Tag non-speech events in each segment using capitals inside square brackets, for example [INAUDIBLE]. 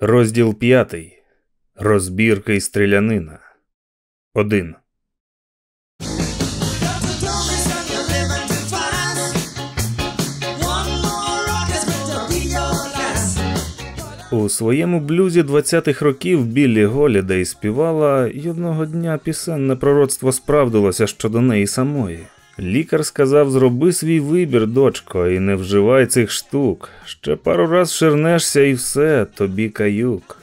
Розділ п'ятий. Розбірка і стрілянина. Один. У своєму блюзі 20-х років Біллі Голідей співала, і одного дня пісенне пророцтво справдилося щодо неї самої. Лікар сказав: зроби свій вибір, дочко, і не вживай цих штук. Ще пару раз ширнешся і все, тобі каюк.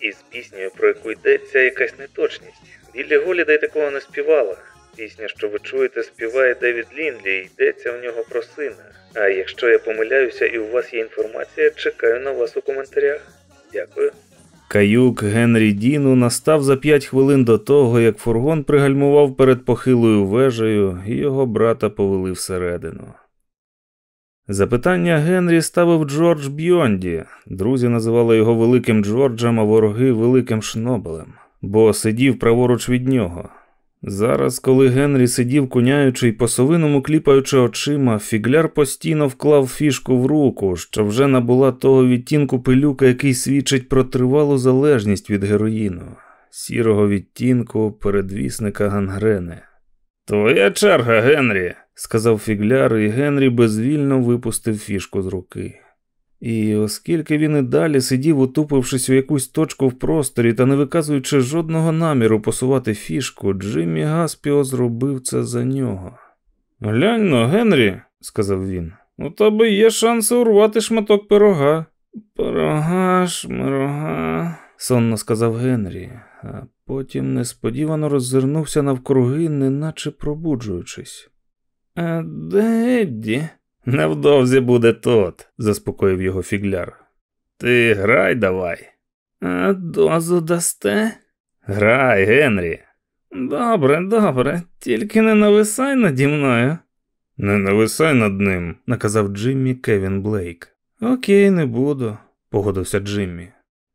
Із піснею, про яку йдеться якась неточність. Біллі Голідей такого не співала. Пісня, що ви чуєте, співає Девід Лінлі, і йдеться в нього про сина. А якщо я помиляюся і у вас є інформація, чекаю на вас у коментарях. Дякую. Каюк Генрі Діну настав за п'ять хвилин до того, як фургон пригальмував перед похилою вежею, і його брата повели всередину. Запитання Генрі ставив Джордж Бьонді. Друзі називали його Великим Джорджем, а вороги Великим Шнобелем, бо сидів праворуч від нього. Зараз, коли Генрі сидів куняючи й по-совиному кліпаючи очима, фігляр постійно вклав фішку в руку, що вже набула того відтінку пилюка, який свідчить про тривалу залежність від героїну, сірого відтінку передвісника гангрени. Твоя черга, Генрі, сказав фігляр, і Генрі безвільно випустив фішку з руки. І оскільки він і далі сидів, утупившись у якусь точку в просторі та не виказуючи жодного наміру посувати фішку, Джиммі Гаспіо зробив це за нього. Глянь но, Генрі, сказав він, у тебе є шанси урвати шматок пирога. Пирога, шмирога, сонно сказав Генрі, а потім несподівано роззирнувся навкруги, неначе пробуджуючись. «А де Едді?» Невдовзі буде тот, заспокоїв його фігляр. Ти грай давай. А дозу дасте? Грай, Генрі. Добре, добре, тільки не нависай наді мною. Не нависай над ним, наказав Джиммі Кевін Блейк. Окей, не буду, погодився Джиммі.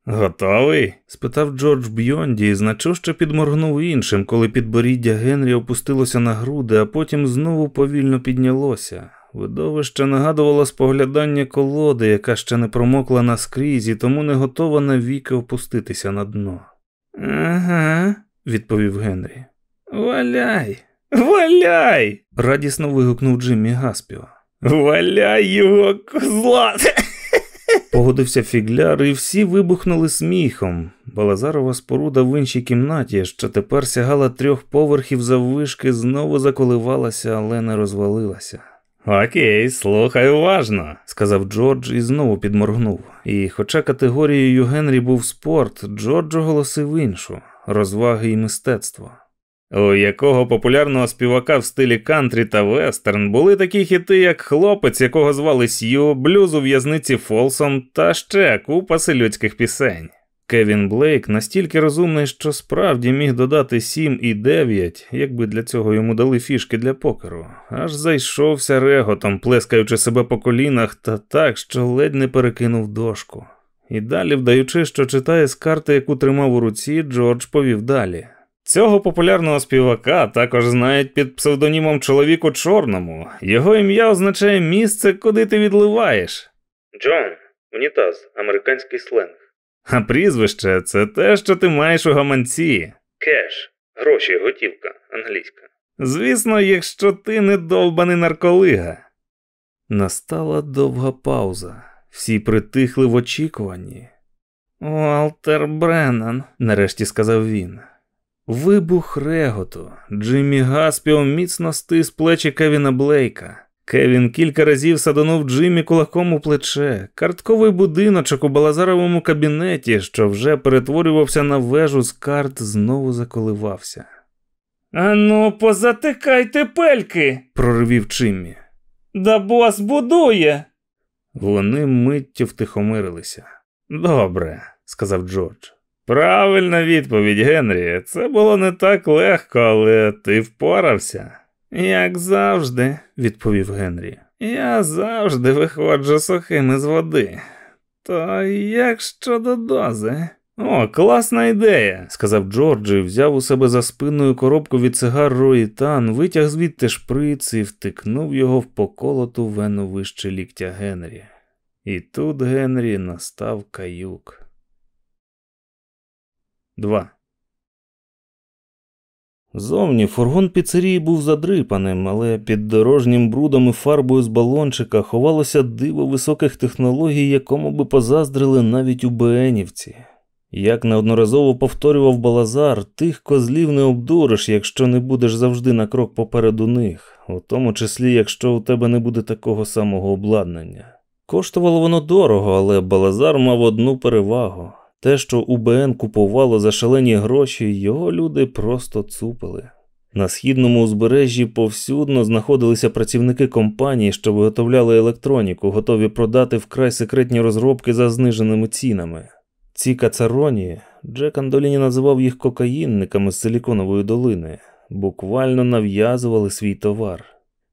Готовий? спитав Джордж Бьонді і значуще підморгнув іншим, коли підборіддя Генрі опустилося на груди, а потім знову повільно піднялося. Видовище нагадувало споглядання колоди, яка ще не промокла наскрізь і тому не готова навіки опуститися на дно. Ага, відповів Генрі. Валяй, валяй! радісно вигукнув Джиммі Гаспіо. Валяй його, козла! Погодився фігляр, і всі вибухнули сміхом. Балазарова споруда в іншій кімнаті, що тепер сягала трьох поверхів заввишки, знову заколивалася, але не розвалилася. Окей, слухай уважно, сказав Джордж і знову підморгнув. І, хоча категорією Генрі був спорт, Джордж оголосив іншу розваги і мистецтво. У якого популярного співака в стилі кантрі та вестерн були такі хіти, як хлопець, якого звали Сью, блюз у в'язниці Фолсом та ще купа селюдських пісень. Кевін Блейк настільки розумний, що справді міг додати 7 і 9, якби для цього йому дали фішки для покеру, аж зайшовся реготом, плескаючи себе по колінах, та так, що ледь не перекинув дошку. І далі, вдаючи, що читає з карти, яку тримав у руці, Джордж повів далі. Цього популярного співака також знають під псевдонімом чоловіку чорному. Його ім'я означає місце, куди ти відливаєш. Джон, унітаз, американський сленг. А прізвище це те, що ти маєш у гаманці. Кеш, гроші, готівка, англійська. Звісно, якщо ти не довбаний нарколига. Настала довга пауза. Всі притихли в очікуванні. Уолтер Бреннан, нарешті сказав він. Вибух реготу. Джиммі Гаспіо міцно стис плечі Кевіна Блейка. Кевін кілька разів садонув Джиммі кулаком у плече, картковий будиночок у балазаровому кабінеті, що вже перетворювався на вежу з карт, знову заколивався. Ану, позатикайте пельки, проривів Чиммі. Да бос будує. Вони миттю втихомирилися. Добре, сказав Джордж. Правильна відповідь, Генрі. Це було не так легко, але ти впорався. Як завжди, відповів Генрі, я завжди виходжу сухим із води. То як щодо дози? О, класна ідея, сказав Джордж і взяв у себе за спиною коробку від цигар Роїтан, витяг звідти шприц і втикнув його в поколоту вену вище ліктя Генрі. І тут Генрі настав каюк. 2. Зовні фургон піцерії був задрипаним, але під дорожнім брудом і фарбою з балончика ховалося диво високих технологій, якому би позаздрили навіть у БНівці. Як неодноразово повторював Балазар, тих козлів не обдуриш, якщо не будеш завжди на крок попереду них, у тому числі, якщо у тебе не буде такого самого обладнання. Коштувало воно дорого, але Балазар мав одну перевагу. Те, що УБН купувало за шалені гроші, його люди просто цупили. На східному узбережжі повсюдно знаходилися працівники компанії, що виготовляли електроніку, готові продати вкрай секретні розробки за зниженими цінами. Ці кацароні, Джек Андоліні називав їх кокаїнниками з Силіконової долини, буквально нав'язували свій товар.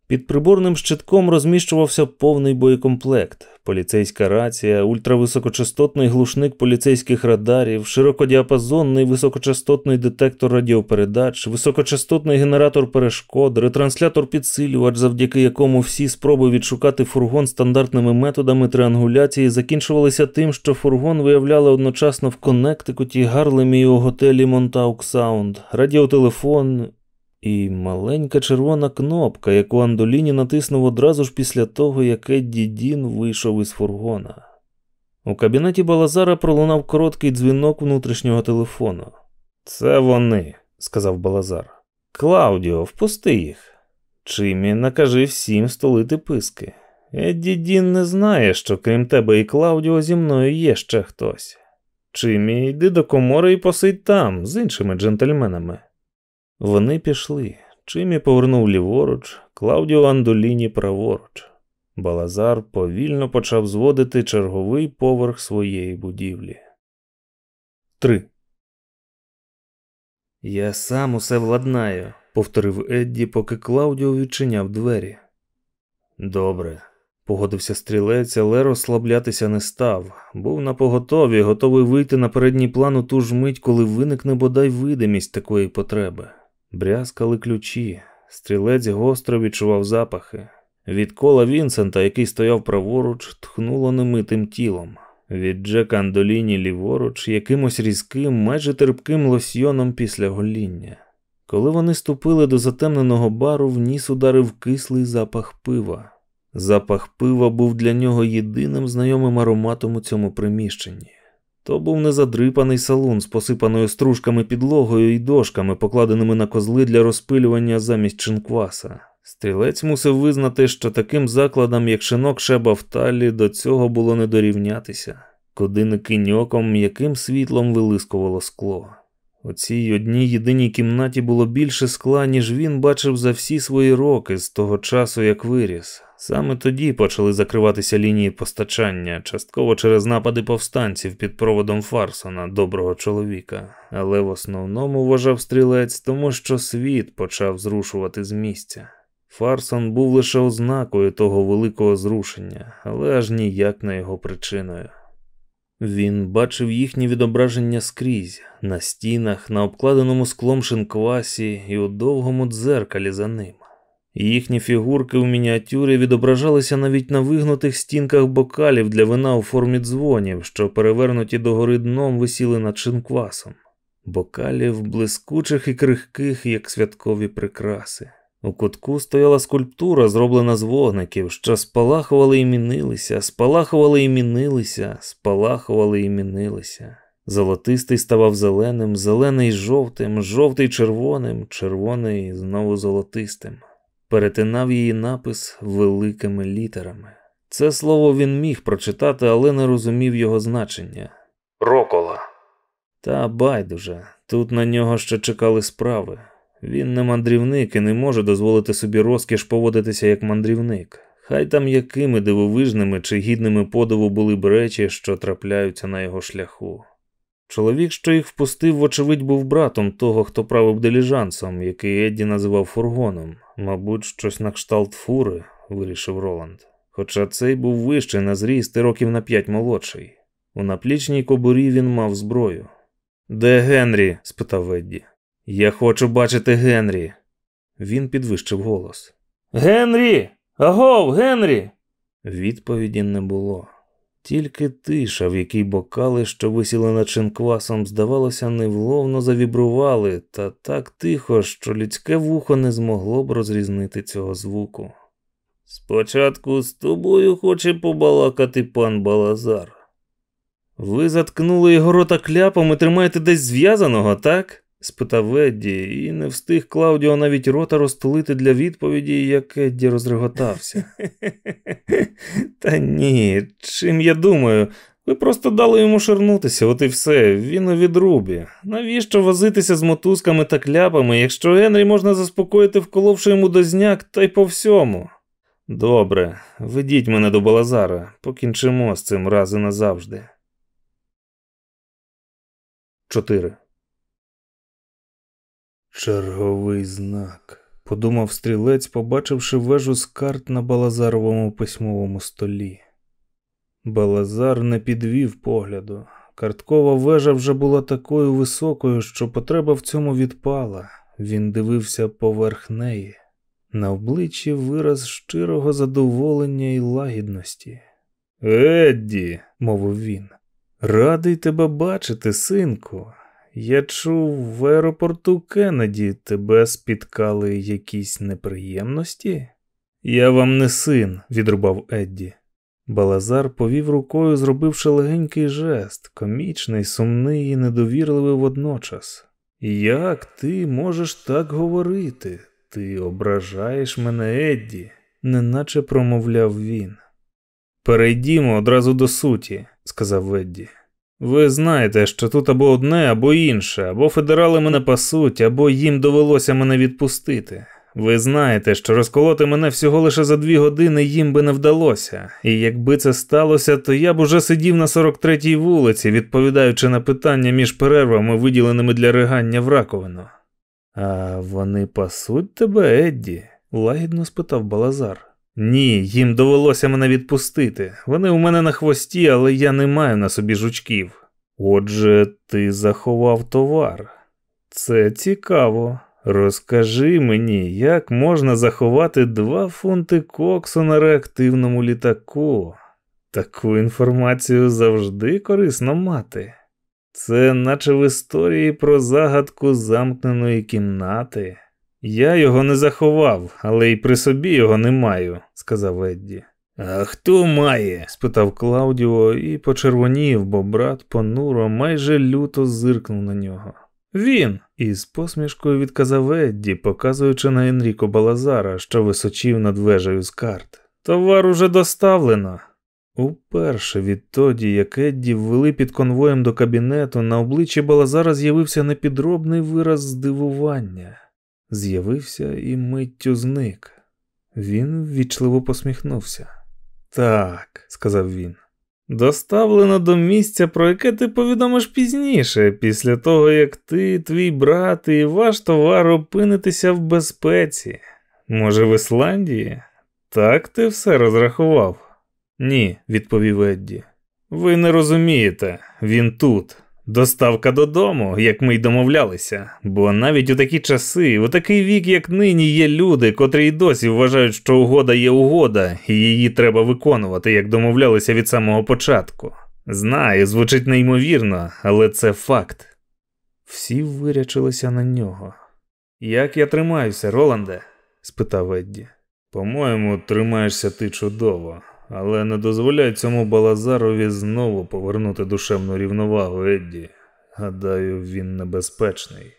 Під приборним щитком розміщувався повний боєкомплект, поліцейська рація, ультрависокочастотний глушник поліцейських радарів, широкодіапазонний високочастотний детектор радіопередач, високочастотний генератор перешкод, ретранслятор підсилювач, завдяки якому всі спроби відшукати фургон стандартними методами триангуляції закінчувалися тим, що фургон виявляли одночасно в Коннектикуті, Гарлемі і у готелі Монтаук Саунд, радіотелефон і маленька червона кнопка, яку Андоліні натиснув одразу ж після того, як Едді Дін вийшов із фургона. У кабінеті Балазара пролунав короткий дзвінок внутрішнього телефону. Це вони, сказав Балазар. Клаудіо, впусти їх. Чимі, накажи всім столити писки. Едді Дін не знає, що крім тебе і Клаудіо зі мною є ще хтось. Чимі, йди до комори і посидь там, з іншими джентльменами. Вони пішли. Чимі повернув ліворуч, Клаудіо Андоліні праворуч. Балазар повільно почав зводити черговий поверх своєї будівлі. 3. Я сам усе владнаю, повторив Едді, поки Клаудіо відчиняв двері. Добре, погодився стрілець, але розслаблятися не став. Був на поготові, готовий вийти на передній план у ту ж мить, коли виникне бодай видимість такої потреби. Брязкали ключі, стрілець гостро відчував запахи. Від кола Вінсента, який стояв праворуч, тхнуло немитим тілом. Від Джека Андоліні ліворуч, якимось різким, майже терпким лосьйоном після гоління. Коли вони ступили до затемненого бару, в ніс ударив кислий запах пива. Запах пива був для нього єдиним знайомим ароматом у цьому приміщенні. То був незадрипаний салун з посипаною стружками підлогою і дошками, покладеними на козли для розпилювання замість чинкваса. Стрілець мусив визнати, що таким закладам, як шинок шеба в талі, до цього було не дорівнятися, куди не киньоком м'яким світлом вилискувало скло. У цій одній єдиній кімнаті було більше скла, ніж він бачив за всі свої роки з того часу, як виріс. Саме тоді почали закриватися лінії постачання, частково через напади повстанців під проводом Фарсона, доброго чоловіка, але в основному вважав стрілець, тому що світ почав зрушувати з місця. Фарсон був лише ознакою того великого зрушення, але аж ніяк не його причиною. Він бачив їхні відображення скрізь, на стінах, на обкладеному склом шинквасі і у довгому дзеркалі за ним. Їхні фігурки в мініатюрі відображалися навіть на вигнутих стінках бокалів для вина у формі дзвонів, що перевернуті догори дном висіли над шинквасом, бокалів блискучих і крихких, як святкові прикраси. У кутку стояла скульптура, зроблена з вогників, що спалахували і мінилися, спалахували і мінилися, спалахували і мінилися. Золотистий ставав зеленим, зелений жовтим, жовтий червоним, червоний знову золотистим. Перетинав її напис великими літерами. Це слово він міг прочитати, але не розумів його значення. Рокола. Та байдуже, тут на нього ще чекали справи. Він не мандрівник і не може дозволити собі розкіш поводитися як мандрівник. Хай там якими дивовижними чи гідними подиву були б речі, що трапляються на його шляху. Чоловік, що їх впустив, вочевидь, був братом того, хто правив деліжансом, який Едді називав фургоном. Мабуть, щось на кшталт фури, вирішив Роланд. Хоча цей був вищий на зріст і років на п'ять молодший. У наплічній кобурі він мав зброю. Де Генрі? спитав Едді. Я хочу бачити Генрі. Він підвищив голос. Генрі! Агов, Генрі! Відповіді не було. Тільки тиша, в якій бокали, що висіли над шинквасом, здавалося, невловно завібрували, та так тихо, що людське вухо не змогло б розрізнити цього звуку. Спочатку з тобою хоче побалакати пан Балазар. Ви заткнули його рота кляпом і тримаєте десь зв'язаного, так? Спитав Едді, і не встиг Клаудіо навіть рота розтулити для відповіді, як Едді розреготався. [LAUGHS] Та ні, чим я думаю, ви просто дали йому ширнутися, от і все, він у відрубі. Навіщо возитися з мотузками та кляпами, якщо Генрі можна заспокоїти, вколовши йому дозняк, та й по всьому? Добре, ведіть мене до Балазара, покінчимо з цим раз і назавжди. 4. Черговий знак, подумав стрілець, побачивши вежу з карт на Балазаровому письмовому столі. Балазар не підвів погляду. Карткова вежа вже була такою високою, що потреба в цьому відпала. Він дивився поверх неї. На обличчі вираз щирого задоволення і лагідності. Едді, мовив він, радий тебе бачити, синку. Я чув, в аеропорту Кеннеді тебе спіткали якісь неприємності? Я вам не син, відрубав Едді. Балазар повів рукою, зробивши легенький жест, комічний, сумний і недовірливий водночас. Як ти можеш так говорити? Ти ображаєш мене, Едді, неначе промовляв він. Перейдімо одразу до суті, сказав Едді. Ви знаєте, що тут або одне, або інше, або федерали мене пасуть, або їм довелося мене відпустити. Ви знаєте, що розколоти мене всього лише за дві години їм би не вдалося, і якби це сталося, то я б уже сидів на 43-й вулиці, відповідаючи на питання між перервами, виділеними для ригання в раковину. А вони пасуть тебе, Едді? лагідно спитав Балазар. Ні, їм довелося мене відпустити. Вони у мене на хвості, але я не маю на собі жучків. Отже, ти заховав товар. Це цікаво. Розкажи мені, як можна заховати два фунти коксу на реактивному літаку. Таку інформацію завжди корисно мати. Це наче в історії про загадку замкненої кімнати. Я його не заховав, але й при собі його не маю, сказав Едді. А хто має? спитав Клаудіо і почервонів, бо брат понуро майже люто зиркнув на нього. Він, із посмішкою відказав Едді, показуючи на Енріко Балазара, що височив над вежею з карт. Товар уже доставлено. Уперше відтоді, як Едді ввели під конвоєм до кабінету, на обличчі Балазара з'явився непідробний вираз здивування. З'явився і миттю зник. Він ввічливо посміхнувся. Так, сказав він. Доставлено до місця, про яке ти повідомиш пізніше, після того, як ти, твій брат і ваш товар опинитеся в безпеці. Може, в Ісландії? Так ти все розрахував? Ні, відповів Едді. Ви не розумієте, він тут. Доставка додому, як ми й домовлялися, бо навіть у такі часи, у такий вік, як нині, є люди, котрі й досі вважають, що угода є угода, і її треба виконувати, як домовлялися від самого початку. Знаю, звучить неймовірно, але це факт. Всі вирячилися на нього. Як я тримаюся, Роланде? спитав Едді. По-моєму, тримаєшся ти чудово але не дозволяй цьому Балазарові знову повернути душевну рівновагу Едді. Гадаю, він небезпечний.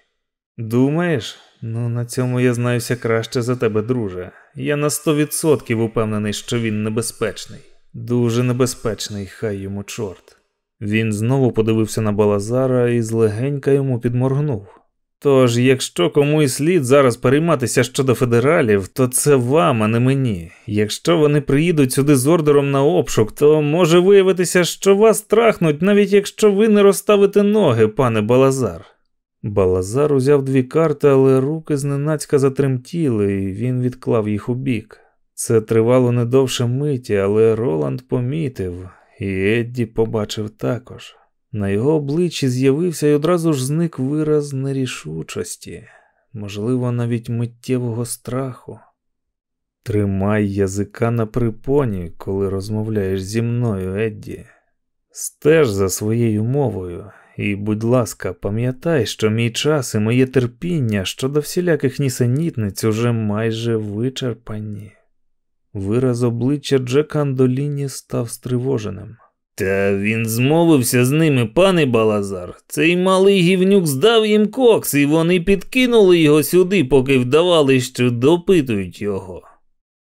Думаєш? Ну, на цьому я знаюся краще за тебе, друже. Я на сто відсотків упевнений, що він небезпечний. Дуже небезпечний, хай йому чорт. Він знову подивився на Балазара і злегенька йому підморгнув. Тож, якщо кому і слід зараз перейматися щодо федералів, то це вам, а не мені. Якщо вони приїдуть сюди з ордером на обшук, то може виявитися, що вас трахнуть, навіть якщо ви не розставите ноги, пане Балазар. Балазар узяв дві карти, але руки зненацька затремтіли, і він відклав їх у бік. Це тривало не довше миті, але Роланд помітив, і Едді побачив також. На його обличчі з'явився і одразу ж зник вираз нерішучості, можливо, навіть миттєвого страху. Тримай язика на припоні, коли розмовляєш зі мною, Едді. Стеж за своєю мовою, і, будь ласка, пам'ятай, що мій час і моє терпіння щодо всіляких нісенітниць уже майже вичерпані. Вираз обличчя Джека Андоліні став стривоженим. Та він змовився з ними, пане Балазар. Цей малий гівнюк здав їм кокс, і вони підкинули його сюди, поки вдавали, що допитують його.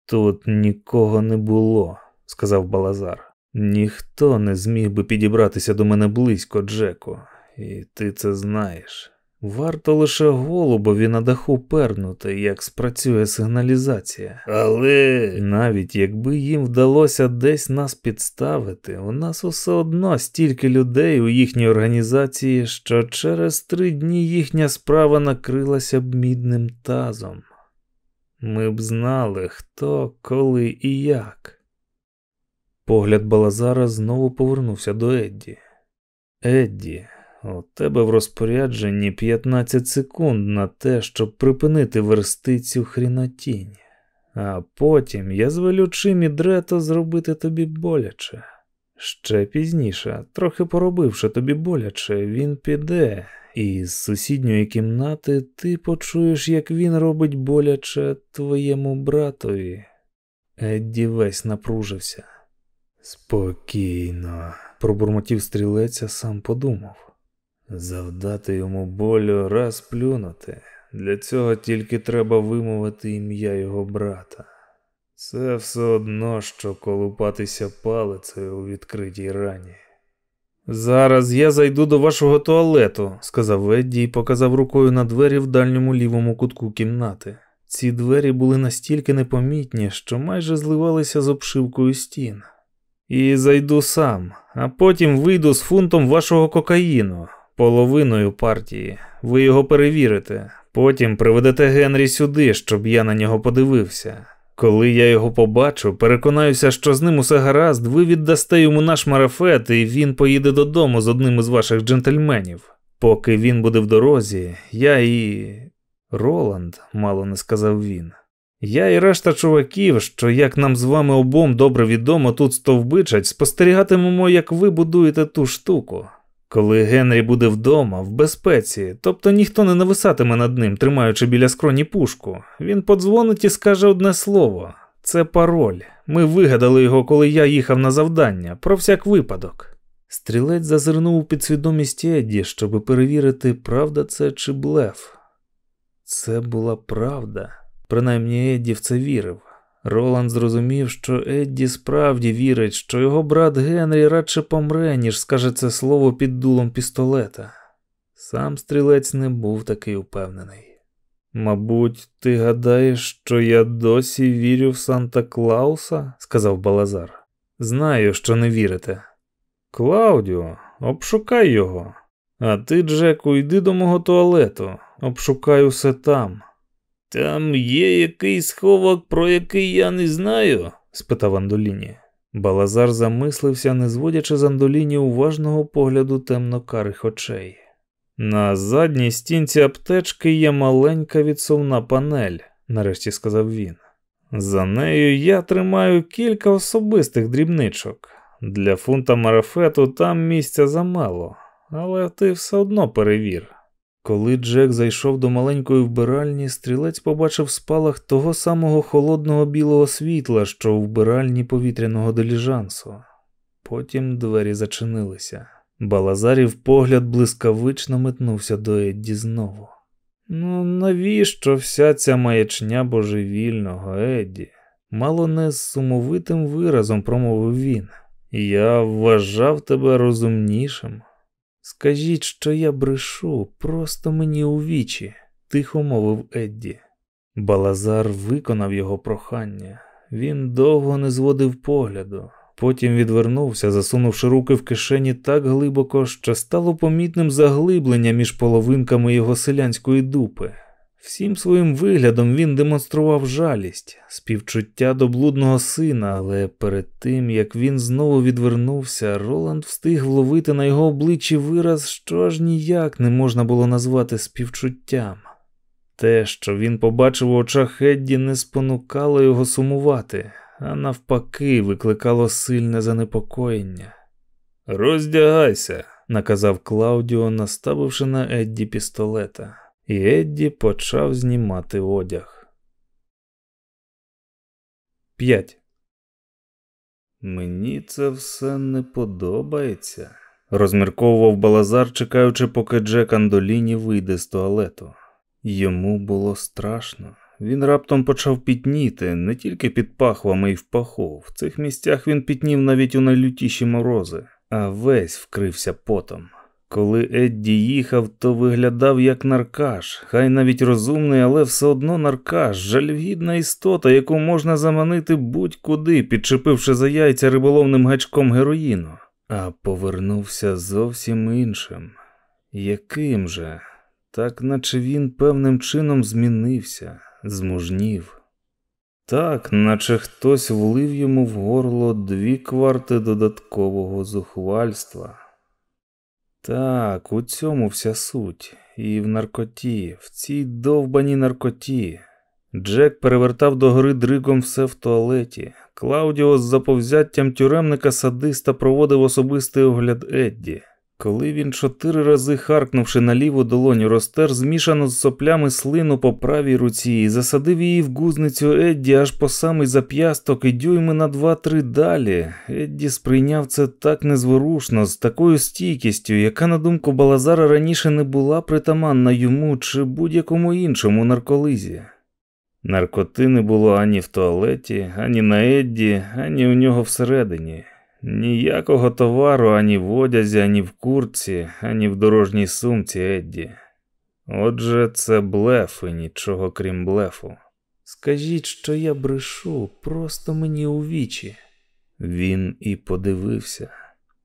Тут нікого не було, сказав Балазар. Ніхто не зміг би підібратися до мене близько, Джеку, і ти це знаєш. Варто лише голубові на даху пернути, як спрацює сигналізація. Але навіть якби їм вдалося десь нас підставити, у нас усе одно стільки людей у їхній організації, що через три дні їхня справа накрилася б мідним тазом. Ми б знали, хто, коли і як. Погляд Балазара знову повернувся до Едді. Едді, у тебе в розпорядженні 15 секунд на те, щоб припинити версти цю хрінотінь, а потім я звелю Чимі Дрето зробити тобі боляче. Ще пізніше, трохи поробивши тобі боляче, він піде, і з сусідньої кімнати ти почуєш, як він робить боляче твоєму братові. Едді весь напружився. Спокійно, пробурмотів стрілець, а сам подумав. Завдати йому болю раз плюнути. Для цього тільки треба вимовити ім'я його брата. Це все одно, що колупатися палицею у відкритій рані. Зараз я зайду до вашого туалету, сказав Едді і показав рукою на двері в дальньому лівому кутку кімнати. Ці двері були настільки непомітні, що майже зливалися з обшивкою стін. І зайду сам, а потім вийду з фунтом вашого кокаїну, половиною партії. Ви його перевірите. Потім приведете Генрі сюди, щоб я на нього подивився. Коли я його побачу, переконаюся, що з ним усе гаразд, ви віддасте йому наш марафет, і він поїде додому з одним із ваших джентльменів. Поки він буде в дорозі, я і. Роланд, мало не сказав він. Я і решта чуваків, що, як нам з вами обом добре відомо, тут стовбичать, спостерігатимемо, як ви будуєте ту штуку. Коли Генрі буде вдома, в безпеці, тобто ніхто не нависатиме над ним, тримаючи біля скроні пушку, він подзвонить і скаже одне слово це пароль. Ми вигадали його, коли я їхав на завдання, про всяк випадок. Стрілець зазирнув у підсвідомість Едді, щоб перевірити, правда це чи блеф. Це була правда. Принаймні Едді в це вірив. Роланд зрозумів, що Едді справді вірить, що його брат Генрі радше помре, ніж скаже це слово під дулом пістолета. Сам стрілець не був такий упевнений. Мабуть, ти гадаєш, що я досі вірю в Санта Клауса? сказав Балазар. Знаю, що не вірите. Клаудіо, обшукай його. А ти, Джеку, йди до мого туалету, обшукай усе там. Там є якийсь сховок, про який я не знаю? спитав Андоліні. Балазар замислився, не зводячи з Андоліні уважного погляду темно-карих очей. На задній стінці аптечки є маленька відсувна панель, нарешті сказав він. За нею я тримаю кілька особистих дрібничок. Для фунта марафету там місця замало, але ти все одно перевір. Коли Джек зайшов до маленької вбиральні, стрілець побачив спалах того самого холодного білого світла, що у вбиральні повітряного деліжансу. Потім двері зачинилися. Балазарів погляд блискавично метнувся до Едді знову. Ну, навіщо вся ця маячня божевільного, Едді? Мало не з сумовитим виразом промовив він. Я вважав тебе розумнішим. Скажіть, що я брешу, просто мені у вічі, тихо мовив Едді. Балазар виконав його прохання. Він довго не зводив погляду, потім відвернувся, засунувши руки в кишені так глибоко, що стало помітним заглиблення між половинками його селянської дупи. Всім своїм виглядом він демонстрував жалість, співчуття до блудного сина, але перед тим як він знову відвернувся, Роланд встиг вловити на його обличчі вираз, що аж ніяк не можна було назвати співчуттям. Те, що він побачив у очах Едді, не спонукало його сумувати, а навпаки, викликало сильне занепокоєння. Роздягайся, наказав Клаудіо, наставивши на Едді пістолета, і Едді почав знімати одяг. 5. Мені це все не подобається, розмірковував Балазар, чекаючи, поки Джек Андоліні вийде з туалету. Йому було страшно. Він раптом почав пітніти не тільки під пахвами і в паху. В цих місцях він пітнів навіть у найлютіші морози, а весь вкрився потом. Коли Едді їхав, то виглядав як наркаш, хай навіть розумний, але все одно наркаш, жалюгідна істота, яку можна заманити будь-куди, підчепивши за яйця риболовним гачком героїну, а повернувся зовсім іншим. Яким же? Так наче він певним чином змінився, змужнів. Так, наче хтось влив йому в горло дві кварти додаткового зухвальства. Так, у цьому вся суть. І в наркоті, в цій довбаній наркоті. Джек перевертав догори дригом все в туалеті. Клаудіо з заповзяттям тюремника садиста проводив особистий огляд Едді. Коли він чотири рази харкнувши на ліву долоню, розтер змішану з соплями слину по правій руці і засадив її в гузницю Едді аж по самий зап'ясток і дюйми на два-три далі, Едді сприйняв це так незворушно, з такою стійкістю, яка, на думку Балазара, раніше не була притаманна йому чи будь-якому іншому нарколизі. Наркоти не було ані в туалеті, ані на Едді, ані у нього всередині. Ніякого товару ані в одязі, ані в курці, ані в дорожній сумці Едді. Отже, це блеф і нічого крім блефу. Скажіть, що я брешу, просто мені у вічі. Він і подивився.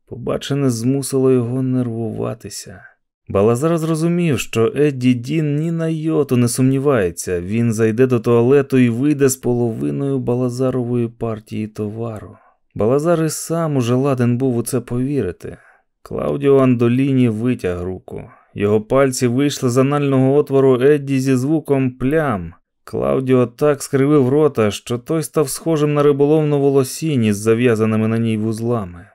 Побачене змусило його нервуватися. Балазар зрозумів, що Едді Дін ні на йоту не сумнівається, він зайде до туалету і вийде з половиною балазарової партії товару. Балазар і сам уже ладен був у це повірити. Клаудіо Андоліні витяг руку. Його пальці вийшли з анального отвору Едді зі звуком плям. Клаудіо так скривив рота, що той став схожим на риболовну волосіні з зав'язаними на ній вузлами.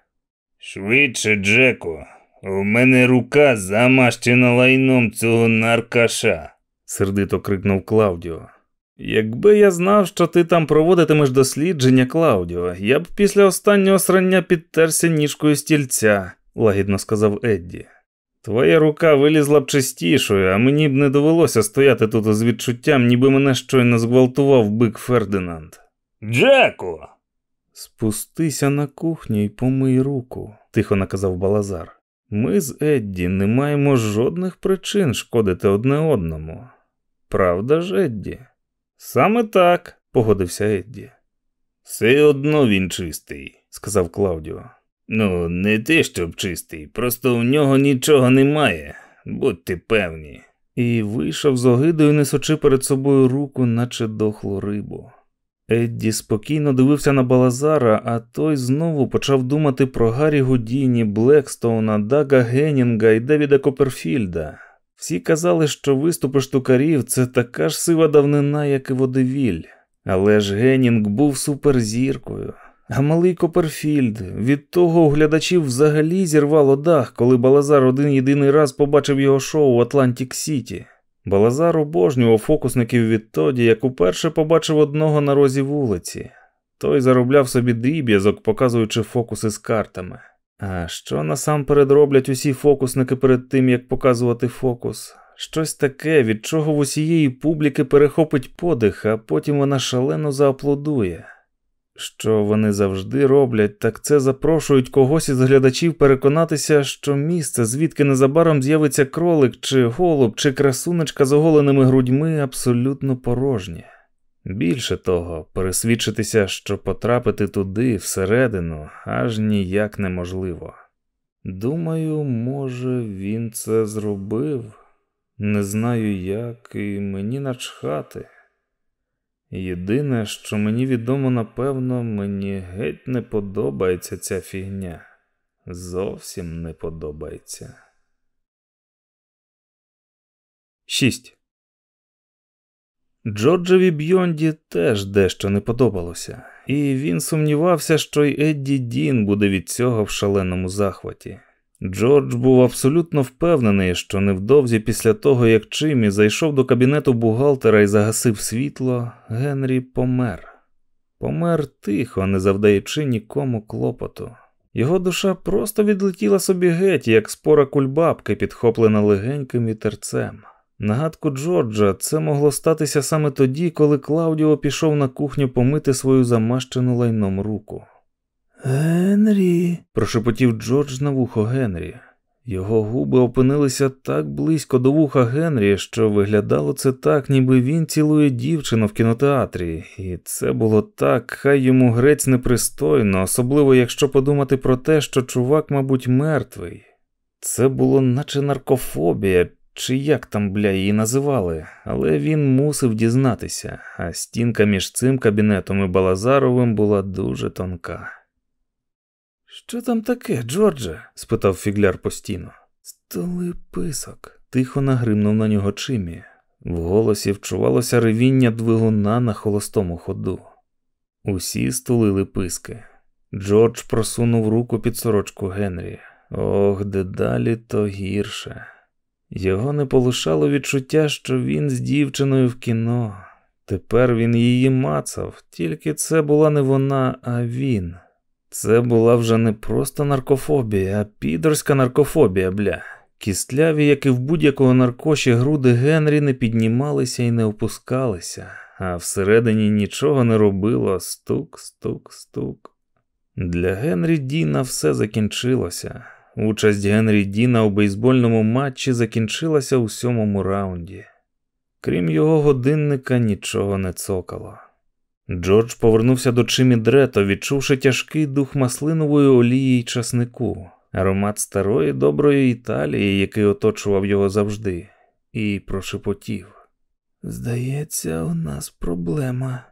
Швидше, Джеку, у мене рука замащена лайном цього наркаша, сердито крикнув Клаудіо. Якби я знав, що ти там проводитимеш дослідження, Клаудіо, я б після останнього срання підтерся ніжкою стільця, лагідно сказав Едді. Твоя рука вилізла б чистішою, а мені б не довелося стояти тут з відчуттям, ніби мене щойно зґвалтував бик Фердинанд. Джеку. Спустися на кухню і помий руку, тихо наказав Балазар. Ми з Едді не маємо жодних причин шкодити одне одному. Правда ж, Едді? Саме так, погодився Едді. Все одно він чистий, сказав Клаудіо. Ну, не те, щоб чистий, просто у нього нічого немає, будьте певні. І вийшов з огидою, несучи перед собою руку, наче дохлу рибу. Едді спокійно дивився на Балазара, а той знову почав думати про Гаррі Гудіні, Блекстоуна, Дага Геннінга і Девіда Коперфільда. Всі казали, що виступи штукарів це така ж сива давнина, як і водевіль. Але ж Геннінг був суперзіркою. А малий Коперфільд від того у глядачів взагалі зірвало дах, коли Балазар один єдиний раз побачив його шоу у Атлантик Сіті. Балазар обожнював фокусників відтоді, як уперше побачив одного на розі вулиці. Той заробляв собі дріб'язок, показуючи фокуси з картами. А що насамперед роблять усі фокусники перед тим, як показувати фокус? Щось таке, від чого в усієї публіки перехопить подих, а потім вона шалено зааплодує. Що вони завжди роблять, так це запрошують когось із глядачів переконатися, що місце, звідки незабаром з'явиться кролик, чи голуб, чи красунечка з оголеними грудьми, абсолютно порожнє. Більше того, пересвідчитися, що потрапити туди, всередину, аж ніяк неможливо. Думаю, може, він це зробив. Не знаю як, і мені начхати. Єдине, що мені відомо, напевно, мені геть не подобається ця фігня. Зовсім не подобається. 6. Джорджеві Бьонді теж дещо не подобалося. і він сумнівався, що й Едді Дін буде від цього в шаленому захваті. Джордж був абсолютно впевнений, що невдовзі після того, як Чимі зайшов до кабінету бухгалтера і загасив світло, Генрі помер. Помер тихо, не завдаючи нікому клопоту. Його душа просто відлетіла собі геть, як спора кульбабки, підхоплена легеньким вітерцем. Нагадку Джорджа, це могло статися саме тоді, коли Клаудіо пішов на кухню помити свою замащену лайном руку. Генрі, прошепотів Джордж на вухо Генрі. Його губи опинилися так близько до вуха Генрі, що виглядало це так, ніби він цілує дівчину в кінотеатрі, і це було так, хай йому грець непристойно, особливо якщо подумати про те, що чувак, мабуть, мертвий. Це було наче наркофобія, чи як там, бля, її називали, але він мусив дізнатися, а стінка між цим кабінетом і Балазаровим була дуже тонка. Що там таке, Джордже? спитав фігляр постійно. Столи писок, тихо нагримнув на нього Чимі. В голосі вчувалося ревіння двигуна на холостому ходу. Усі стулили писки. Джордж просунув руку під сорочку Генрі. Ох, дедалі то гірше. Його не полишало відчуття, що він з дівчиною в кіно. Тепер він її мацав, тільки це була не вона, а він. Це була вже не просто наркофобія, а підорська наркофобія, бля. Кістляві, як і в будь-якого наркоші, груди Генрі не піднімалися і не опускалися, а всередині нічого не робило стук, стук, стук. Для Генрі Діна все закінчилося. Участь Генрі Діна у бейсбольному матчі закінчилася у сьомому раунді. Крім його годинника, нічого не цокало. Джордж повернувся до Чимі Дрето, відчувши тяжкий дух маслинової олії й часнику, аромат старої доброї Італії, який оточував його завжди, і прошепотів. Здається, у нас проблема.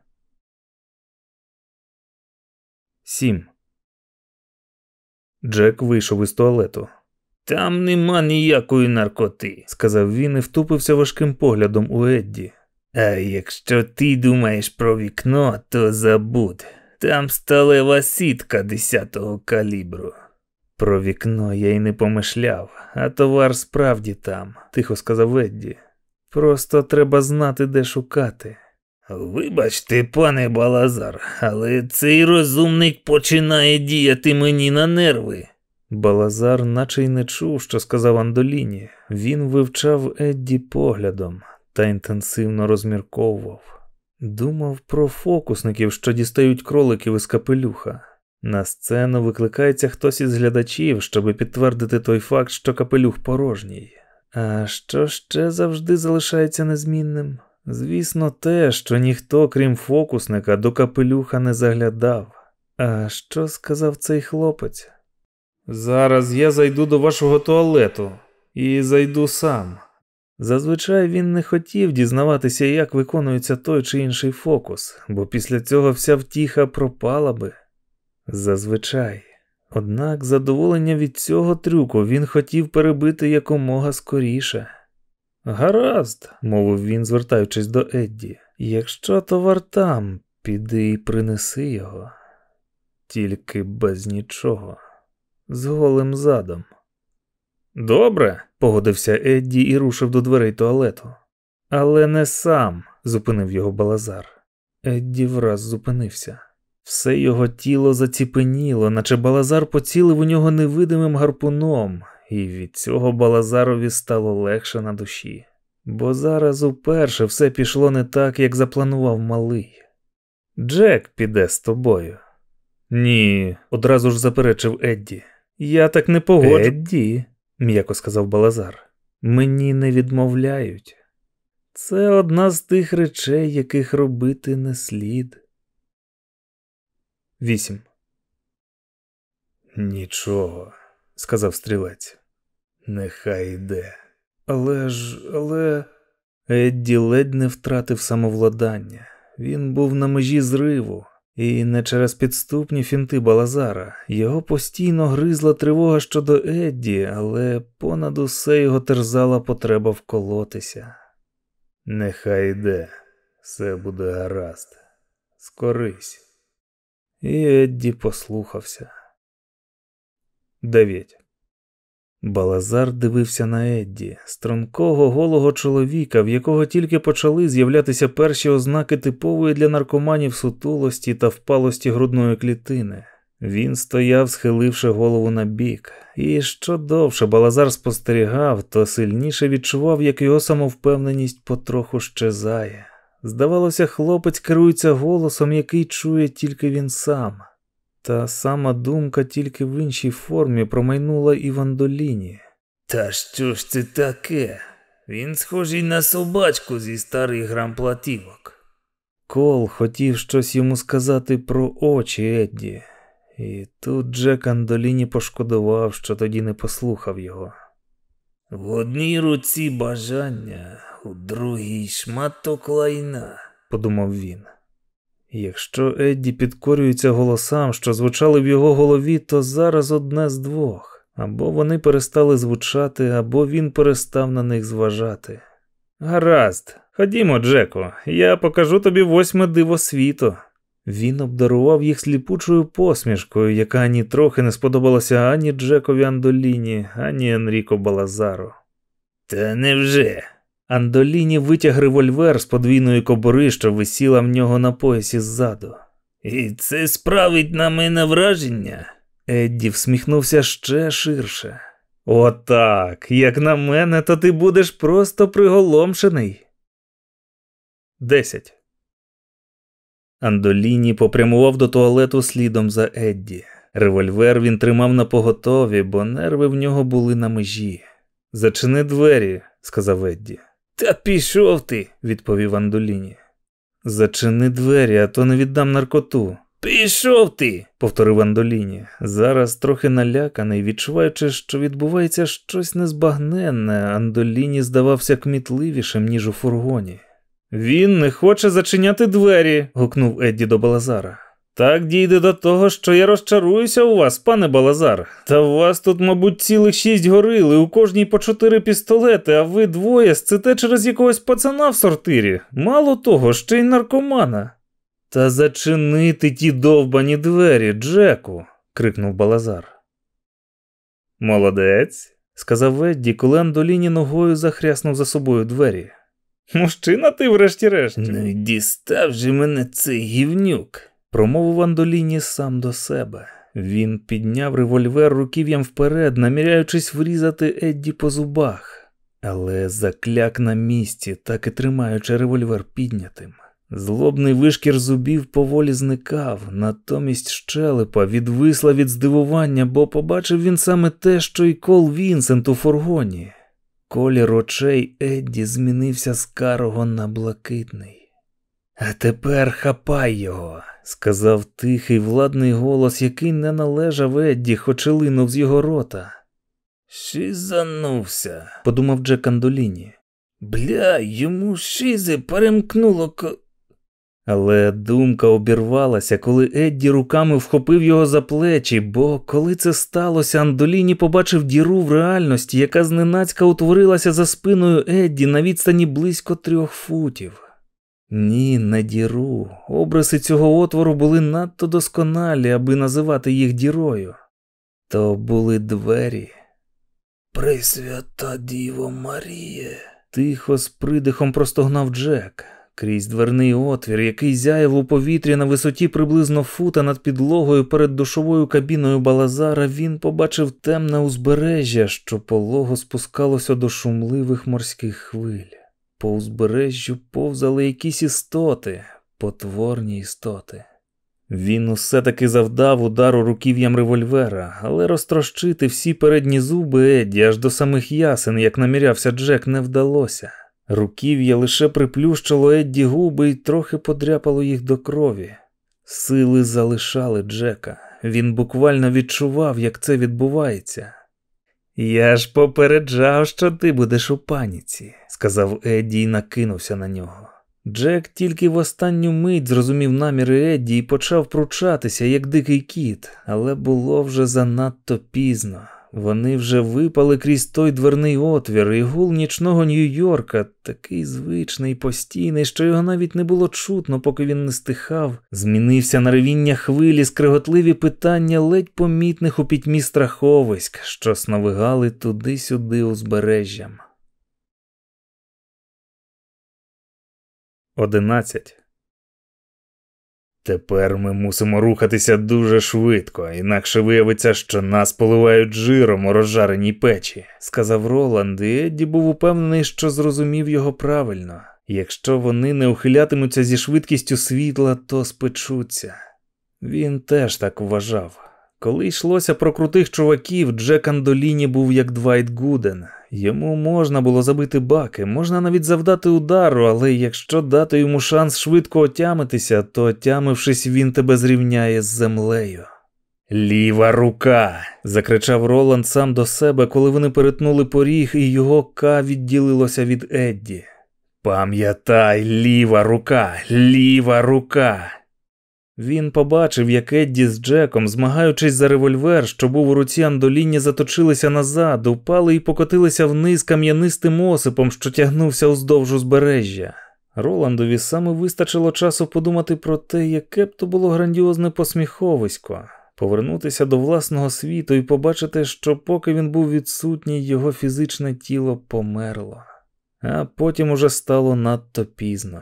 Сім. Джек вийшов із туалету. Там нема ніякої наркоти, сказав він і втупився важким поглядом у Едді. А якщо ти думаєш про вікно, то забудь. Там сталева сітка десятого калібру. Про вікно я й не помишляв, а товар справді там, тихо сказав Едді. Просто треба знати, де шукати. Вибачте, пане Балазар, але цей розумник починає діяти мені на нерви. Балазар наче й не чув, що сказав Андоліні. Він вивчав Едді поглядом та інтенсивно розмірковував. Думав про фокусників, що дістають кроликів із капелюха. На сцену викликається хтось із глядачів, щоби підтвердити той факт, що капелюх порожній. А що ще завжди залишається незмінним? Звісно, те, що ніхто, крім фокусника, до капелюха не заглядав. А що сказав цей хлопець? Зараз я зайду до вашого туалету і зайду сам. Зазвичай він не хотів дізнаватися, як виконується той чи інший фокус, бо після цього вся втіха пропала би. Зазвичай. Однак задоволення від цього трюку він хотів перебити якомога скоріше. Гаразд, мовив він, звертаючись до Едді, якщо товар там, піди і принеси його, тільки без нічого, з голим задом. Добре, погодився Едді і рушив до дверей туалету. Але не сам, зупинив його Балазар. Едді враз зупинився. Все його тіло заціпеніло, наче Балазар поцілив у нього невидимим гарпуном, і від цього Балазарові стало легше на душі. Бо зараз уперше все пішло не так, як запланував малий. Джек піде з тобою. Ні, одразу ж заперечив Едді. Я так не погоджу. Едді, м'яко сказав Балазар, мені не відмовляють. Це одна з тих речей, яких робити не слід. Вісім. Нічого, сказав стрілець. Нехай йде. Але ж, але. Едді ледь не втратив самовладання. Він був на межі зриву, і не через підступні фінти Балазара. Його постійно гризла тривога щодо Едді, але понад усе його терзала потреба вколотися. Нехай йде, все буде гаразд. Скорись. І Едді послухався. 9. Балазар дивився на Едді, стрункого голого чоловіка, в якого тільки почали з'являтися перші ознаки типової для наркоманів сутулості та впалості грудної клітини. Він стояв, схиливши голову на бік, і що довше Балазар спостерігав, то сильніше відчував, як його самовпевненість потроху щезає. Здавалося, хлопець керується голосом, який чує тільки він сам. Та сама думка тільки в іншій формі промайнула і Вандоліні. Та що ж це таке? Він схожий на собачку зі старих грамплатівок. Кол хотів щось йому сказати про очі Едді, і тут Джек Андоліні пошкодував, що тоді не послухав його. В одній руці бажання, у другій шматок лайна, подумав він. Якщо Едді підкорюється голосам, що звучали в його голові, то зараз одне з двох або вони перестали звучати, або він перестав на них зважати. Гаразд, ходімо, Джеку, я покажу тобі восьме диво світу. Він обдарував їх сліпучою посмішкою, яка ані трохи не сподобалася ані Джекові Андоліні, ані Енріко Балазару. Та невже? Андоліні витяг револьвер з подвійної кобури, що висіла в нього на поясі ззаду. І це справить на мене враження. Едді всміхнувся ще ширше. Отак, як на мене, то ти будеш просто приголомшений. Десять. Андоліні попрямував до туалету слідом за Едді. Револьвер він тримав на поготові, бо нерви в нього були на межі. Зачини двері, сказав Едді. Та пішов ти, відповів Андоліні. Зачини двері, а то не віддам наркоту. Пішов ти, повторив Андоліні, зараз трохи наляканий, відчуваючи, що відбувається щось незбагненне, Андоліні здавався кмітливішим, ніж у фургоні. Він не хоче зачиняти двері. гукнув Едді до Балазара. Так дійде до того, що я розчаруюся у вас, пане Балазар. Та у вас тут, мабуть, цілих шість горили, у кожній по чотири пістолети, а ви двоє сците через якогось пацана в сортирі. Мало того, ще й наркомана. Та зачини ти ті довбані двері, Джеку. крикнув Балазар. Молодець, сказав Едді, коли Андоліні ногою захряснув за собою двері. Мужчина, ти врешті-решт. Ну дістав же мене цей гівнюк промовив Андоліні сам до себе. Він підняв револьвер руків'ям вперед, наміряючись врізати Едді по зубах, але закляк на місці, так і тримаючи револьвер піднятим. Злобний вишкір зубів поволі зникав, натомість щелепа відвисла від здивування, бо побачив він саме те, що й кол Вінсент у фургоні. Колір очей Едді змінився з карого на блакитний. А тепер хапай його сказав тихий владний голос, який не належав Едді, хоч і линув з його рота. Шизанувся, подумав Джек Андоліні. Бля, йому шизи перемкнуло ко. Але думка обірвалася, коли Едді руками вхопив його за плечі, бо коли це сталося, Андоліні побачив діру в реальності, яка зненацька утворилася за спиною Едді на відстані близько трьох футів. Ні, не діру. Обриси цього отвору були надто досконалі, аби називати їх дірою. То були двері. Пресвята Діво Маріє, тихо з придихом простогнав Джек. Крізь дверний отвір, який зяяв у повітрі на висоті приблизно фута над підлогою перед душовою кабіною Балазара, він побачив темне узбережжя, що полого спускалося до шумливих морських хвиль. По узбережжю повзали якісь істоти, потворні істоти. Він усе таки завдав удару руків'ям револьвера, але розтрощити всі передні зуби Едді аж до самих ясен, як намірявся Джек, не вдалося. Руків'я лише приплющило Едді губи і трохи подряпало їх до крові. Сили залишали Джека. Він буквально відчував, як це відбувається. Я ж попереджав, що ти будеш у паніці, сказав Едді і накинувся на нього. Джек тільки в останню мить зрозумів наміри Едді і почав пручатися, як дикий кіт, але було вже занадто пізно. Вони вже випали крізь той дверний отвір, і гул нічного Нью-Йорка, такий звичний, постійний, що його навіть не було чутно, поки він не стихав, змінився на ревіння хвилі, скриготливі питання ледь помітних у пітьмі страховиськ, що сновигали туди-сюди узбережжям. Одинадцять. Тепер ми мусимо рухатися дуже швидко, інакше виявиться, що нас поливають жиром у розжареній печі, сказав Роланд, і Едді був упевнений, що зрозумів його правильно. Якщо вони не ухилятимуться зі швидкістю світла, то спечуться. Він теж так вважав. Коли йшлося про крутих чуваків, Джек Андоліні був як Двайт Гуден. Йому можна було забити баки, можна навіть завдати удару, але якщо дати йому шанс швидко отямитися, то отямившись, він тебе зрівняє з землею. Ліва рука. закричав Роланд сам до себе, коли вони перетнули поріг, і його ка відділилося від Едді. Пам'ятай, ліва рука, ліва рука. Він побачив, як Едді з Джеком, змагаючись за револьвер, що був у руці Андоліні, заточилися назад, упали і покотилися вниз кам'янистим осипом, що тягнувся уздовж узбережжя. Роландові саме вистачило часу подумати про те, яке б то було грандіозне посміховисько, повернутися до власного світу і побачити, що поки він був відсутній, його фізичне тіло померло, а потім уже стало надто пізно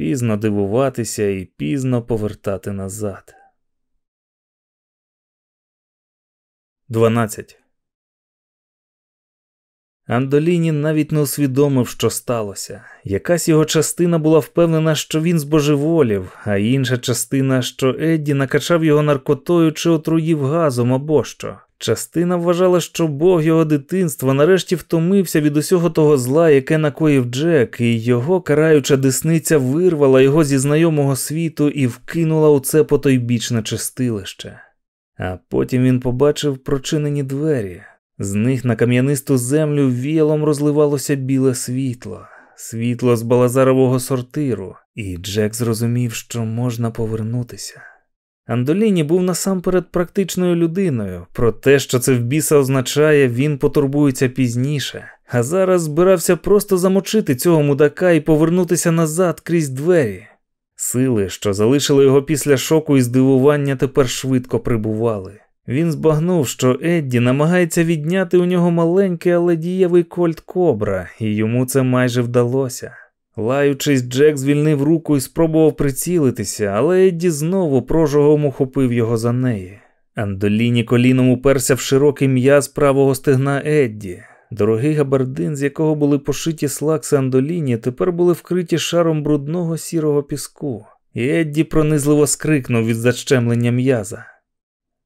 пізно дивуватися і пізно повертати назад. 12. Андоліні навіть не усвідомив, що сталося. Якась його частина була впевнена, що він збожеволів, а інша частина, що Едді накачав його наркотою чи отруїв газом або що. Частина вважала, що Бог його дитинства нарешті втомився від усього того зла, яке накоїв Джек, і його караюча десниця вирвала його зі знайомого світу і вкинула у це потойбічне чистилище. А потім він побачив прочинені двері. З них на кам'янисту землю віялом розливалося біле світло, світло з балазарового сортиру, і Джек зрозумів, що можна повернутися. Андоліні був насамперед практичною людиною, про те, що це в біса означає, він потурбується пізніше, а зараз збирався просто замочити цього мудака і повернутися назад крізь двері. Сили, що залишили його після шоку і здивування, тепер швидко прибували. Він збагнув, що Едді намагається відняти у нього маленький, але дієвий кольт кобра, і йому це майже вдалося. Лаючись, Джек звільнив руку і спробував прицілитися, але Едді знову прожогом ухопив його за неї. Андоліні коліном уперся в широкий м'яз правого стегна Едді. Дорогий габардин, з якого були пошиті слакси Андоліні, тепер були вкриті шаром брудного сірого піску, і Едді пронизливо скрикнув від защемлення м'яза.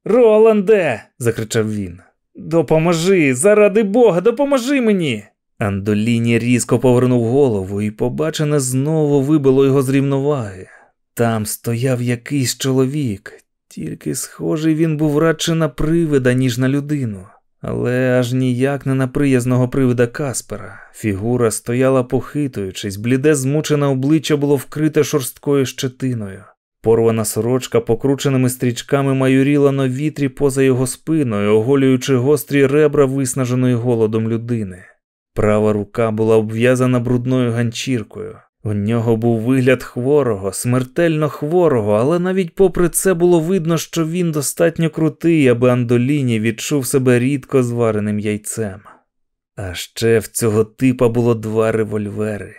Роланде. закричав він. Допоможи, заради бога, допоможи мені. Андоліні різко повернув голову і побачене знову вибило його з рівноваги. Там стояв якийсь чоловік, тільки схожий він був радше на привида, ніж на людину, але аж ніяк не на приязного привида Каспера. Фігура стояла похитуючись, бліде змучене обличчя було вкрите шорсткою щетиною. Порвана сорочка покрученими стрічками майоріла на вітрі поза його спиною, оголюючи гострі ребра виснаженої голодом людини. Права рука була обв'язана брудною ганчіркою. У нього був вигляд хворого, смертельно хворого, але навіть попри це було видно, що він достатньо крутий, аби Андоліні відчув себе рідко звареним яйцем. А ще в цього типа було два револьвери.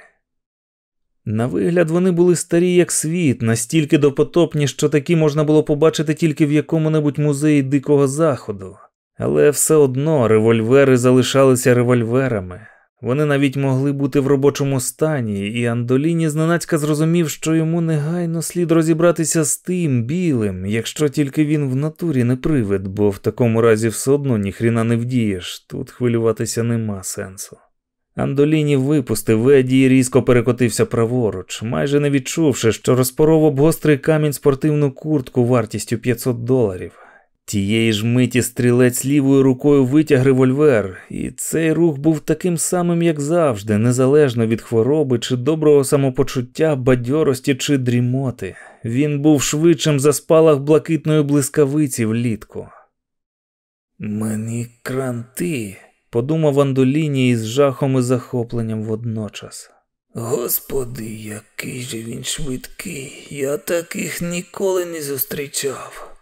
На вигляд, вони були старі, як світ, настільки допотопні, що такі можна було побачити тільки в якому-небудь музеї Дикого Заходу. Але все одно револьвери залишалися револьверами. Вони навіть могли бути в робочому стані, і Андоліні зненацька зрозумів, що йому негайно слід розібратися з тим білим, якщо тільки він в натурі не привид, бо в такому разі все одно ніхріна не вдієш, тут хвилюватися нема сенсу. Андоліні випустив Еді і різко перекотився праворуч, майже не відчувши, що розпоров об гострий камінь спортивну куртку вартістю 500 доларів. Тієї ж миті стрілець лівою рукою витяг револьвер, і цей рух був таким самим, як завжди, незалежно від хвороби чи доброго самопочуття, бадьорості чи дрімоти. Він був швидшим за спалах блакитної блискавиці влітку. Мені кранти, подумав Андоліні із жахом і захопленням водночас. Господи, який же він швидкий, я таких ніколи не зустрічав.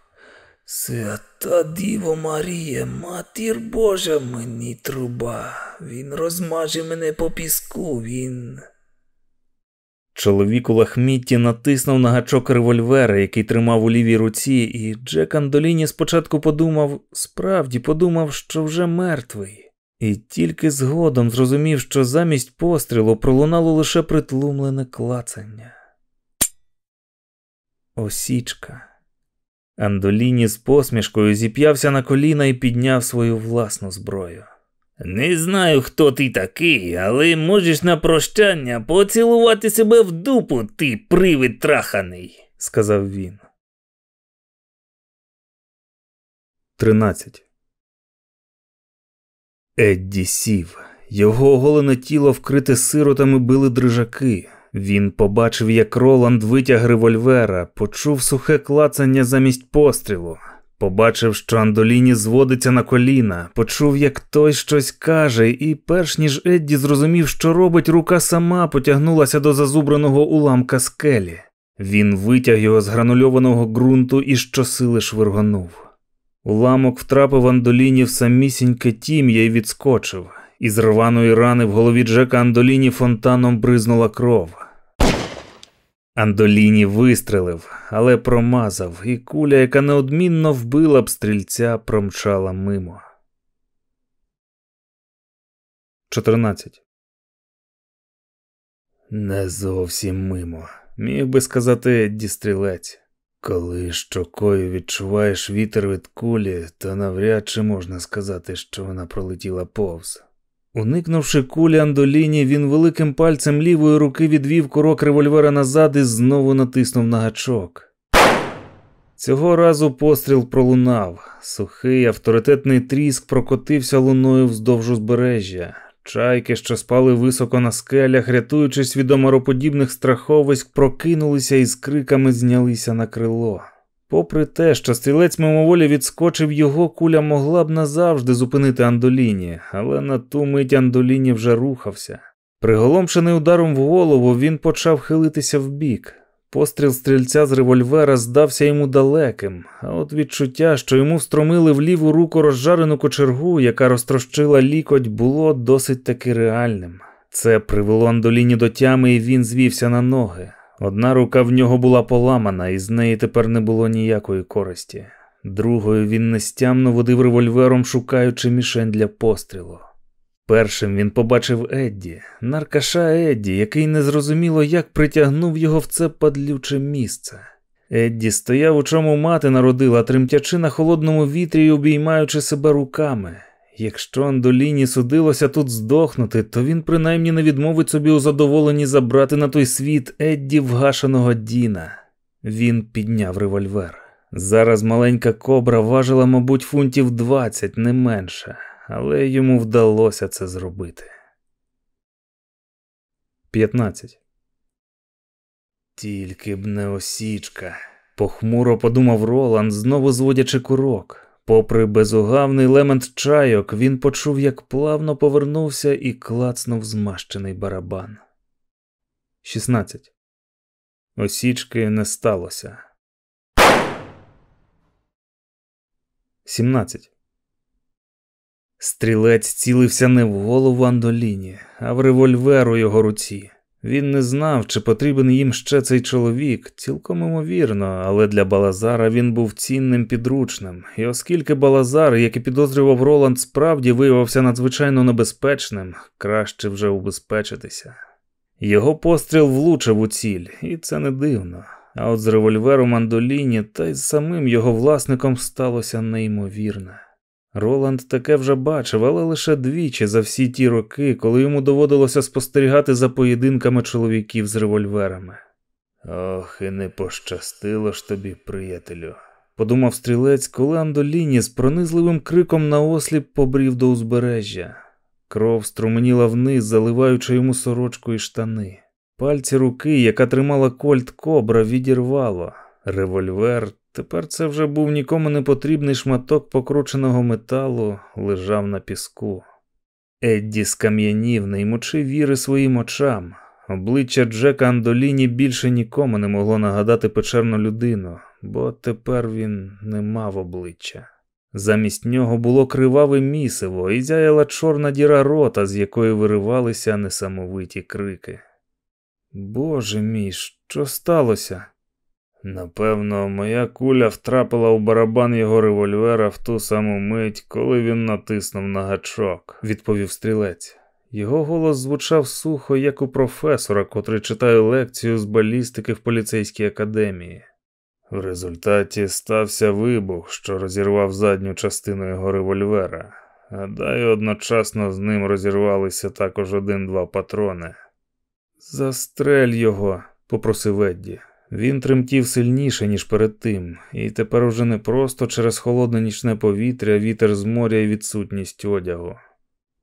Свята Діво Марія, матір Божа, мені труба. Він розмаже мене по піску, він. Чоловік у лахмітті натиснув на гачок револьвера, який тримав у лівій руці, і Джек Андоліні спочатку подумав, справді подумав, що вже мертвий, і тільки згодом зрозумів, що замість пострілу пролунало лише притлумлене клацання. Осічка. Андоліні з посмішкою зіп'явся на коліна і підняв свою власну зброю. Не знаю, хто ти такий, але можеш на прощання поцілувати себе в дупу, ти привид траханий, сказав він. 13. Едді сів. Його оголене тіло вкрите сиротами били дрижаки. Він побачив, як Роланд витяг револьвера, почув сухе клацання замість пострілу. Побачив, що Андоліні зводиться на коліна, почув, як той щось каже, і, перш ніж Едді зрозумів, що робить, рука сама потягнулася до зазубраного уламка скелі. Він витяг його з гранульованого ґрунту і щосили швиргонув. Уламок втрапив Андоліні в самісіньке тім'я і відскочив. Із рваної рани в голові Джека Андоліні фонтаном бризнула кров. Андоліні вистрелив, але промазав, і куля, яка неодмінно вбила б стрільця, промчала мимо. 14. Не зовсім мимо. Міг би сказати Едді стрілець. Коли щокою відчуваєш вітер від кулі, то навряд чи можна сказати, що вона пролетіла повз. Уникнувши кулі Андоліні, він великим пальцем лівої руки відвів курок револьвера назад і знову натиснув на гачок. Цього разу постріл пролунав. Сухий авторитетний тріск прокотився луною вздовж узбережжя. Чайки, що спали високо на скелях, рятуючись від омароподібних страховиськ, прокинулися і з криками знялися на крило. Попри те, що стрілець мимоволі відскочив, його куля могла б назавжди зупинити Андоліні, але на ту мить Андоліні вже рухався. Приголомшений ударом в голову, він почав хилитися вбік. Постріл стрільця з револьвера здався йому далеким, а от відчуття, що йому встромили в ліву руку розжарену кочергу, яка розтрощила лікоть, було досить таки реальним. Це привело Андоліні до тями, і він звівся на ноги. Одна рука в нього була поламана, і з неї тепер не було ніякої користі. Другою він нестямно водив револьвером, шукаючи мішень для пострілу. Першим він побачив Едді, наркаша Едді, який незрозуміло як притягнув його в це падлюче місце. Едді стояв, у чому мати народила, тремтячи на холодному вітрі й обіймаючи себе руками. Якщо Андоліні судилося тут здохнути, то він принаймні не відмовить собі у задоволенні забрати на той світ Едді вгашеного Діна. Він підняв револьвер. Зараз маленька кобра важила, мабуть, фунтів двадцять, не менше, але йому вдалося це зробити. 15. Тільки б не осічка. Похмуро подумав Роланд, знову зводячи курок. Попри безугавний лемент чайок, він почув, як плавно повернувся і клацнув змащений барабан. 16. Осічки не сталося. 17. Стрілець цілився не в голову Андоліні, а в револьвер у його руці. Він не знав, чи потрібен їм ще цей чоловік, цілком імовірно, але для Балазара він був цінним підручним, і оскільки Балазар, як і підозрював Роланд, справді виявився надзвичайно небезпечним, краще вже убезпечитися. Його постріл влучив у ціль, і це не дивно. А от з револьвером Андоліні та й з самим його власником сталося неймовірне. Роланд таке вже бачив, але лише двічі за всі ті роки, коли йому доводилося спостерігати за поєдинками чоловіків з револьверами. Ох, і не пощастило ж тобі, приятелю, подумав стрілець, коли Андоліні з пронизливим криком на осліп побрів до узбережжя. Кров струменіла вниз, заливаючи йому сорочку і штани. Пальці руки, яка тримала кольт кобра, відірвало. Револьвер Тепер це вже був нікому не потрібний шматок покрученого металу, лежав на піску. Едді скам'янів, не ймучи віри своїм очам. Обличчя Джека Андоліні більше нікому не могло нагадати печерну людину, бо тепер він не мав обличчя. Замість нього було криваве місиво і зяяла чорна діра рота, з якої виривалися несамовиті крики. Боже мій, що сталося? Напевно, моя куля втрапила у барабан його револьвера в ту саму мить, коли він натиснув на гачок, відповів стрілець. Його голос звучав сухо, як у професора, котрий читає лекцію з балістики в поліцейській академії. В результаті стався вибух, що розірвав задню частину його револьвера. Гадаю, одночасно з ним розірвалися також один-два патрони. Застрель його, попросив Едді. Він тремтів сильніше, ніж перед тим, і тепер уже не просто через холодне нічне повітря, вітер з моря і відсутність одягу.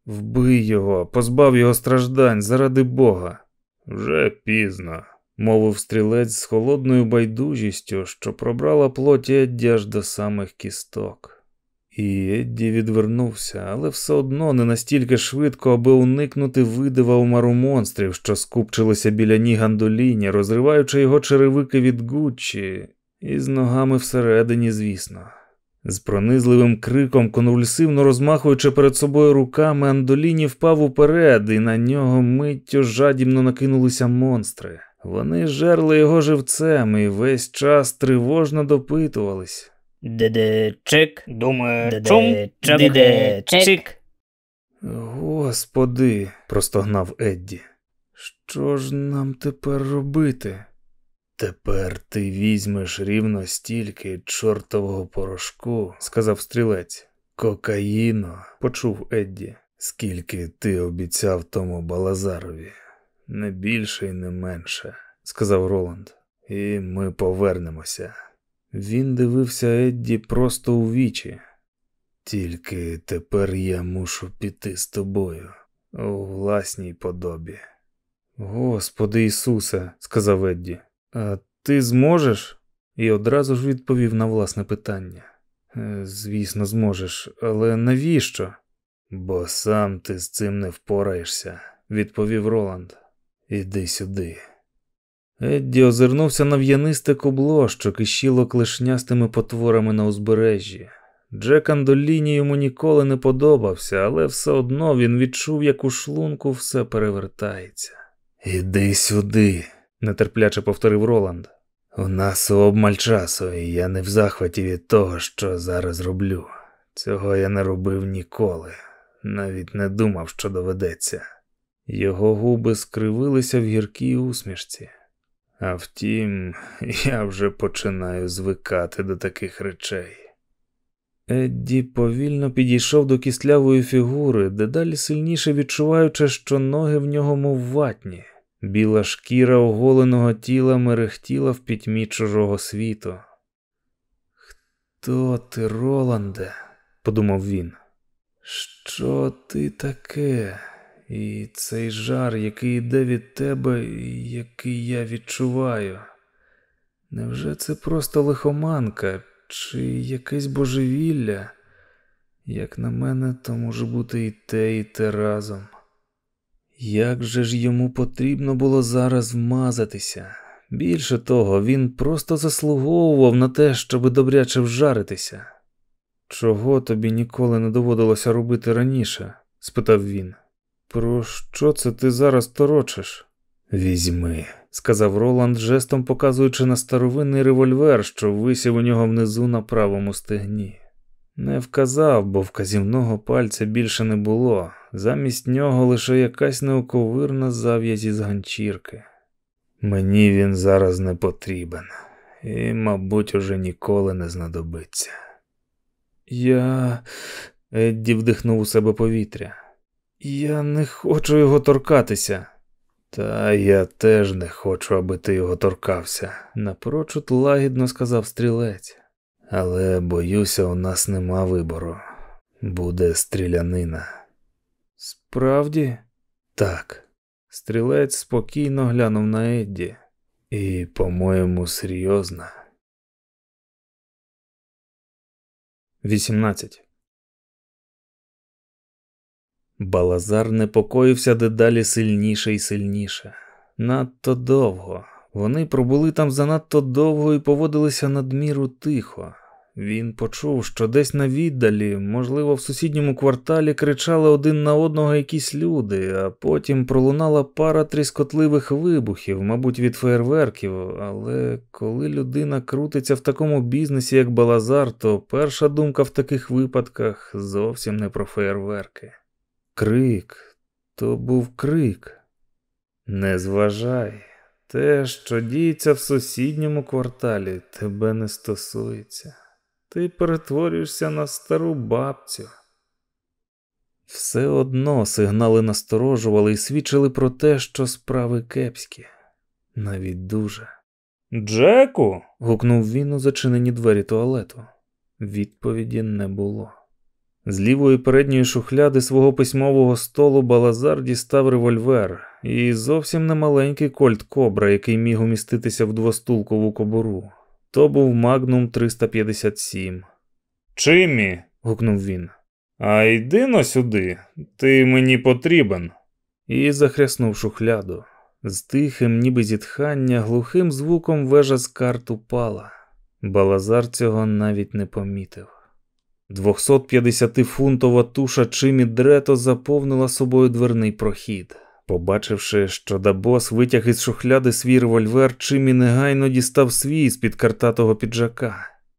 Вбий його, позбав його страждань заради Бога. Вже пізно, мовив стрілець з холодною байдужістю, що пробрала плоті Едді аж до самих кісток. І Едді відвернувся, але все одно не настільки швидко, аби уникнути видива умару монстрів, що скупчилися біля ніг Андоліні, розриваючи його черевики від Гуччі, і з ногами всередині, звісно. З пронизливим криком, конвульсивно розмахуючи перед собою руками, Андоліні впав уперед, і на нього миттю жадібно накинулися монстри. Вони жерли його живцем і весь час тривожно допитувались. Деде-чик, думає, Деде- чум, чик. Господи, простогнав Едді. Що ж нам тепер робити? Тепер ти візьмеш рівно стільки чортового порошку, сказав стрілець. Кокаїну, почув Едді. Скільки ти обіцяв тому Балазарові? Не більше і не менше, сказав Роланд. І ми повернемося. Він дивився Едді просто у вічі. Тільки тепер я мушу піти з тобою у власній подобі. Господи Ісусе, сказав Едді, а ти зможеш? І одразу ж відповів на власне питання. «Е, Звісно, зможеш, але навіщо? Бо сам ти з цим не впораєшся, відповів Роланд. Іди сюди. Едді озирнувся на в'янисте кубло, що кишіло клешнястими потворами на узбережжі. Джек Андоліні йому ніколи не подобався, але все одно він відчув, як у шлунку все перевертається. Іди сюди, нетерпляче повторив Роланд. У нас обмаль часу, і я не в захваті від того, що зараз роблю. Цього я не робив ніколи, навіть не думав, що доведеться. Його губи скривилися в гіркій усмішці. А втім, [LAUGHS] я вже починаю звикати до таких речей. Едді повільно підійшов до кістлявої фігури, дедалі сильніше відчуваючи, що ноги в нього мов ватні. Біла шкіра оголеного тіла мерехтіла в пітьмі чужого світу. Хто ти, Роланде? подумав він. Що ти таке? І цей жар, який йде від тебе, який я відчуваю. Невже це просто лихоманка чи якесь божевілля? Як на мене, то може бути і те, і те разом. Як же ж йому потрібно було зараз вмазатися? Більше того, він просто заслуговував на те, щоб добряче вжаритися. Чого тобі ніколи не доводилося робити раніше? спитав він. Про що це ти зараз торочиш? Візьми, сказав Роланд, жестом показуючи на старовинний револьвер, що висів у нього внизу на правому стегні. Не вказав, бо вказівного пальця більше не було, замість нього лише якась неоковирна зав'язі з ганчірки. Мені він зараз не потрібен, і, мабуть, уже ніколи не знадобиться. Я. Едді вдихнув у себе повітря. Я не хочу його торкатися. Та я теж не хочу, аби ти його торкався, напрочуд лагідно сказав стрілець. Але боюся, у нас нема вибору. Буде стрілянина. Справді? Так. Стрілець спокійно глянув на Едді. І, по-моєму, серйозно. 18. Балазар непокоївся дедалі сильніше і сильніше. Надто довго. Вони пробули там занадто довго і поводилися надміру тихо. Він почув, що десь на віддалі, можливо, в сусідньому кварталі кричали один на одного якісь люди, а потім пролунала пара тріскотливих вибухів, мабуть, від фейерверків. Але коли людина крутиться в такому бізнесі, як Балазар, то перша думка в таких випадках зовсім не про фейерверки. Крик, то був крик. Не зважай, те, що діється в сусідньому кварталі, тебе не стосується. Ти перетворюєшся на стару бабцю. Все одно сигнали насторожували і свідчили про те, що справи кепські, навіть дуже. Джеку. гукнув він у зачинені двері туалету. Відповіді не було. З лівої передньої шухляди свого письмового столу Балазар дістав револьвер і зовсім не маленький кольт кобра, який міг уміститися в двостулкову кобуру. То був Магнум 357. Чиммі. гукнув він. А йди но сюди, ти мені потрібен. І захряснув шухляду. З тихим, ніби зітхання, глухим звуком вежа з карт упала. Балазар цього навіть не помітив. 250-фунтова туша Чимі Дрето заповнила собою дверний прохід. Побачивши, що Дабос витяг із шухляди свій револьвер, Чимі негайно дістав свій з під картатого піджака.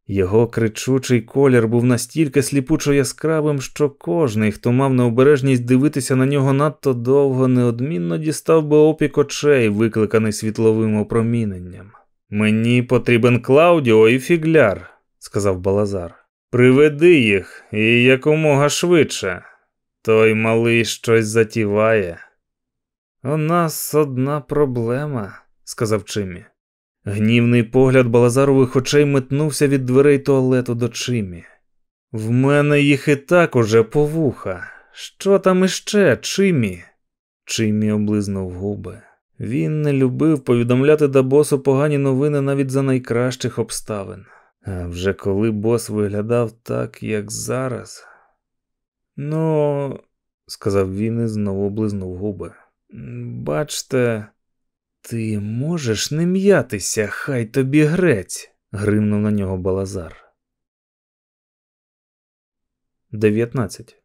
Його кричучий колір був настільки сліпучо яскравим, що кожний, хто мав необережність дивитися на нього надто довго, неодмінно дістав би опік очей, викликаний світловим опроміненням. Мені потрібен Клаудіо і фігляр, сказав Балазар. Приведи їх і якомога швидше. Той малий щось затіває. У нас одна проблема, сказав Чимі. Гнівний погляд Балазарових очей метнувся від дверей туалету до Чимі. В мене їх і так уже по вуха. Що там іще, Чимі? Чимі облизнув губи. Він не любив повідомляти Дабосу погані новини навіть за найкращих обставин. А вже коли бос виглядав так, як зараз. Ну, сказав він і знову облизнув губи. Бачте, ти можеш не м'ятися, хай тобі грець, гримнув на нього Балазар. 19.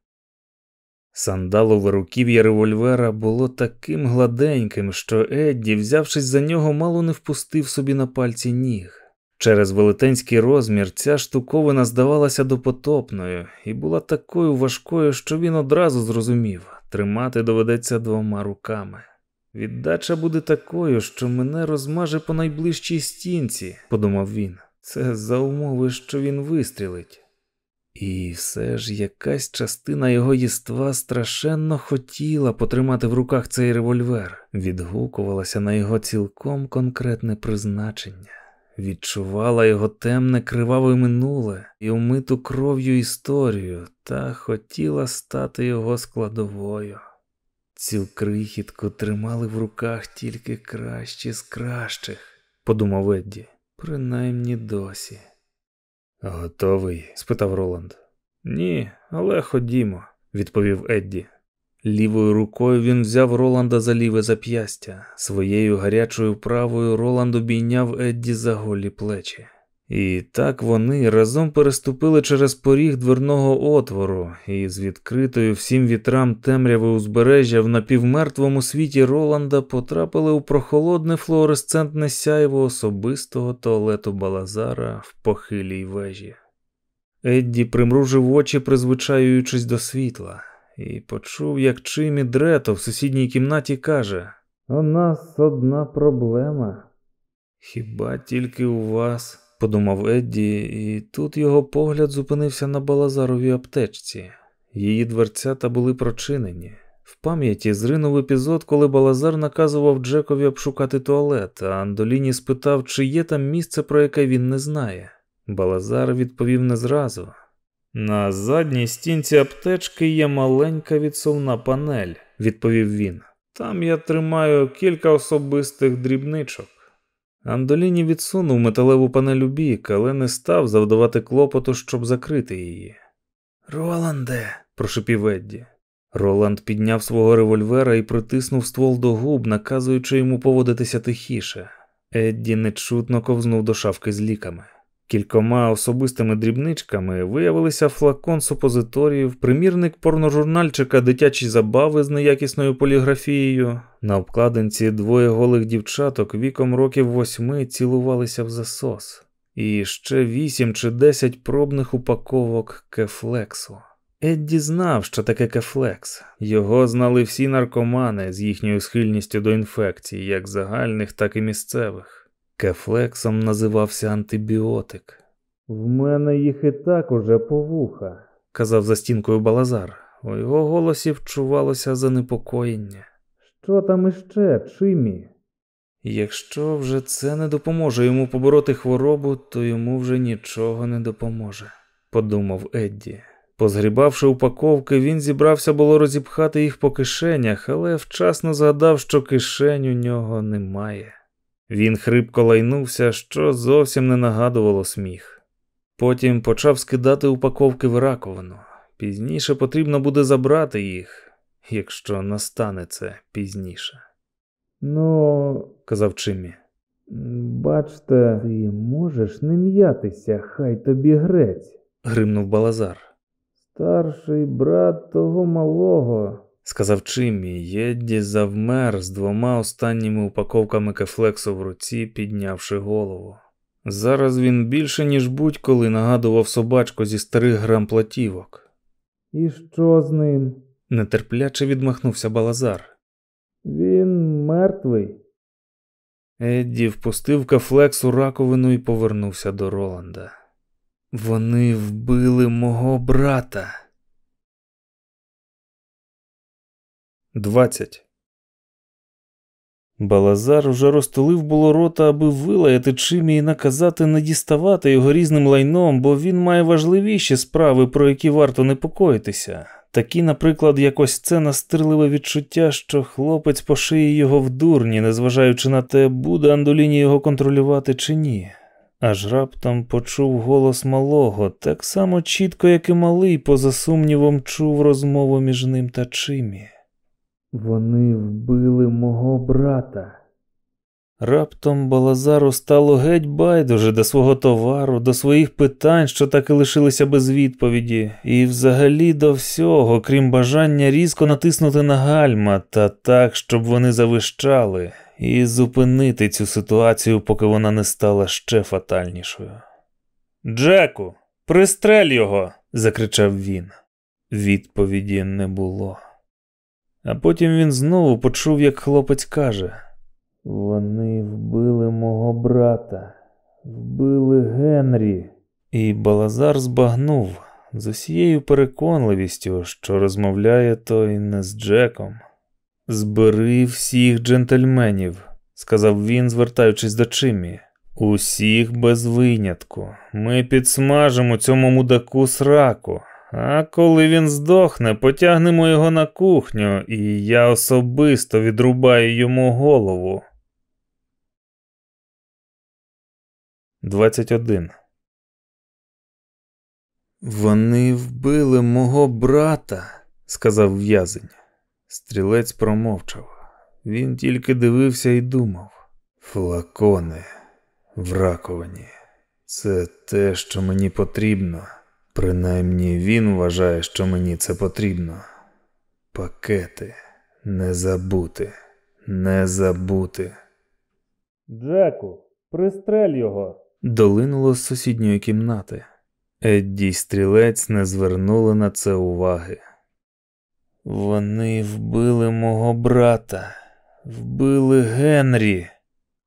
Сандалове руків'я револьвера було таким гладеньким, що Едді, взявшись за нього, мало не впустив собі на пальці ніг. Через велетенський розмір ця штуковина здавалася допотопною і була такою важкою, що він одразу зрозумів тримати доведеться двома руками. Віддача буде такою, що мене розмаже по найближчій стінці, подумав він. Це за умови, що він вистрілить. І все ж якась частина його єства страшенно хотіла потримати в руках цей револьвер, відгукувалася на його цілком конкретне призначення відчувала його темне криваве минуле і умиту кров'ю історію, та хотіла стати його складовою. Цю крихітку тримали в руках тільки кращі з кращих, подумав Едді, принаймні досі. Готовий? спитав Роланд. Ні, але ходімо, відповів Едді. Лівою рукою він взяв Роланда за ліве зап'ястя, своєю гарячою правою Роланд обійняв Едді за голі плечі. І так вони разом переступили через поріг дверного отвору, і з відкритою всім вітрам темряви узбережжя в напівмертвому світі Роланда потрапили у прохолодне флуоресцентне сяйво особистого туалету Балазара в похилій вежі. Едді примружив очі, призвичаюючись до світла і почув, як Чимі Дрето в сусідній кімнаті каже: У нас одна проблема. Хіба тільки у вас? подумав Едді, і тут його погляд зупинився на балазаровій аптечці. Її дверцята були прочинені. В пам'яті зринув епізод, коли Балазар наказував Джекові обшукати туалет, а Андоліні спитав, чи є там місце, про яке він не знає. Балазар відповів не зразу. На задній стінці аптечки є маленька відсувна панель, відповів він. Там я тримаю кілька особистих дрібничок. Андоліні відсунув металеву панель у бік, але не став завдавати клопоту, щоб закрити її. Роланде, прошепів Едді. Роланд підняв свого револьвера і притиснув ствол до губ, наказуючи йому поводитися тихіше. Едді нечутно ковзнув до шафки з ліками. Кількома особистими дрібничками виявилися флакон супозиторіїв, примірник порножурнальчика дитячі забави з неякісною поліграфією. На обкладинці двоє голих дівчаток віком років восьми цілувалися в засос, і ще вісім чи десять пробних упаковок кефлексу. Едді знав, що таке кефлекс. Його знали всі наркомани з їхньою схильністю до інфекцій, як загальних, так і місцевих. Кефлексом називався антибіотик. В мене їх і так уже по вуха, казав за стінкою Балазар. У його голосі вчувалося занепокоєння. Що там іще, Чимі? Якщо вже це не допоможе йому побороти хворобу, то йому вже нічого не допоможе, подумав Едді. Позгрібавши упаковки, він зібрався було розіпхати їх по кишенях, але вчасно згадав, що кишень у нього немає. Він хрипко лайнувся, що зовсім не нагадувало сміх. Потім почав скидати упаковки в раковину. Пізніше потрібно буде забрати їх, якщо настане це пізніше. Ну, казав Чиммі, бачте, ти можеш не м'ятися, хай тобі грець, гримнув Балазар. Старший брат того малого, сказав Чиммі, Єдді завмер з двома останніми упаковками кефлексу в руці, піднявши голову. Зараз він більше, ніж будь-коли нагадував собачку зі старих грам платівок. І що з ним? нетерпляче відмахнувся Балазар. Він мертвий. Едді впустив кафлекс у раковину і повернувся до Роланда. Вони вбили мого брата. 20. Балазар уже розтулив було рота, аби вилаяти Чимі і наказати не діставати його різним лайном, бо він має важливіші справи, про які варто непокоїтися. Такі, наприклад, якось це настирливе відчуття, що хлопець пошиє його в дурні, незважаючи на те, буде Андоліні його контролювати чи ні. Аж раптом почув голос малого, так само чітко, як і малий, поза сумнівом, чув розмову між ним та Чимі. Вони вбили мого брата. Раптом Балазару стало геть байдуже до свого товару, до своїх питань, що так і лишилися без відповіді, і взагалі до всього, крім бажання різко натиснути на гальма та так, щоб вони завищали, і зупинити цю ситуацію, поки вона не стала ще фатальнішою. Джеку, пристрель його. закричав він. Відповіді не було. А потім він знову почув, як хлопець каже: Вони вбили мого брата, вбили Генрі. І Балазар збагнув з усією переконливістю, що розмовляє той не з Джеком. Збери всіх джентльменів, сказав він, звертаючись до Чимі. Усіх без винятку. Ми підсмажимо цьому мудаку сраку. А коли він здохне, потягнемо його на кухню, і я особисто відрубаю йому голову. 21. Вони вбили мого брата, сказав в'язень. Стрілець промовчав. Він тільки дивився і думав. Флакони в раковині. Це те, що мені потрібно. Принаймні він вважає, що мені це потрібно. Пакети не забути, не забути. Джеку, пристрель його. долинуло з сусідньої кімнати. Едді стрілець не звернули на це уваги. Вони вбили мого брата, вбили Генрі.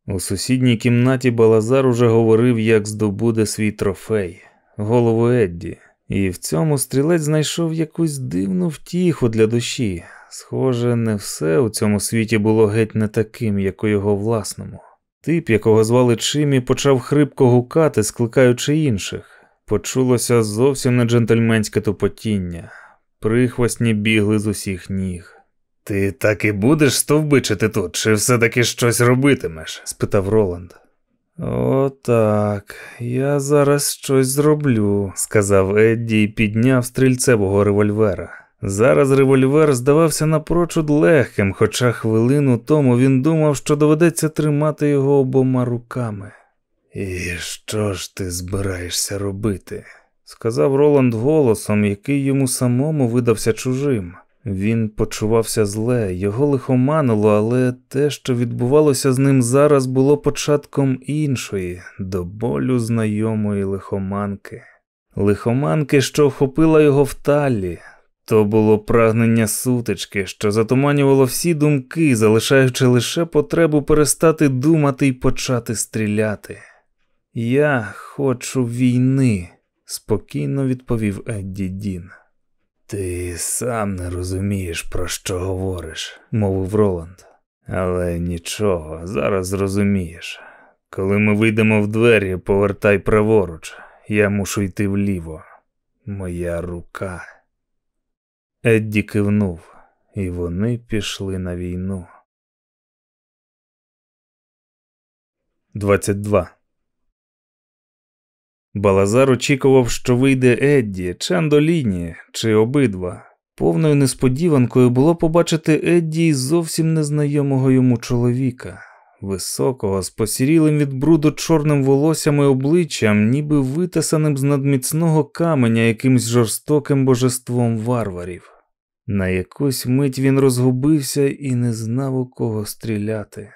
У сусідній кімнаті Балазар уже говорив, як здобуде свій трофей голову Едді, і в цьому стрілець знайшов якусь дивну втіху для душі. Схоже, не все у цьому світі було геть не таким, як у його власному. Тип, якого звали Чимі, почав хрипко гукати, скликаючи інших. Почулося зовсім не джентльменське тупотіння. Прихвостні бігли з усіх ніг. Ти так і будеш стовбичити тут, чи все таки щось робитимеш? спитав Роланд. Отак, я зараз щось зроблю, сказав Едді і підняв стрільцевого револьвера. Зараз револьвер здавався напрочуд легким, хоча хвилину тому він думав, що доведеться тримати його обома руками. І що ж ти збираєшся робити? сказав Роланд голосом, який йому самому видався чужим. Він почувався зле, його лихоманило, але те, що відбувалося з ним зараз, було початком іншої, до болю знайомої лихоманки. Лихоманки, що охопила його в талі. То було прагнення сутички, що затуманювало всі думки, залишаючи лише потребу перестати думати і почати стріляти. Я хочу війни, спокійно відповів Едді Дін. Ти сам не розумієш, про що говориш, мовив Роланд. Але нічого, зараз зрозумієш. Коли ми вийдемо в двері, повертай праворуч, я мушу йти вліво. Моя рука. Едді кивнув, і вони пішли на війну. 22 Балазар очікував, що вийде Едді, Чандоліні чи обидва. Повною несподіванкою було побачити Едді і зовсім незнайомого йому чоловіка, високого, з посірілим від бруду чорним волоссям і обличчям, ніби витесаним з надміцного каменя якимсь жорстоким божеством варварів. На якусь мить він розгубився і не знав, у кого стріляти.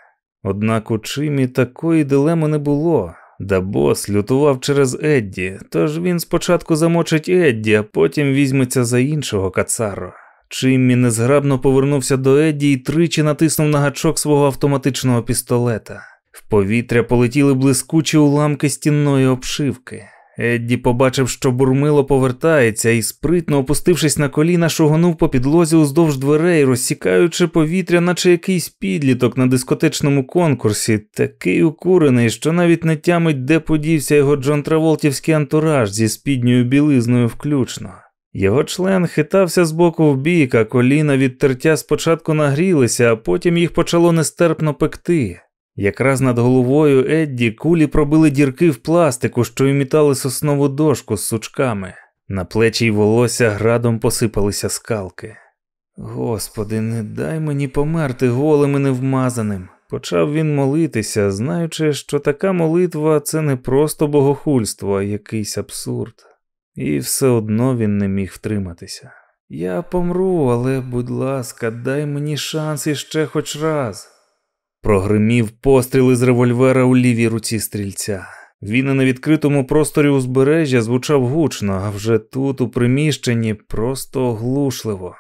Однак у Чимі такої дилеми не було. Дабос лютував через Едді, тож він спочатку замочить Едді, а потім візьметься за іншого кацаро. Чиммі незграбно повернувся до Едді і тричі натиснув на гачок свого автоматичного пістолета. В повітря полетіли блискучі уламки стінної обшивки. Едді побачив, що бурмило повертається, і, спритно опустившись на коліна, шугонув по підлозі уздовж дверей, розсікаючи повітря, наче якийсь підліток на дискотечному конкурсі, такий укурений, що навіть не тямить, де подівся його Джон Траволтівський антураж зі спідньою білизною включно. Його член хитався з боку в бік, а коліна від тертя спочатку нагрілися, а потім їх почало нестерпно пекти. Якраз над головою Едді кулі пробили дірки в пластику, що імітали соснову дошку з сучками. На плечі й волосся градом посипалися скалки. Господи, не дай мені померти голим і невмазаним. Почав він молитися, знаючи, що така молитва це не просто богохульство, а якийсь абсурд. І все одно він не міг втриматися. Я помру, але, будь ласка, дай мені шанс іще хоч раз. Прогримів постріли з револьвера у лівій руці стрільця. Він і на відкритому просторі узбережжя звучав гучно, а вже тут, у приміщенні, просто оглушливо.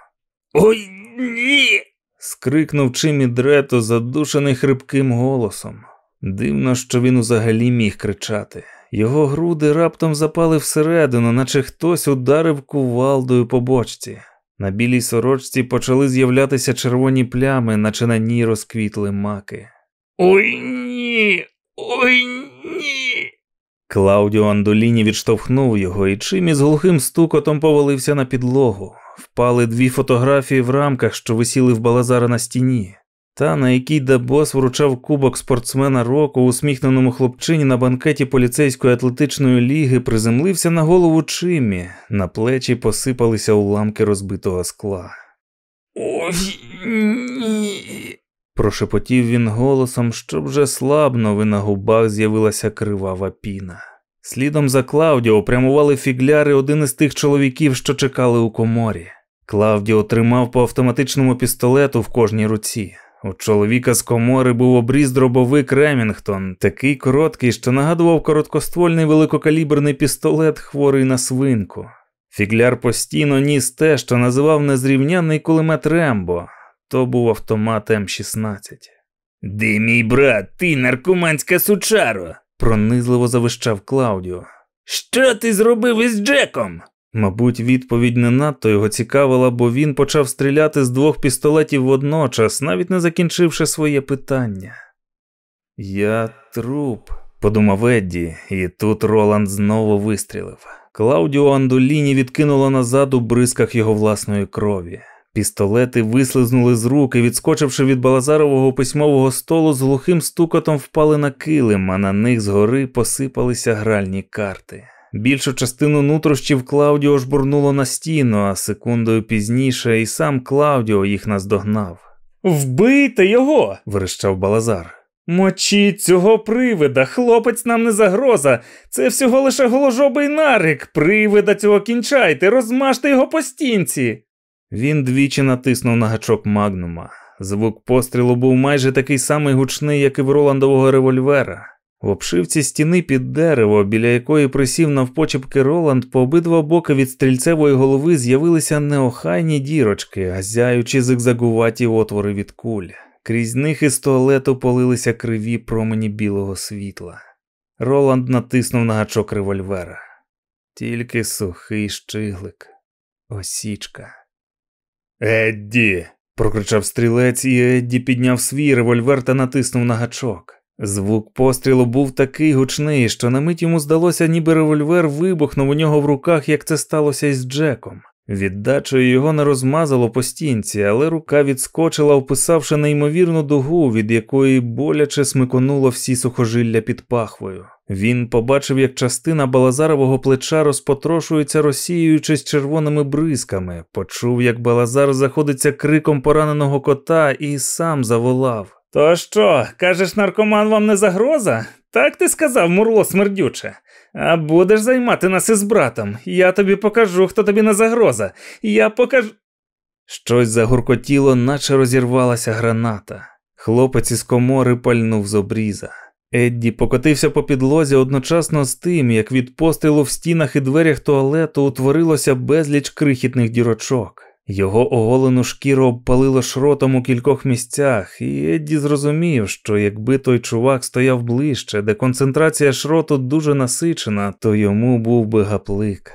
Ой ні. скрикнув Чимі Дрето, задушений хрипким голосом. Дивно, що він взагалі міг кричати. Його груди раптом запали всередину, наче хтось ударив кувалдою по бочці. На білій сорочці почали з'являтися червоні плями, наче на ній розквітли маки. Ой ні. Ой ні. Клаудіо Андоліні відштовхнув його і чим із глухим стукотом повалився на підлогу. Впали дві фотографії в рамках, що висіли в балазара на стіні. Та, на якій Дебос вручав кубок спортсмена року усміхненому хлопчині на банкеті поліцейської атлетичної ліги, приземлився на голову Чимі, на плечі посипалися уламки розбитого скла. Ой ні. Прошепотів він голосом, що вже слабно на губах з'явилася кривава піна. Слідом за Клаудіо прямували фігляри один із тих чоловіків, що чекали у коморі. Клаудіо тримав по автоматичному пістолету в кожній руці. У чоловіка з комори був обріз дробовик Ремінгтон, такий короткий, що нагадував короткоствольний великокаліберний пістолет, хворий на свинку. Фігляр постійно ніс те, що називав незрівнянний кулемет Рембо. То був автомат М16. Де мій брат, ти наркоманська сучаро? пронизливо завищав Клаудіо. Що ти зробив із Джеком? Мабуть, відповідь не надто його цікавила, бо він почав стріляти з двох пістолетів водночас, навіть не закінчивши своє питання. Я труп, подумав Едді, і тут Роланд знову вистрілив. Клаудіо Андоліні відкинуло назад у бризках його власної крові. Пістолети вислизнули з рук і, відскочивши від балазарового письмового столу, з глухим стукотом впали на килим, а на них згори посипалися гральні карти. Більшу частину нутрощів Клаудіо жбурнуло на стіну, а секундою пізніше і сам Клаудіо їх наздогнав. Вбийте його! верещав Балазар. Мочіть цього привида, хлопець нам не загроза. Це всього лише голожобий нарик. Привида цього кінчайте, розмажте його по стінці. Він двічі натиснув на гачок магнума. Звук пострілу був майже такий самий гучний, як і в Роландового револьвера. В обшивці стіни під дерево, біля якої присів навпочепки Роланд, по обидва боки від стрільцевої голови з'явилися неохайні дірочки, а зигзагуваті отвори від куль. Крізь них із туалету полилися криві промені білого світла. Роланд натиснув на гачок револьвера. Тільки сухий щиглик. Осічка. Едді. прокричав стрілець, і Едді підняв свій револьвер та натиснув на гачок. Звук пострілу був такий гучний, що на мить йому здалося, ніби револьвер вибухнув у нього в руках, як це сталося із Джеком. Віддачею його не розмазало по стінці, але рука відскочила, вписавши неймовірну дугу, від якої боляче смиконуло всі сухожилля під пахвою. Він побачив, як частина балазарового плеча розпотрошується, розсіюючись червоними бризками, почув, як балазар заходиться криком пораненого кота, і сам заволав. То що, кажеш, наркоман вам не загроза? Так ти сказав, мурло смердюче. А будеш займати нас із братом. Я тобі покажу, хто тобі не загроза. Я покажу. Щось загуркотіло, наче розірвалася граната. Хлопець із комори пальнув з обріза. Едді покотився по підлозі одночасно з тим, як від пострілу в стінах і дверях туалету утворилося безліч крихітних дірочок. Його оголену шкіру обпалило шротом у кількох місцях, і Едді зрозумів, що якби той чувак стояв ближче, де концентрація шроту дуже насичена, то йому був би гаплик.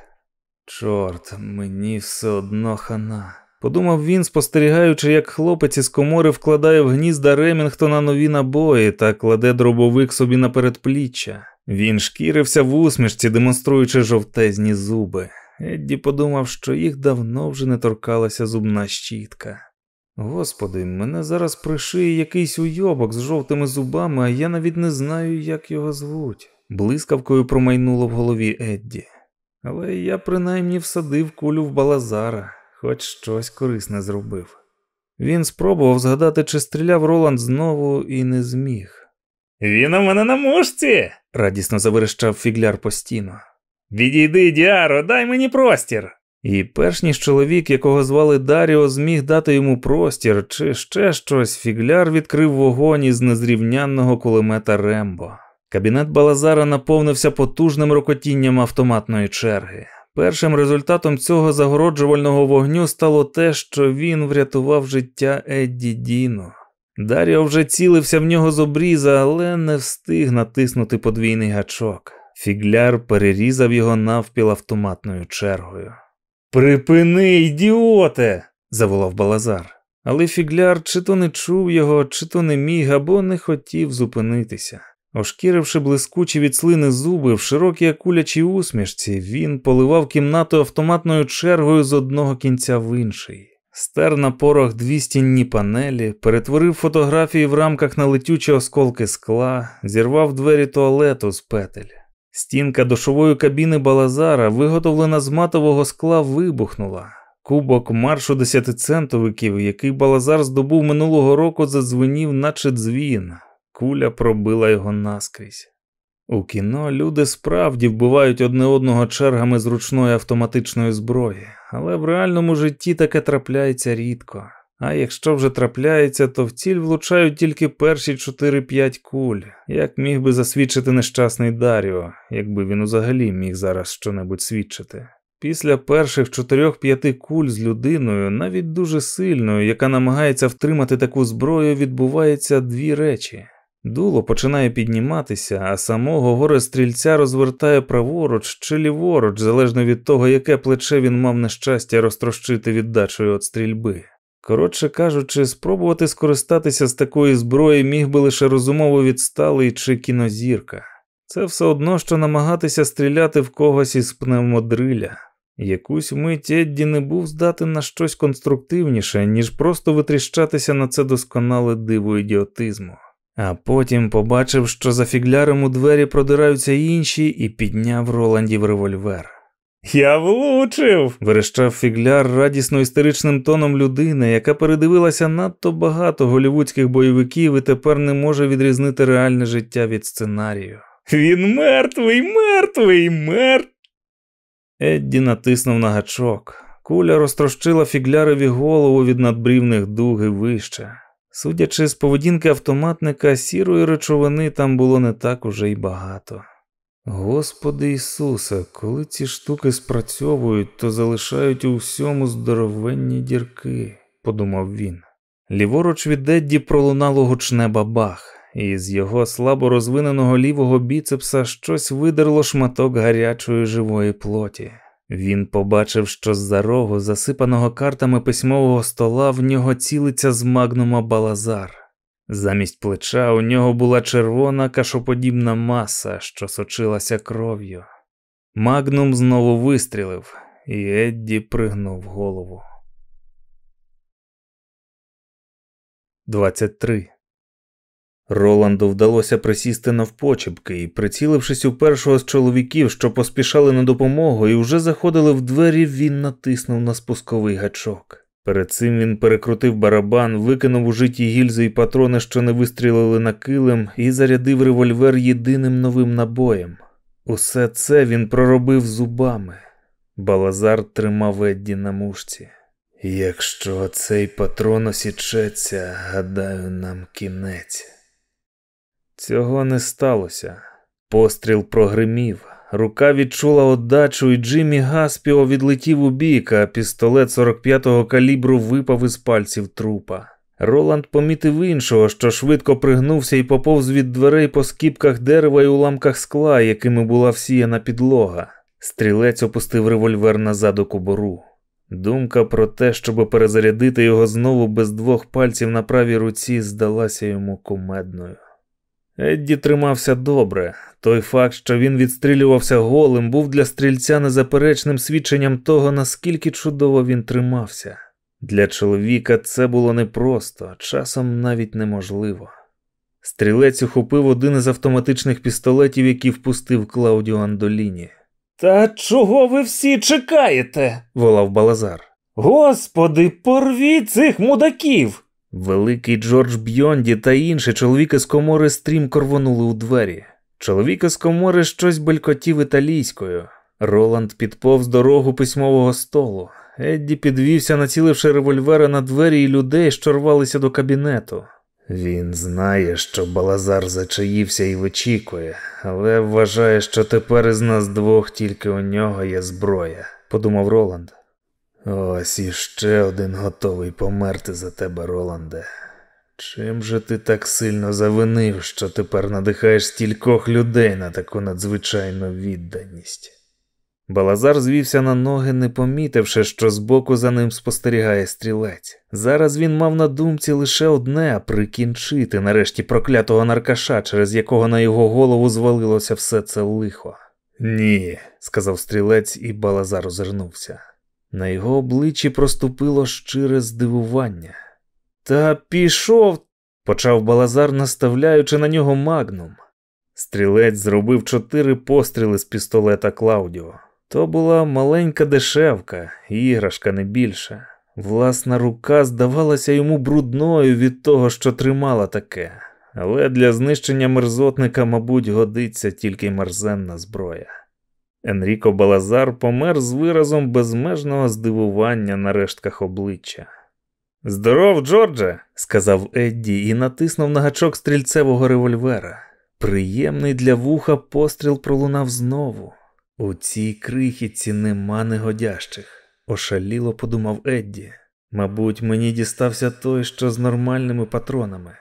Чорт, мені все одно хана. Подумав він, спостерігаючи, як хлопець із комори вкладає в гнізда Ремінгтона нові набої та кладе дробовик собі на передпліччя. Він шкірився в усмішці, демонструючи жовтезні зуби. Едді подумав, що їх давно вже не торкалася зубна щітка. Господи, мене зараз пришиє якийсь уйобок з жовтими зубами, а я навіть не знаю, як його звуть. Блискавкою промайнуло в голові Едді. Але я принаймні всадив кулю в балазара, хоч щось корисне зробив. Він спробував згадати, чи стріляв Роланд знову і не зміг. Він у мене на мушці, радісно заверещав фігляр постійно. Відійди, Діаро, дай мені простір. І перш ніж чоловік, якого звали Даріо, зміг дати йому простір чи ще щось, фігляр відкрив вогонь із незрівнянного кулемета Рембо. Кабінет Балазара наповнився потужним рокотінням автоматної черги. Першим результатом цього загороджувального вогню стало те, що він врятував життя Едді Діно. Даріо вже цілився в нього з обріза, але не встиг натиснути подвійний гачок. Фігляр перерізав його навпіл автоматною чергою. Припини, ідіоте! заволав Балазар. Але фігляр чи то не чув його, чи то не міг, або не хотів зупинитися. Ошкіривши блискучі від слини зуби в широкій акулячій усмішці, він поливав кімнату автоматною чергою з одного кінця в інший. Стер на порох дві стінні панелі, перетворив фотографії в рамках на летючі осколки скла, зірвав двері туалету з петель. Стінка душової кабіни Балазара, виготовлена з матового скла, вибухнула. Кубок маршу десятицентовиків, який Балазар здобув минулого року, задзвенів, наче дзвін. Куля пробила його наскрізь. У кіно люди справді вбивають одне одного чергами зручної автоматичної зброї, але в реальному житті таке трапляється рідко. А якщо вже трапляється, то в ціль влучають тільки перші 4-5 куль, як міг би засвідчити нещасний Даріо, якби він взагалі міг зараз щонебудь свідчити. Після перших 4-5 куль з людиною, навіть дуже сильною, яка намагається втримати таку зброю, відбуваються дві речі. Дуло починає підніматися, а самого горе стрільця розвертає праворуч чи ліворуч, залежно від того, яке плече він мав нещастя розтрощити віддачею від стрільби. Коротше кажучи, спробувати скористатися з такої зброї міг би лише розумово відсталий чи кінозірка. Це все одно, що намагатися стріляти в когось із пневмодриля. Якусь мить Едді не був здатен на щось конструктивніше, ніж просто витріщатися на це досконале диво ідіотизму. А потім побачив, що за фігляром у двері продираються інші, і підняв Роландів револьвер. Я влучив. верещав фігляр радісно істеричним тоном людини, яка передивилася надто багато голівудських бойовиків і тепер не може відрізнити реальне життя від сценарію. Він мертвий, мертвий, мертвий. Едді натиснув на гачок. Куля розтрощила фігляреві голову від надбрівних дуг і вище. Судячи з поведінки автоматника, сірої речовини там було не так уже й багато. Господи Ісусе, коли ці штуки спрацьовують, то залишають у всьому здоровенні дірки, подумав він. Ліворуч від Едді пролунало гучне бабах, і з його слабо розвиненого лівого біцепса щось видерло шматок гарячої живої плоті. Він побачив, що з-за рогу, засипаного картами письмового стола, в нього цілиться з магнума балазар. Замість плеча у нього була червона кашоподібна маса, що сочилася кров'ю. Магнум знову вистрілив, і Едді пригнув голову. 23. Роланду вдалося присісти навпочепки і, прицілившись у першого з чоловіків, що поспішали на допомогу і вже заходили в двері, він натиснув на спусковий гачок. Перед цим він перекрутив барабан, викинув у житті гільзи і патрони, що не вистрілили на килим, і зарядив револьвер єдиним новим набоєм. Усе це він проробив зубами. Балазар тримав Едді на мушці. Якщо цей патрон осічеться, гадаю, нам кінець. Цього не сталося. Постріл прогримів. Рука відчула отдачу, і Джиммі Гаспіо відлетів у бік, а пістолет 45-го калібру випав із пальців трупа. Роланд помітив іншого, що швидко пригнувся і поповз від дверей по скіпках дерева і уламках скла, якими була всіяна підлога. Стрілець опустив револьвер назад у кобору. Думка про те, щоб перезарядити його знову без двох пальців на правій руці, здалася йому кумедною. Едді тримався добре. Той факт, що він відстрілювався голим, був для стрільця незаперечним свідченням того, наскільки чудово він тримався. Для чоловіка це було непросто, часом навіть неможливо. Стрілець ухопив один із автоматичних пістолетів, які впустив Клаудіо Андоліні. Та чого ви всі чекаєте? волав Балазар. Господи, порвіть цих мудаків! Великий Джордж Бьонді та інші чоловіки з комори стрімко рвонули у двері. Чоловік із комори щось белькотів італійською. Роланд підповз дорогу письмового столу. Едді підвівся, націливши револьвера на двері і людей, що рвалися до кабінету. Він знає, що Балазар зачаївся і вичікує, але вважає, що тепер із нас двох тільки у нього є зброя, подумав Роланд. Ось іще один готовий померти за тебе, Роланде. Чим же ти так сильно завинив, що тепер надихаєш стількох людей на таку надзвичайну відданість? Балазар звівся на ноги, не помітивши, що збоку за ним спостерігає стрілець. Зараз він мав на думці лише одне прикінчити нарешті проклятого наркаша, через якого на його голову звалилося все це лихо. Ні, сказав стрілець, і Балазар озирнувся. На його обличчі проступило щире здивування. Та пішов, почав Балазар, наставляючи на нього магнум. Стрілець зробив чотири постріли з пістолета Клаудіо. То була маленька дешевка, іграшка не більше. Власна рука здавалася йому брудною від того, що тримала таке, але для знищення мерзотника, мабуть, годиться тільки мерзенна зброя. Енріко Балазар помер з виразом безмежного здивування на рештках обличчя. Здоров, Джордже, сказав Едді і натиснув на гачок стрільцевого револьвера. Приємний для вуха постріл пролунав знову. У цій крихітці нема негодящих, ошаліло подумав Едді. Мабуть, мені дістався той, що з нормальними патронами.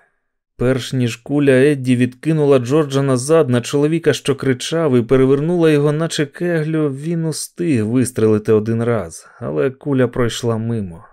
Перш ніж куля Едді відкинула Джорджа назад на чоловіка, що кричав, і перевернула його, наче кеглю, він устиг вистрелити один раз, але куля пройшла мимо.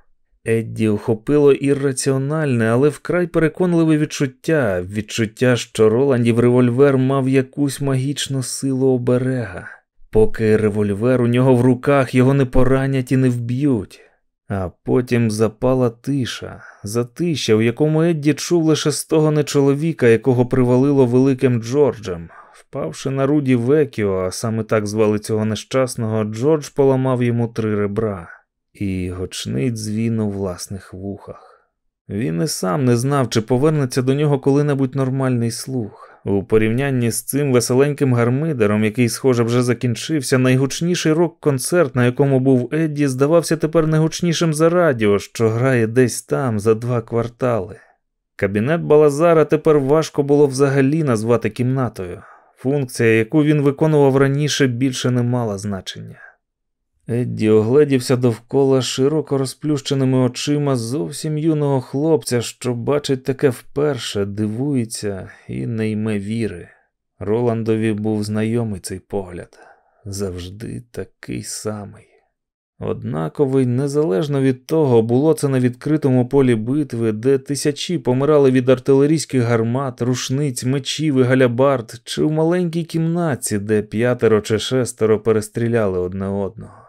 Едді охопило ірраціональне, але вкрай переконливе відчуття, відчуття, що Роландів револьвер мав якусь магічну силу оберега. Поки револьвер у нього в руках його не поранять і не вб'ють. А потім запала тиша, затища, у якому Едді чув лише стогони чоловіка, якого привалило великим Джорджем. Впавши на руді Векіо, а саме так звали цього нещасного, Джордж поламав йому три ребра і гочний дзвін у власних вухах. Він і сам не знав, чи повернеться до нього коли-небудь нормальний слух. У порівнянні з цим веселеньким гармидером, який, схоже, вже закінчився, найгучніший рок-концерт, на якому був Едді, здавався тепер найгучнішим за радіо, що грає десь там за два квартали. Кабінет Балазара тепер важко було взагалі назвати кімнатою. Функція, яку він виконував раніше, більше не мала значення. Едді огледівся довкола широко розплющеними очима зовсім юного хлопця, що бачить таке вперше, дивується і не йме віри. Роландові був знайомий цей погляд, завжди такий самий. Однаковий, незалежно від того, було це на відкритому полі битви, де тисячі помирали від артилерійських гармат, рушниць, мечів і галябард, чи в маленькій кімнатці, де п'ятеро чи шестеро перестріляли одне одного.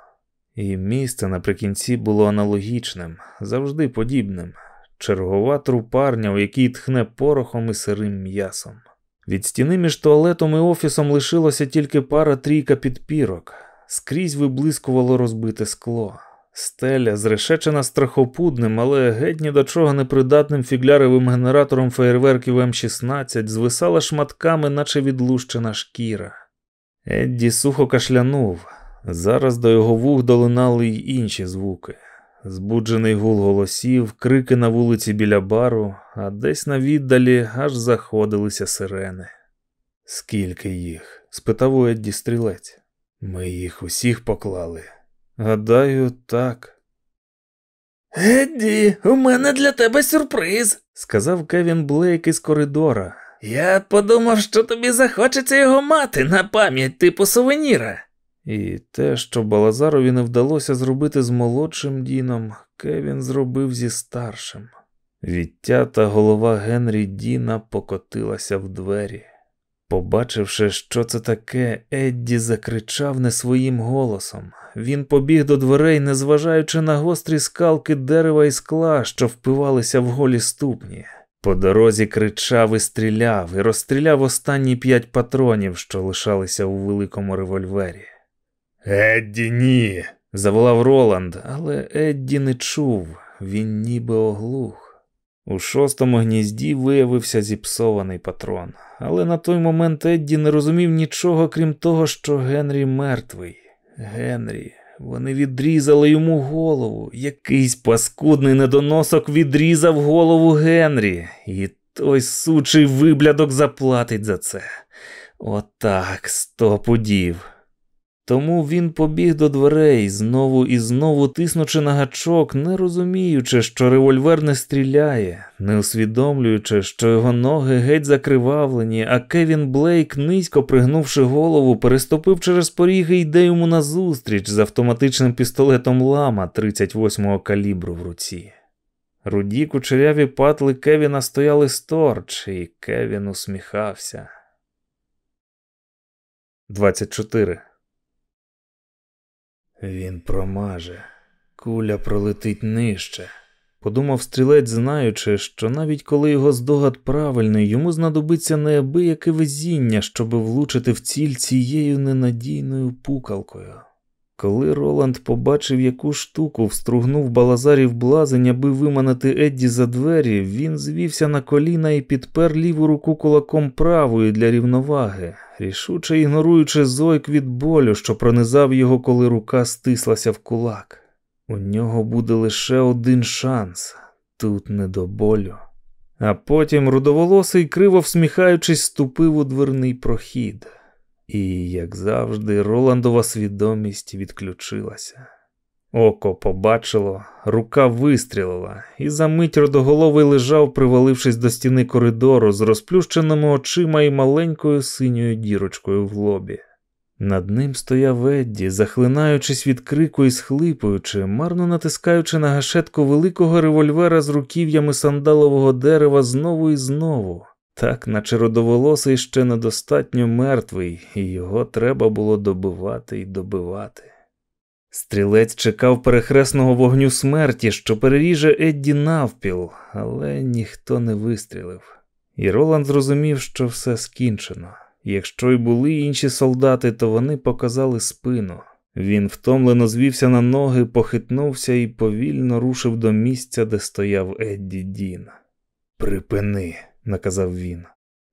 І місце наприкінці було аналогічним, завжди подібним. Чергова трупарня, у якій тхне порохом і сирим м'ясом. Від стіни між туалетом і офісом лишилося тільки пара трійка підпірок, скрізь виблискувало розбите скло. Стеля, зрешечена страхопудним, але геть ні до чого непридатним фігляревим генератором феєрверків М16 звисала шматками, наче відлущена шкіра. Едді сухо кашлянув. Зараз до його вух долинали й інші звуки. Збуджений гул голосів, крики на вулиці біля бару, а десь на віддалі аж заходилися сирени. Скільки їх? спитав у Едді стрілець. Ми їх усіх поклали. Гадаю, так. Едді, у мене для тебе сюрприз, сказав Кевін Блейк із коридора. Я подумав, що тобі захочеться його мати на пам'ять типу сувеніра. І те, що Балазарові не вдалося зробити з молодшим Діном, Кевін зробив зі старшим. Відтята голова Генрі Діна покотилася в двері. Побачивши, що це таке, Едді закричав не своїм голосом. Він побіг до дверей, незважаючи на гострі скалки дерева і скла, що впивалися в голі ступні. По дорозі кричав і стріляв, і розстріляв останні п'ять патронів, що лишалися у великому револьвері. Едді, ні. заволав Роланд, але Едді не чув, він ніби оглух. У шостому гнізді виявився зіпсований патрон, але на той момент Едді не розумів нічого, крім того, що Генрі мертвий. Генрі, вони відрізали йому голову. Якийсь паскудний недоносок відрізав голову Генрі, і той сучий виблядок заплатить за це. Отак, сто пудів. Тому він побіг до дверей, знову і знову тиснучи на гачок, не розуміючи, що револьвер не стріляє, не усвідомлюючи, що його ноги геть закривавлені, а Кевін Блейк, низько пригнувши голову, переступив через поріг і йде йому назустріч з автоматичним пістолетом лама 38-го калібру в руці. Руді кучеряві патли Кевіна стояли сторч, і Кевін усміхався. 24 він промаже, куля пролетить нижче. Подумав стрілець, знаючи, що навіть коли його здогад правильний, йому знадобиться неабияке везіння, щоб влучити в ціль цією ненадійною пукалкою. Коли Роланд побачив, яку штуку встругнув балазарів блазень, аби виманити Едді за двері, він звівся на коліна і підпер ліву руку кулаком правої для рівноваги, рішуче ігноруючи зойк від болю, що пронизав його, коли рука стислася в кулак. У нього буде лише один шанс тут не до болю. А потім рудоволосий, криво всміхаючись, ступив у дверний прохід. І, як завжди, Роландова свідомість відключилася. Око побачило, рука вистрілила, і за мить родоголовий лежав, привалившись до стіни коридору з розплющеними очима і маленькою синьою дірочкою в лобі. Над ним стояв Едді, захлинаючись від крику і схлипуючи, марно натискаючи на гашетку великого револьвера з руків'ями сандалового дерева знову і знову, Так, наче родоволосий ще недостатньо мертвий, і його треба було добивати і добивати. Стрілець чекав перехресного вогню смерті, що переріже Едді навпіл, але ніхто не вистрілив. І Роланд зрозумів, що все скінчено. Якщо й були інші солдати, то вони показали спину. Він втомлено звівся на ноги, похитнувся і повільно рушив до місця, де стояв Едді Дін. Припини, наказав він.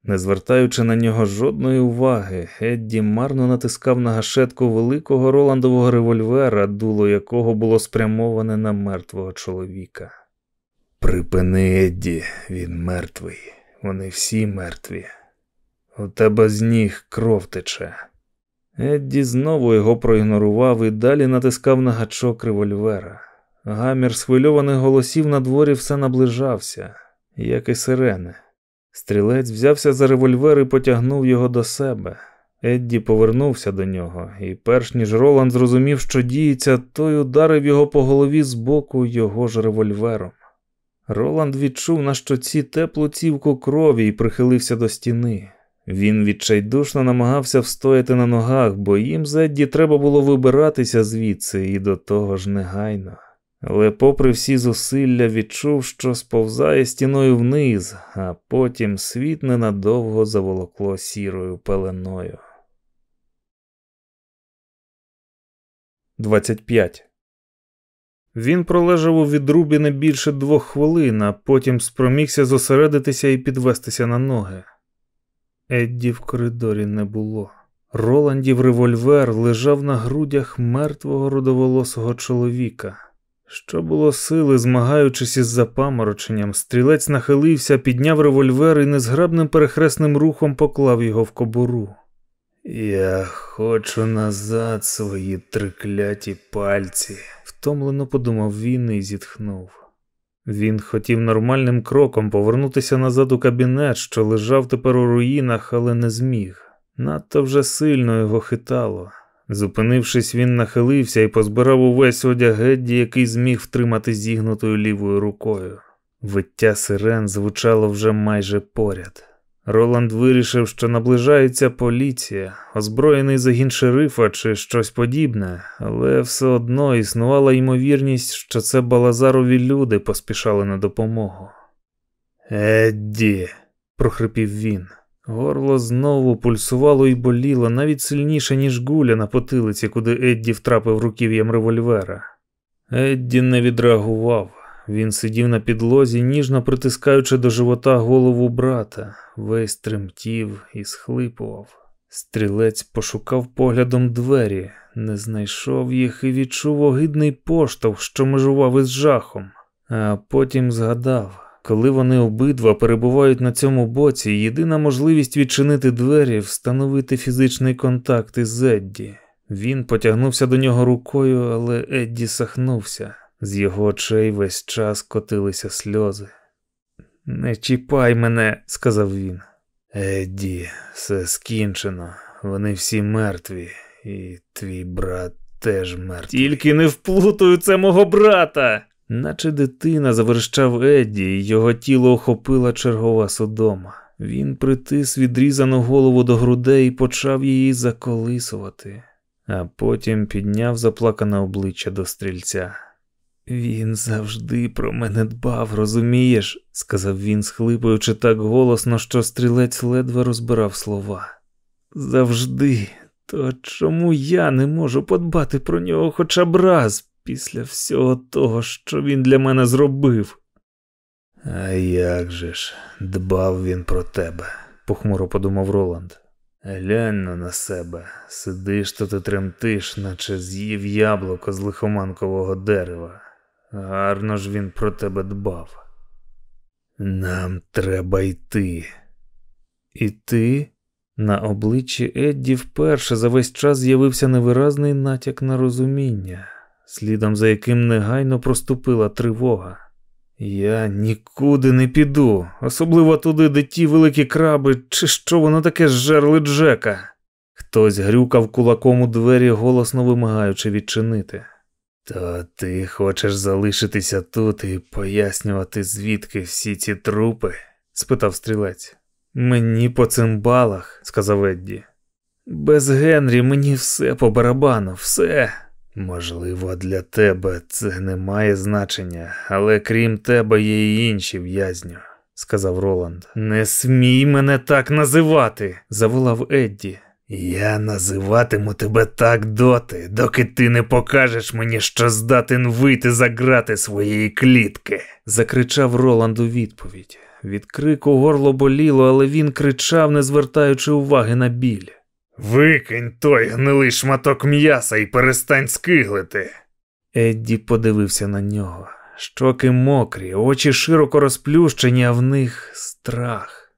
Не звертаючи на нього жодної уваги, Едді марно натискав на гашетку великого Роландового револьвера, дуло якого було спрямоване на мертвого чоловіка. Припини, Едді, він мертвий. Вони всі мертві. У тебе з ніг кров тече. Едді знову його проігнорував і далі натискав на гачок револьвера. Гамір схвильованих голосів на дворі все наближався, як і сирени. Стрілець взявся за револьвер і потягнув його до себе. Едді повернувся до нього, і перш ніж Роланд зрозумів, що діється, той ударив його по голові з боку його ж револьвером. Роланд відчув на щоці теплу цівку крові і прихилився до стіни. Він відчайдушно намагався встояти на ногах, бо їм з Едді треба було вибиратися звідси і до того ж негайно. Але, попри всі зусилля, відчув, що сповзає стіною вниз, а потім світ ненадовго заволокло сірою пеленою. 25. Він пролежав у відрубі не більше двох хвилин, а потім спромігся зосередитися і підвестися на ноги. Едді в коридорі не було. Роландів револьвер лежав на грудях мертвого рудоволосого чоловіка. Що було сили, змагаючись із запамороченням, стрілець нахилився, підняв револьвер і незграбним перехресним рухом поклав його в кобуру. Я хочу назад свої трикляті пальці, втомлено подумав він і зітхнув. Він хотів нормальним кроком повернутися назад у кабінет, що лежав тепер у руїнах, але не зміг. Надто вже сильно його хитало. Зупинившись, він нахилився і позбирав увесь одяг Гедді, який зміг втримати зігнутою лівою рукою. Виття сирен звучало вже майже поряд. Роланд вирішив, що наближається поліція, озброєний загін шерифа чи щось подібне, але все одно існувала ймовірність, що це балазарові люди поспішали на допомогу. Едді, прохрипів він. Горло знову пульсувало і боліло навіть сильніше, ніж гуля на потилиці, куди Едді втрапив руків'ям револьвера. Едді не відреагував. Він сидів на підлозі, ніжно притискаючи до живота голову брата, весь тремтів і схлипував. Стрілець пошукав поглядом двері, не знайшов їх і відчув огидний поштовх, що межував із жахом, а потім згадав. Коли вони обидва перебувають на цьому боці, єдина можливість відчинити двері встановити фізичний контакт із Едді. Він потягнувся до нього рукою, але Едді сахнувся. З його очей весь час котилися сльози. Не чіпай мене, сказав він. Едді, все скінчено. Вони всі мертві, і твій брат теж мертвий. Тільки не вплутую це мого брата. Наче дитина заверщав Едді, і його тіло охопила чергова содома. Він притис відрізану голову до грудей і почав її заколисувати, а потім підняв заплакане обличчя до стрільця. Він завжди про мене дбав, розумієш, сказав він, схлипуючи так голосно, що стрілець ледве розбирав слова. Завжди, то чому я не можу подбати про нього хоча б раз після всього того, що він для мене зробив? А як же ж, дбав він про тебе, похмуро подумав Роланд. Глянь на себе, сидиш тут і тремтиш, наче з'їв яблуко з лихоманкового дерева. Гарно ж він про тебе дбав. Нам треба йти. Іти? На обличчі Едді вперше за весь час з'явився невиразний натяк на розуміння, слідом за яким негайно проступила тривога. Я нікуди не піду, особливо туди, де ті великі краби, чи що воно таке жерли Джека. Хтось грюкав кулаком у двері, голосно вимагаючи відчинити. То ти хочеш залишитися тут і пояснювати, звідки всі ці трупи? спитав стрілець. Мені по цимбалах, сказав Едді. Без Генрі мені все по барабану, все. Можливо, для тебе це не має значення, але крім тебе є й інші в'язню, сказав Роланд. Не смій мене так називати, заволав Едді. Я називатиму тебе так доти, доки ти не покажеш мені, що здатен вийти за грати своєї клітки, закричав Роланд у відповідь. Від крику горло боліло, але він кричав, не звертаючи уваги на біль. Викинь той гнилий шматок м'яса і перестань скиглити. Едді подивився на нього. Щоки мокрі, очі широко розплющені, а в них страх.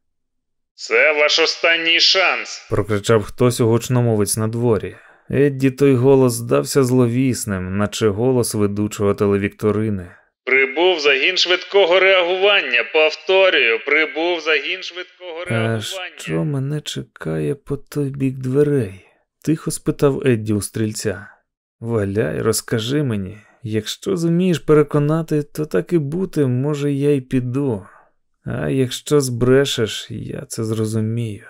Це ваш останній шанс. прокричав хтось у гучномовець на дворі. Едді той голос здався зловісним, наче голос ведучого телевікторини. Прибув загін швидкого реагування. Повторюю, прибув загін швидкого А реагування. що мене чекає по той бік дверей? тихо спитав Едді у стрільця. Валяй, розкажи мені, якщо зумієш переконати, то так і бути, може, я й піду. А якщо збрешеш, я це зрозумію.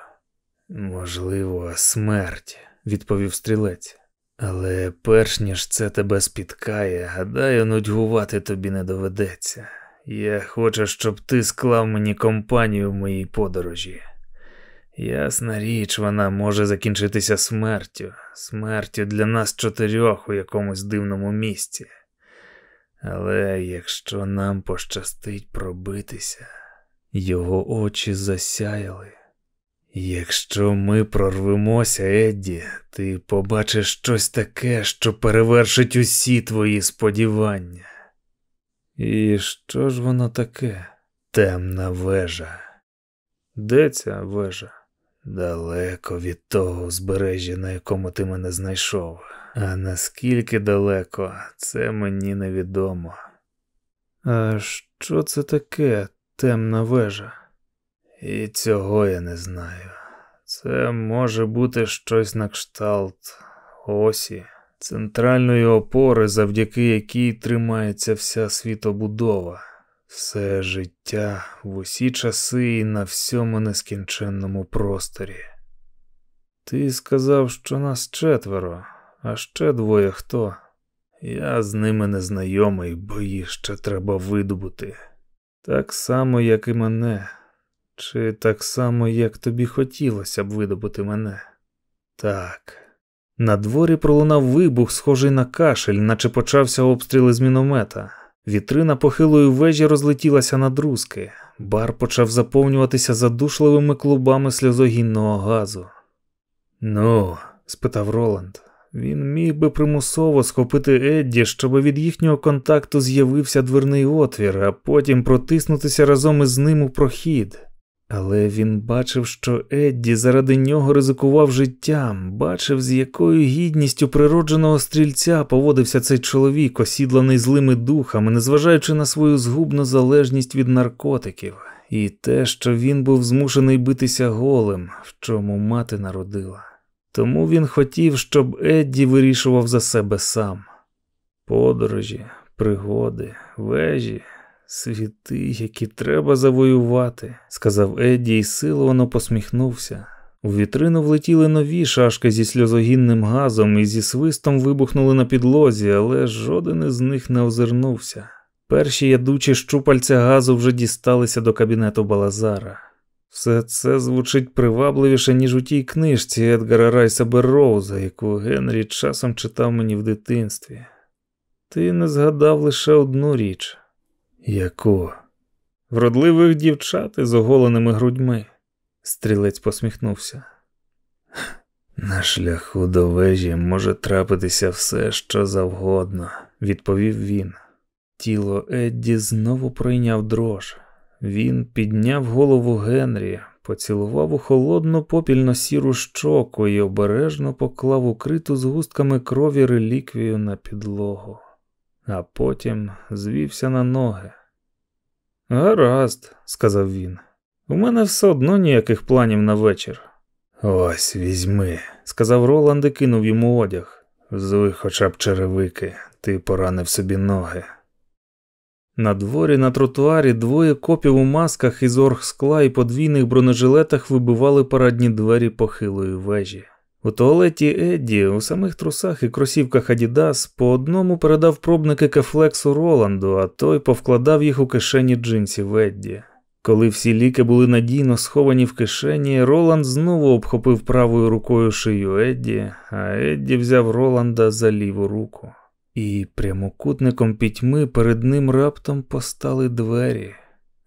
Можливо, смерть, відповів стрілець. Але перш ніж це тебе спіткає, гадаю, нудьгувати тобі не доведеться. Я хочу, щоб ти склав мені компанію в моїй подорожі. Ясна річ, вона може закінчитися смертю, смертю для нас чотирьох у якомусь дивному місці. Але якщо нам пощастить пробитися, його очі засяяли. Якщо ми прорвемося, Едді, ти побачиш щось таке, що перевершить усі твої сподівання. І що ж воно таке? Темна вежа. Де ця вежа? Далеко від того узбережжя, на якому ти мене знайшов. А наскільки далеко, це мені невідомо. А що це таке темна вежа? І цього я не знаю. Це може бути щось на кшталт осі, центральної опори, завдяки якій тримається вся світобудова, все життя в усі часи і на всьому нескінченному просторі. Ти сказав, що нас четверо, а ще двоє хто? Я з ними не знайомий, бо їх ще треба видобути. Так само, як і мене. Чи так само, як тобі хотілося б видобути мене? Так. На дворі пролунав вибух, схожий на кашель, наче почався обстріл із міномета. Вітрина похилої вежі розлетілася на друзки. Бар почав заповнюватися задушливими клубами сльозогінного газу. Ну, спитав Роланд. Він міг би примусово схопити Едді, щоб від їхнього контакту з'явився дверний отвір, а потім протиснутися разом із ним у прохід. Але він бачив, що Едді заради нього ризикував життям, бачив, з якою гідністю природженого стрільця поводився цей чоловік, осідланий злими духами, незважаючи на свою згубну залежність від наркотиків, і те, що він був змушений битися голим, в чому мати народила. Тому він хотів, щоб Едді вирішував за себе сам. Подорожі, пригоди, вежі, світи, які треба завоювати, сказав Едді і силовано посміхнувся. У вітрину влетіли нові шашки зі сльозогінним газом і зі свистом вибухнули на підлозі, але жоден із них не озирнувся. Перші ядучі щупальця газу вже дісталися до кабінету Балазара. Все це звучить привабливіше, ніж у тій книжці Едгара Райса Берроуза, яку Генрі часом читав мені в дитинстві. Ти не згадав лише одну річ. Яку? Вродливих дівчат із оголеними грудьми. Стрілець посміхнувся. На шляху до вежі може трапитися все, що завгодно, відповів він. Тіло Едді знову пройняв дрож. Він підняв голову Генрі, поцілував у холодну попільно сіру щоку і обережно поклав укриту згустками крові реліквію на підлогу, а потім звівся на ноги. Гаразд, сказав він. У мене все одно ніяких планів на вечір. Ось візьми, сказав Роланд і кинув йому одяг. Взуй хоча б черевики, ти поранив собі ноги. На дворі на тротуарі двоє копів у масках із оргскла і подвійних бронежилетах вибивали парадні двері похилої вежі. У туалеті Едді, у самих трусах і кросівках Адідас, по одному передав пробники кефлексу Роланду, а той повкладав їх у кишені джинсів Едді. Коли всі ліки були надійно сховані в кишені, Роланд знову обхопив правою рукою шию Едді, а Едді взяв Роланда за ліву руку. І прямокутником пітьми перед ним раптом постали двері.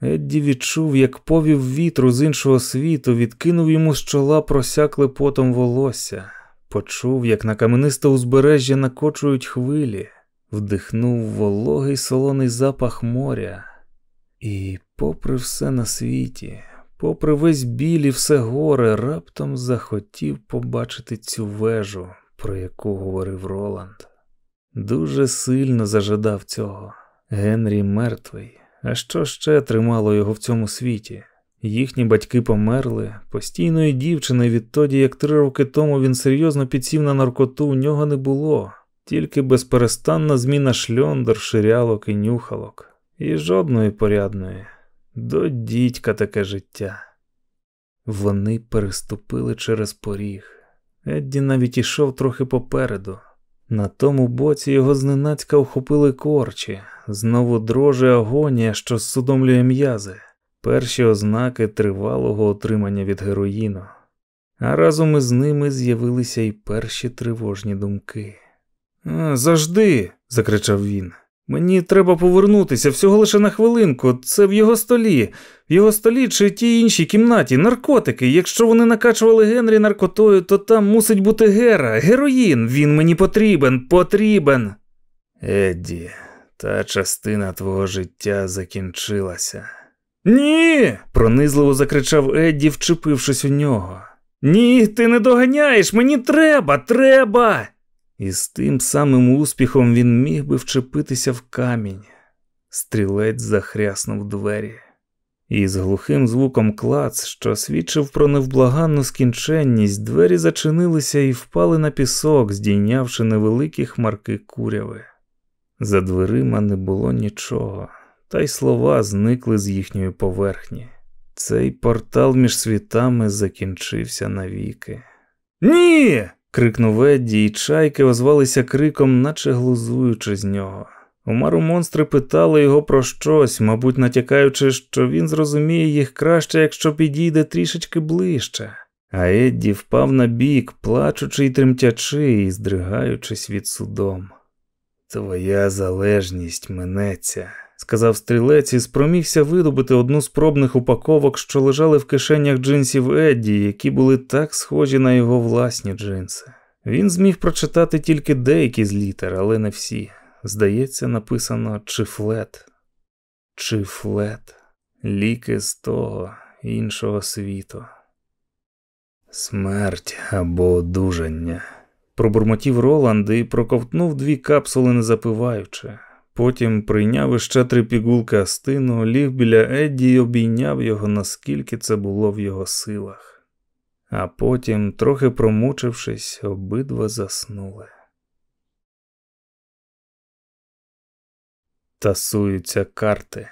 Едді відчув, як повів вітру з іншого світу, відкинув йому з чола просякле потом волосся, почув, як на каменисте узбережжя накочують хвилі, вдихнув вологий солоний запах моря. І, попри все на світі, попри весь біль і все горе, раптом захотів побачити цю вежу, про яку говорив Роланд. Дуже сильно зажадав цього. Генрі мертвий. А що ще тримало його в цьому світі? Їхні батьки померли, постійної дівчини відтоді, як три роки тому він серйозно підсів на наркоту, у нього не було, тільки безперестанна зміна шльондер, ширялок і нюхалок, і жодної порядної. До дідька таке життя. Вони переступили через поріг. Едді навіть ішов трохи попереду. На тому боці його зненацька охопили корчі, знову дроже агонія, що зсудомлює м'язи, перші ознаки тривалого отримання від героїну. А разом із ними з'явилися й перші тривожні думки. «А, Завжди, закричав він. Мені треба повернутися всього лише на хвилинку. Це в його столі, в його столі чи тій іншій кімнаті, наркотики. Якщо вони накачували Генрі наркотою, то там мусить бути Гера, героїн. Він мені потрібен, потрібен. Едді, та частина твого життя закінчилася. Ні. пронизливо закричав Едді, вчепившись у нього. Ні, ти не доганяєш, мені треба, треба. І з тим самим успіхом він міг би вчепитися в камінь. Стрілець захряснув двері. І з глухим звуком клац, що свідчив про невблаганну скінченність, двері зачинилися і впали на пісок, здійнявши невеликі хмарки куряви. За дверима не було нічого, та й слова зникли з їхньої поверхні. Цей портал між світами закінчився навіки. Ні. Крикнув Едді, і чайки озвалися криком, наче глузуючи з нього. Умару монстри питали його про щось, мабуть, натякаючи, що він зрозуміє їх краще, якщо підійде трішечки ближче. А Едді впав на бік, плачучи й тремтячи, і здригаючись від судом. Твоя залежність минеться, сказав стрілець і спромігся видобути одну з пробних упаковок, що лежали в кишенях джинсів Едді, які були так схожі на його власні джинси. Він зміг прочитати тільки деякі з літер, але не всі. Здається, написано чифлет. Чифлет. Ліки з того іншого світу. Смерть або одужання. Пробурмотів Роланд і проковтнув дві капсули, не запиваючи. Потім прийняв іще три пігулки астину, ліг біля Едді і обійняв його, наскільки це було в його силах. А потім, трохи промучившись, обидва заснули. Тасуються карти.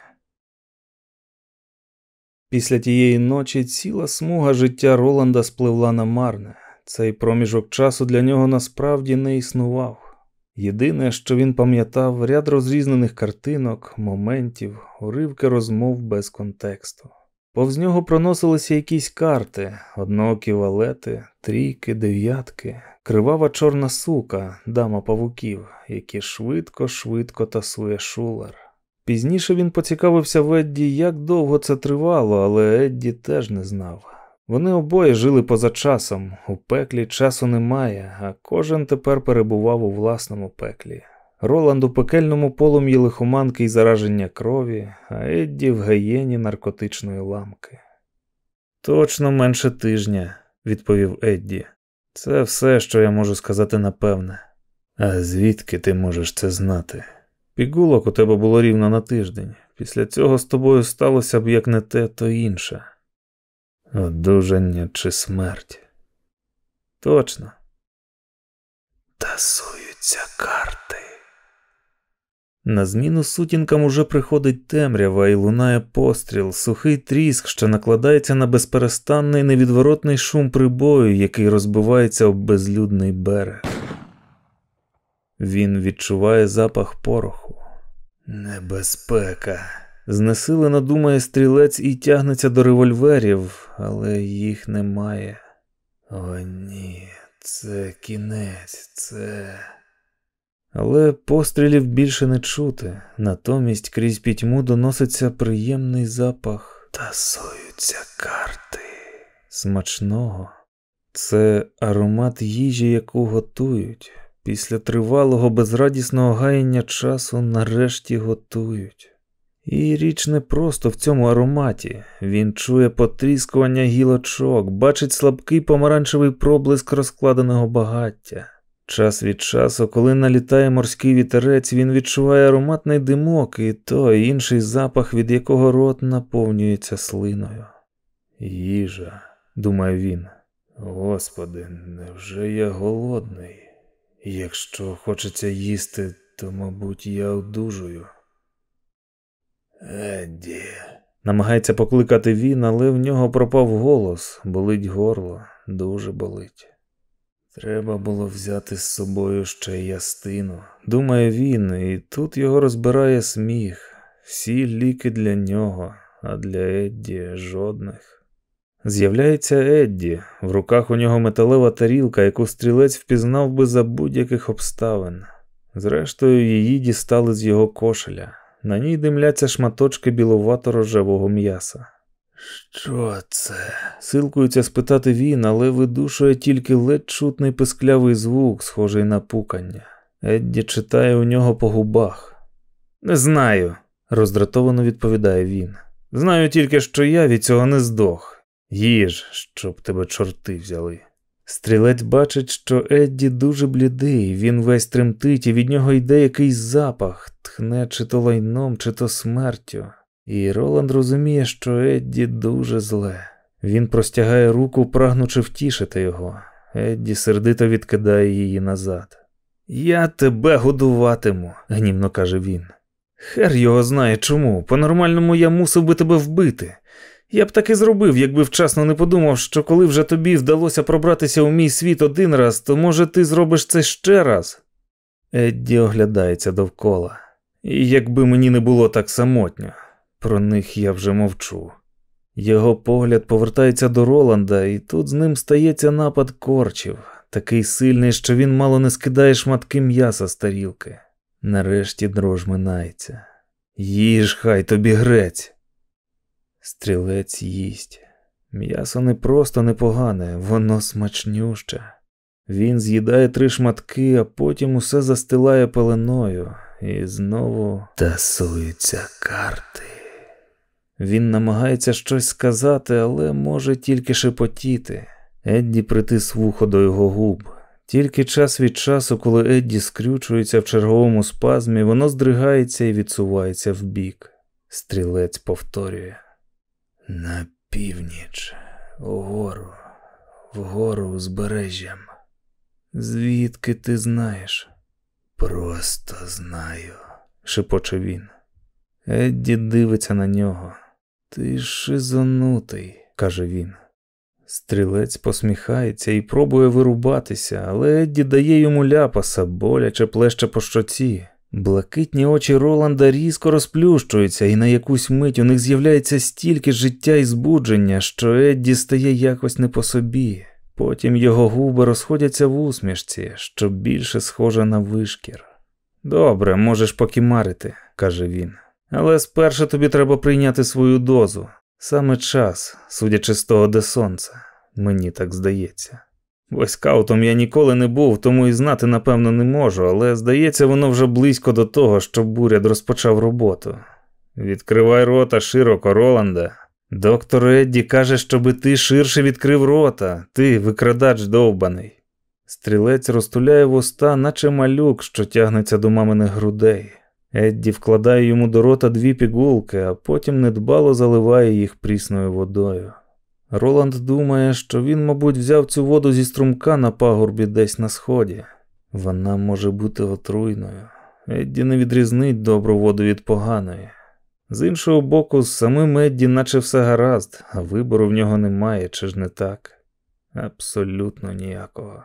Після тієї ночі ціла смуга життя Роланда спливла на марне. Цей проміжок часу для нього насправді не існував. Єдине, що він пам'ятав, ряд розрізнених картинок, моментів, уривки розмов без контексту. Повз нього проносилися якісь карти, одноокі валети, трійки, дев'ятки, кривава чорна сука, дама павуків, які швидко-швидко тасує шулер. Пізніше він поцікавився в Едді, як довго це тривало, але Едді теж не знав. Вони обоє жили поза часом, у пеклі часу немає, а кожен тепер перебував у власному пеклі. Роланд у пекельному полум'ї лихоманки й зараження крові, а Едді в гаєні наркотичної ламки. Точно менше тижня, відповів Едді. Це все, що я можу сказати напевне. А звідки ти можеш це знати? Пігулок у тебе було рівно на тиждень. Після цього з тобою сталося б як не те, то інше. Одужання чи смерть. Точно. Тасуються карти. На зміну сутінкам уже приходить темрява і лунає постріл, сухий тріск, що накладається на безперестанний невідворотний шум прибою, який розбивається об безлюдний берег. Він відчуває запах пороху. Небезпека. Знесилено думає стрілець і тягнеться до револьверів, але їх немає. О, ні, це кінець, це. Але пострілів більше не чути, натомість крізь пітьму доноситься приємний запах тасуються карти. Смачного. Це аромат їжі, яку готують. Після тривалого безрадісного гаяння часу нарешті готують. І річ не просто в цьому ароматі. Він чує потріскування гілочок, бачить слабкий помаранчевий проблиск розкладеного багаття. Час від часу, коли налітає морський вітерець, він відчуває ароматний димок і той інший запах, від якого рот наповнюється слиною. Їжа, думає він. Господи, невже я голодний? Якщо хочеться їсти, то, мабуть, я одужую. Едді. Намагається покликати він, але в нього пропав голос, болить горло, дуже болить. Треба було взяти з собою ще ястину, думає він, і тут його розбирає сміх. Всі ліки для нього, а для Едді жодних. З'являється Едді, в руках у нього металева тарілка, яку стрілець впізнав би за будь-яких обставин. Зрештою, її дістали з його кошеля. На ній димляться шматочки біловато рожевого м'яса. Що це? Силкується спитати він, але видушує тільки ледь чутний писклявий звук, схожий на пукання. Едді читає у нього по губах. Не знаю, роздратовано відповідає він. Знаю тільки, що я від цього не здох. Їж, щоб тебе чорти взяли. Стрілець бачить, що Едді дуже блідий, він весь тремтить, і від нього йде якийсь запах, тхне чи то лайном, чи то смертю. І Роланд розуміє, що Едді дуже зле. Він простягає руку, прагнучи втішити його. Едді сердито відкидає її назад. Я тебе годуватиму, гнівно каже він. Хер його знає чому. По-нормальному я мусив би тебе вбити. Я б так і зробив, якби вчасно не подумав, що коли вже тобі вдалося пробратися у мій світ один раз, то може ти зробиш це ще раз. Едді оглядається довкола. І якби мені не було так самотньо, про них я вже мовчу. Його погляд повертається до Роланда, і тут з ним стається напад корчів, такий сильний, що він мало не скидає шматки м'яса з тарілки. Нарешті дрож минається. Їж, хай тобі грець. Стрілець їсть. М'ясо не просто непогане, воно смачнюще. Він з'їдає три шматки, а потім усе застилає пеленою і знову тасуються карти. Він намагається щось сказати, але може тільки шепотіти. Едді притис вухо до його губ. Тільки час від часу, коли Едді скрючується в черговому спазмі, воно здригається і відсувається вбік. Стрілець повторює. На північ, угору, вгору узбережжям. Звідки ти знаєш? Просто знаю, шепоче він. Едді дивиться на нього. Ти шизонутий, каже він. Стрілець посміхається і пробує вирубатися, але Едді дає йому ляпаса, боляче плеще по щоці. Блакитні очі Роланда різко розплющуються, і на якусь мить у них з'являється стільки життя і збудження, що Едді стає якось не по собі. Потім його губи розходяться в усмішці, що більше схожа на вишкір. Добре, можеш покімарити, каже він. Але спершу тобі треба прийняти свою дозу. Саме час, судячи з того, де сонце, мені так здається. Бойскаутом я ніколи не був, тому і знати, напевно, не можу, але здається, воно вже близько до того, щоб буряд розпочав роботу. Відкривай рота широко, Роланда. Доктор Едді каже, щоби ти ширше відкрив рота, ти викрадач довбаний. Стрілець розтуляє вуста, наче малюк, що тягнеться до маминих грудей. Едді вкладає йому до рота дві пігулки, а потім недбало заливає їх прісною водою. Роланд думає, що він, мабуть, взяв цю воду зі струмка на пагорбі десь на сході. Вона може бути отруйною. Едді не відрізнить добру воду від поганої. З іншого боку, з самим Едді, наче все гаразд, а вибору в нього немає, чи ж не так? Абсолютно ніякого.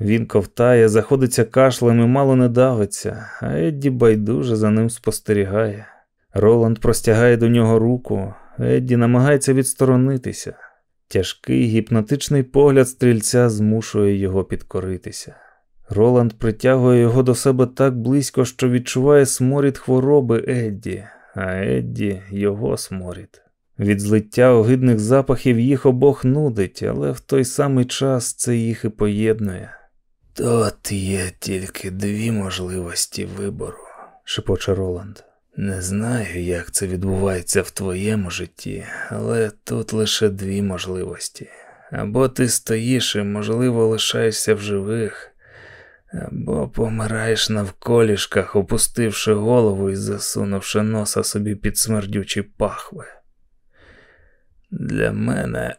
Він ковтає, заходиться кашлем і мало не давиться, а Едді байдуже за ним спостерігає. Роланд простягає до нього руку, Едді намагається відсторонитися. Тяжкий гіпнотичний погляд стрільця змушує його підкоритися. Роланд притягує його до себе так близько, що відчуває сморід хвороби Едді, а Едді його сморід. Від злиття огидних запахів їх обох нудить, але в той самий час це їх і поєднує. Тут є тільки дві можливості вибору, шепоче Роланд. Не знаю, як це відбувається в твоєму житті, але тут лише дві можливості. Або ти стоїш і, можливо, лишаєшся в живих, або помираєш навколішках, опустивши голову і засунувши носа собі під смердючі пахви. Для мене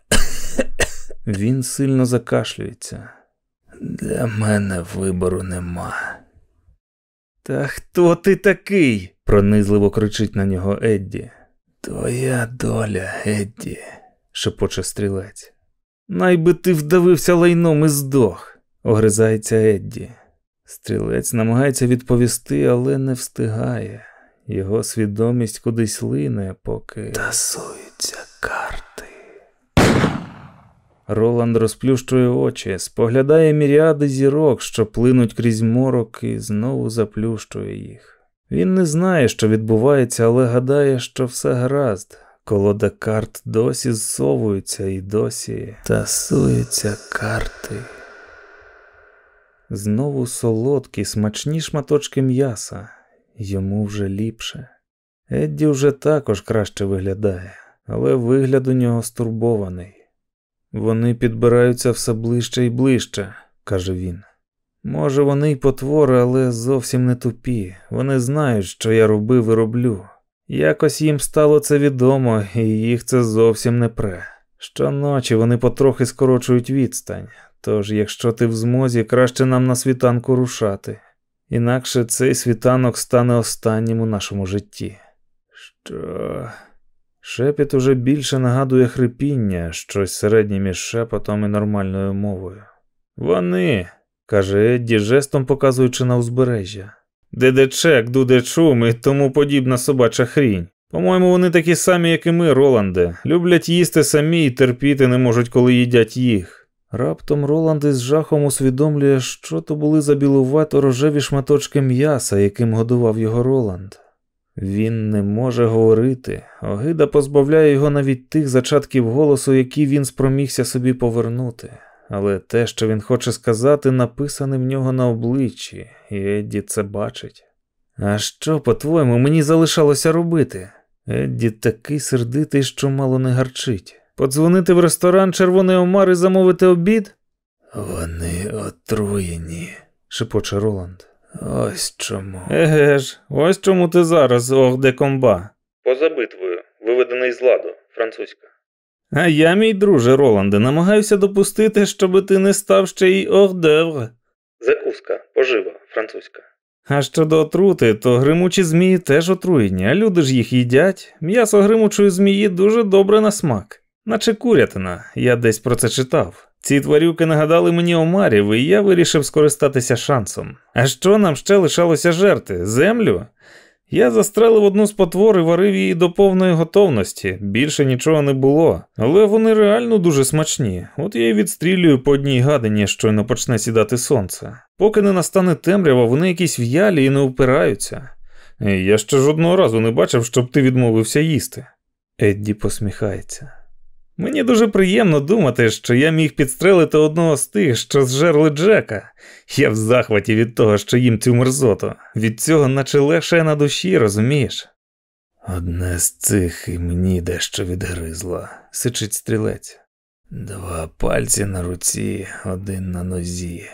[COUGHS] він сильно закашлюється. Для мене вибору нема. Та хто ти такий? Пронизливо кричить на нього Едді. Твоя доля, Едді, шепоче стрілець. Найби ти вдавився лайном і здох, огризається Едді. Стрілець намагається відповісти, але не встигає. Його свідомість кудись лине, поки тасуються карти. Роланд розплющує очі, споглядає міріади зірок, що плинуть крізь морок, і знову заплющує їх. Він не знає, що відбувається, але гадає, що все гаразд. Колода карт досі зсовується і досі тасуються карти. Знову солодкі, смачні шматочки м'яса. Йому вже ліпше. Едді вже також краще виглядає, але вигляд у нього стурбований. Вони підбираються все ближче і ближче, каже він. Може, вони й потвори, але зовсім не тупі. Вони знають, що я робив і роблю. Якось їм стало це відомо, і їх це зовсім не пре. Щоночі вони потрохи скорочують відстань, тож, якщо ти в змозі, краще нам на світанку рушати. Інакше цей світанок стане останнім у нашому житті. Що. Шепіт уже більше нагадує хрипіння, щось середнє між шепотом і нормальною мовою. Вони, каже Едді, жестом показуючи на узбережжя. Дедечек, дудечум і тому подібна собача хрінь. По-моєму, вони такі самі, як і ми, Роланде, люблять їсти самі і терпіти не можуть, коли їдять їх. Раптом Роланд із жахом усвідомлює, що то були за білувато рожеві шматочки м'яса, яким годував його Роланд. Він не може говорити, огида позбавляє його навіть тих зачатків голосу, які він спромігся собі повернути. Але те, що він хоче сказати, написане в нього на обличчі, і Едді це бачить. А що, по-твоєму, мені залишалося робити? Едді такий сердитий, що мало не гарчить. Подзвонити в ресторан Червоний Омар і замовити обід? Вони отруєні, шепоче Роланд. Ось чому. Еге ж, ось чому ти зараз, ох де комба. Поза битвою, виведений з ладу, французька. А я, мій друже Роланде, намагаюся допустити, щоби ти не став ще й ордевр. Закуска, пожива, французька. А щодо отрути, то гримучі змії теж отруєні, а люди ж їх їдять. М'ясо гримучої змії дуже добре на смак, наче курятина, я десь про це читав. Ці тварюки нагадали мені омарів, і я вирішив скористатися шансом. А що нам ще лишалося жерти? Землю? Я застрелив одну з потвор і варив її до повної готовності, більше нічого не було, але вони реально дуже смачні. От я й відстрілюю по одній гадині, щойно почне сідати сонце. Поки не настане темрява, вони якісь в'ялі і не впираються. Я ще жодного разу не бачив, щоб ти відмовився їсти. Едді посміхається. Мені дуже приємно думати, що я міг підстрелити одного з тих, що зжерли Джека. Я в захваті від того, що їм цю мерзоту. Від цього наче легше на душі, розумієш? Одне з цих і мені дещо відгризло, сичить стрілець. Два пальці на руці, один на нозі.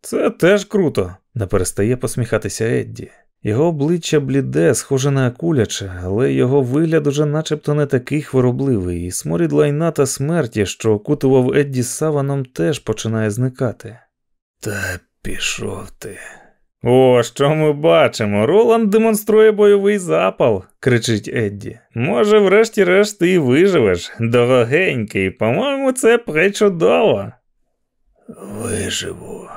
Це теж круто, не перестає посміхатися Едді. Його обличчя бліде, схоже на акуляче, але його вигляд уже начебто не такий хворобливий, і сморід лайна та смерті, що окутував Едді саваном, теж починає зникати. Та пішов ти, О, що ми бачимо? Роланд демонструє бойовий запал, кричить Едді. Може, врешті-решт ти і виживеш, дорогенький, по-моєму, це пречудово. Виживу.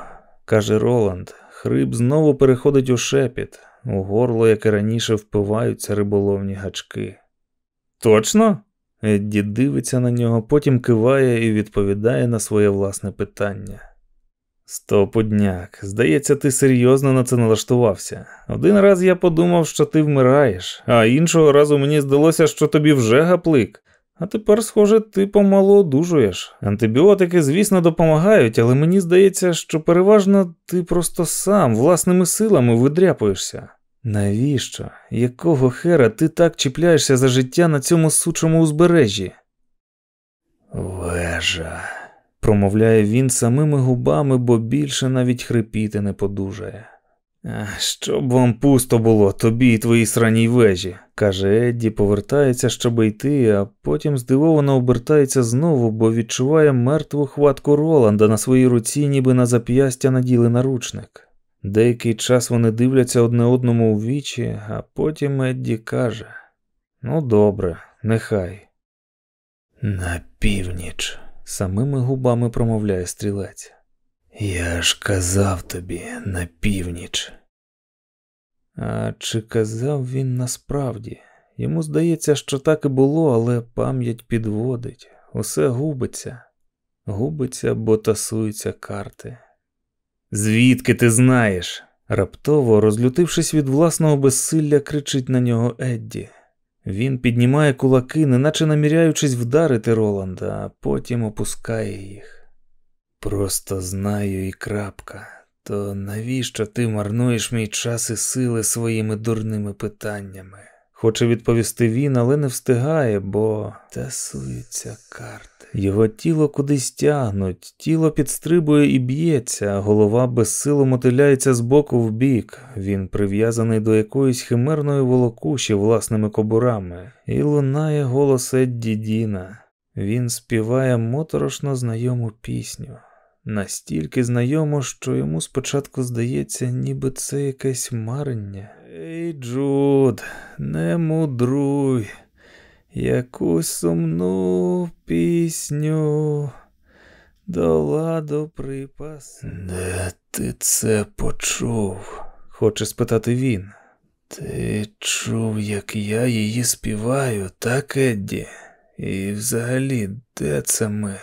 каже Роланд. Хрип знову переходить у шепіт, у горло, як і раніше впиваються риболовні гачки. Точно? Едді дивиться на нього, потім киває і відповідає на своє власне питання. Стопудняк, здається, ти серйозно на це налаштувався. Один раз я подумав, що ти вмираєш, а іншого разу мені здалося, що тобі вже гаплик. А тепер, схоже, ти помалу одужуєш. Антибіотики, звісно, допомагають, але мені здається, що переважно ти просто сам власними силами видряпуєшся. Навіщо? Якого хера ти так чіпляєшся за життя на цьому сучому узбережжі? Вежа. промовляє він самими губами, бо більше навіть хрипіти не подужає. «Ах, Щоб вам пусто було, тобі і твоїй сраній вежі, каже Едді, повертається, щоб йти, а потім здивовано обертається знову, бо відчуває мертву хватку Роланда на своїй руці, ніби на зап'ястя наділи наручник. Деякий час вони дивляться одне одному у вічі, а потім Едді каже: Ну, добре, нехай. На північ. Самими губами промовляє стрілець. Я ж казав тобі на північ. А чи казав він насправді? Йому здається, що так і було, але пам'ять підводить, усе губиться, губиться, бо тасуються карти. Звідки ти знаєш? Раптово, розлютившись від власного безсилля, кричить на нього Едді. Він піднімає кулаки, неначе наміряючись вдарити Роланда, а потім опускає їх. Просто знаю і крапка. То навіщо ти марнуєш мій час і сили своїми дурними питаннями? Хоче відповісти він, але не встигає, бо тасуються карти. Його тіло кудись тягнуть, тіло підстрибує і б'ється, голова безсило мотиляється з боку в бік. Він прив'язаний до якоїсь химерної волокуші власними кобурами, і лунає голос Едді Діна. Він співає моторошно знайому пісню. Настільки знайомо, що йому спочатку здається, ніби це якесь марення. Ей, Джуд, не мудруй, якусь сумну пісню до ладу припас. Де ти це почув? Хоче спитати він. Ти чув, як я її співаю, так, Едді? І взагалі, де це ми?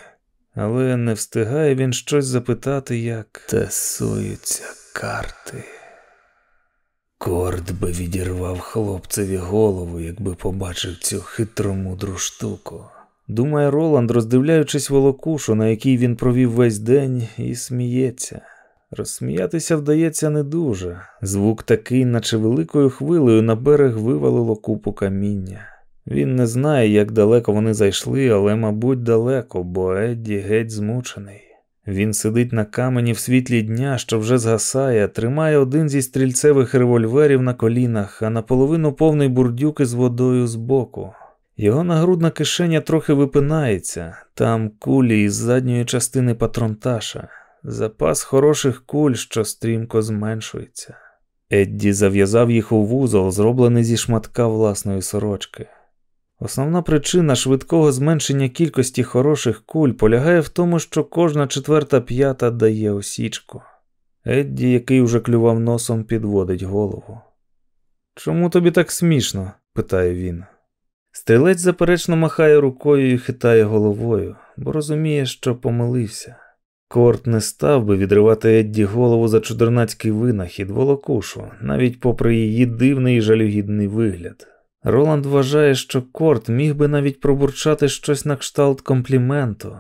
Але не встигає він щось запитати, як Тасуються карти. Корд би відірвав хлопцеві голову, якби побачив цю хитромудру штуку. Думає Роланд, роздивляючись волокушу, на якій він провів весь день, і сміється. Розсміятися вдається не дуже. Звук такий, наче великою хвилею на берег вивалило купу каміння. Він не знає, як далеко вони зайшли, але, мабуть, далеко, бо Едді геть змучений. Він сидить на камені в світлі дня, що вже згасає, тримає один зі стрільцевих револьверів на колінах, а наполовину повний бурдюк із водою збоку. Його нагрудна кишеня трохи випинається, там кулі із задньої частини патронташа, запас хороших куль, що стрімко зменшується. Едді зав'язав їх у вузол, зроблений зі шматка власної сорочки. Основна причина швидкого зменшення кількості хороших куль полягає в тому, що кожна четверта п'ята дає осічку. Едді, який уже клював носом, підводить голову. Чому тобі так смішно? питає він. Стрілець заперечно махає рукою і хитає головою, бо розуміє, що помилився. Корт не став би відривати Едді голову за чудернацький винахід волокушу, навіть попри її дивний і жалюгідний вигляд. Роланд вважає, що Корт міг би навіть пробурчати щось на кшталт компліменту.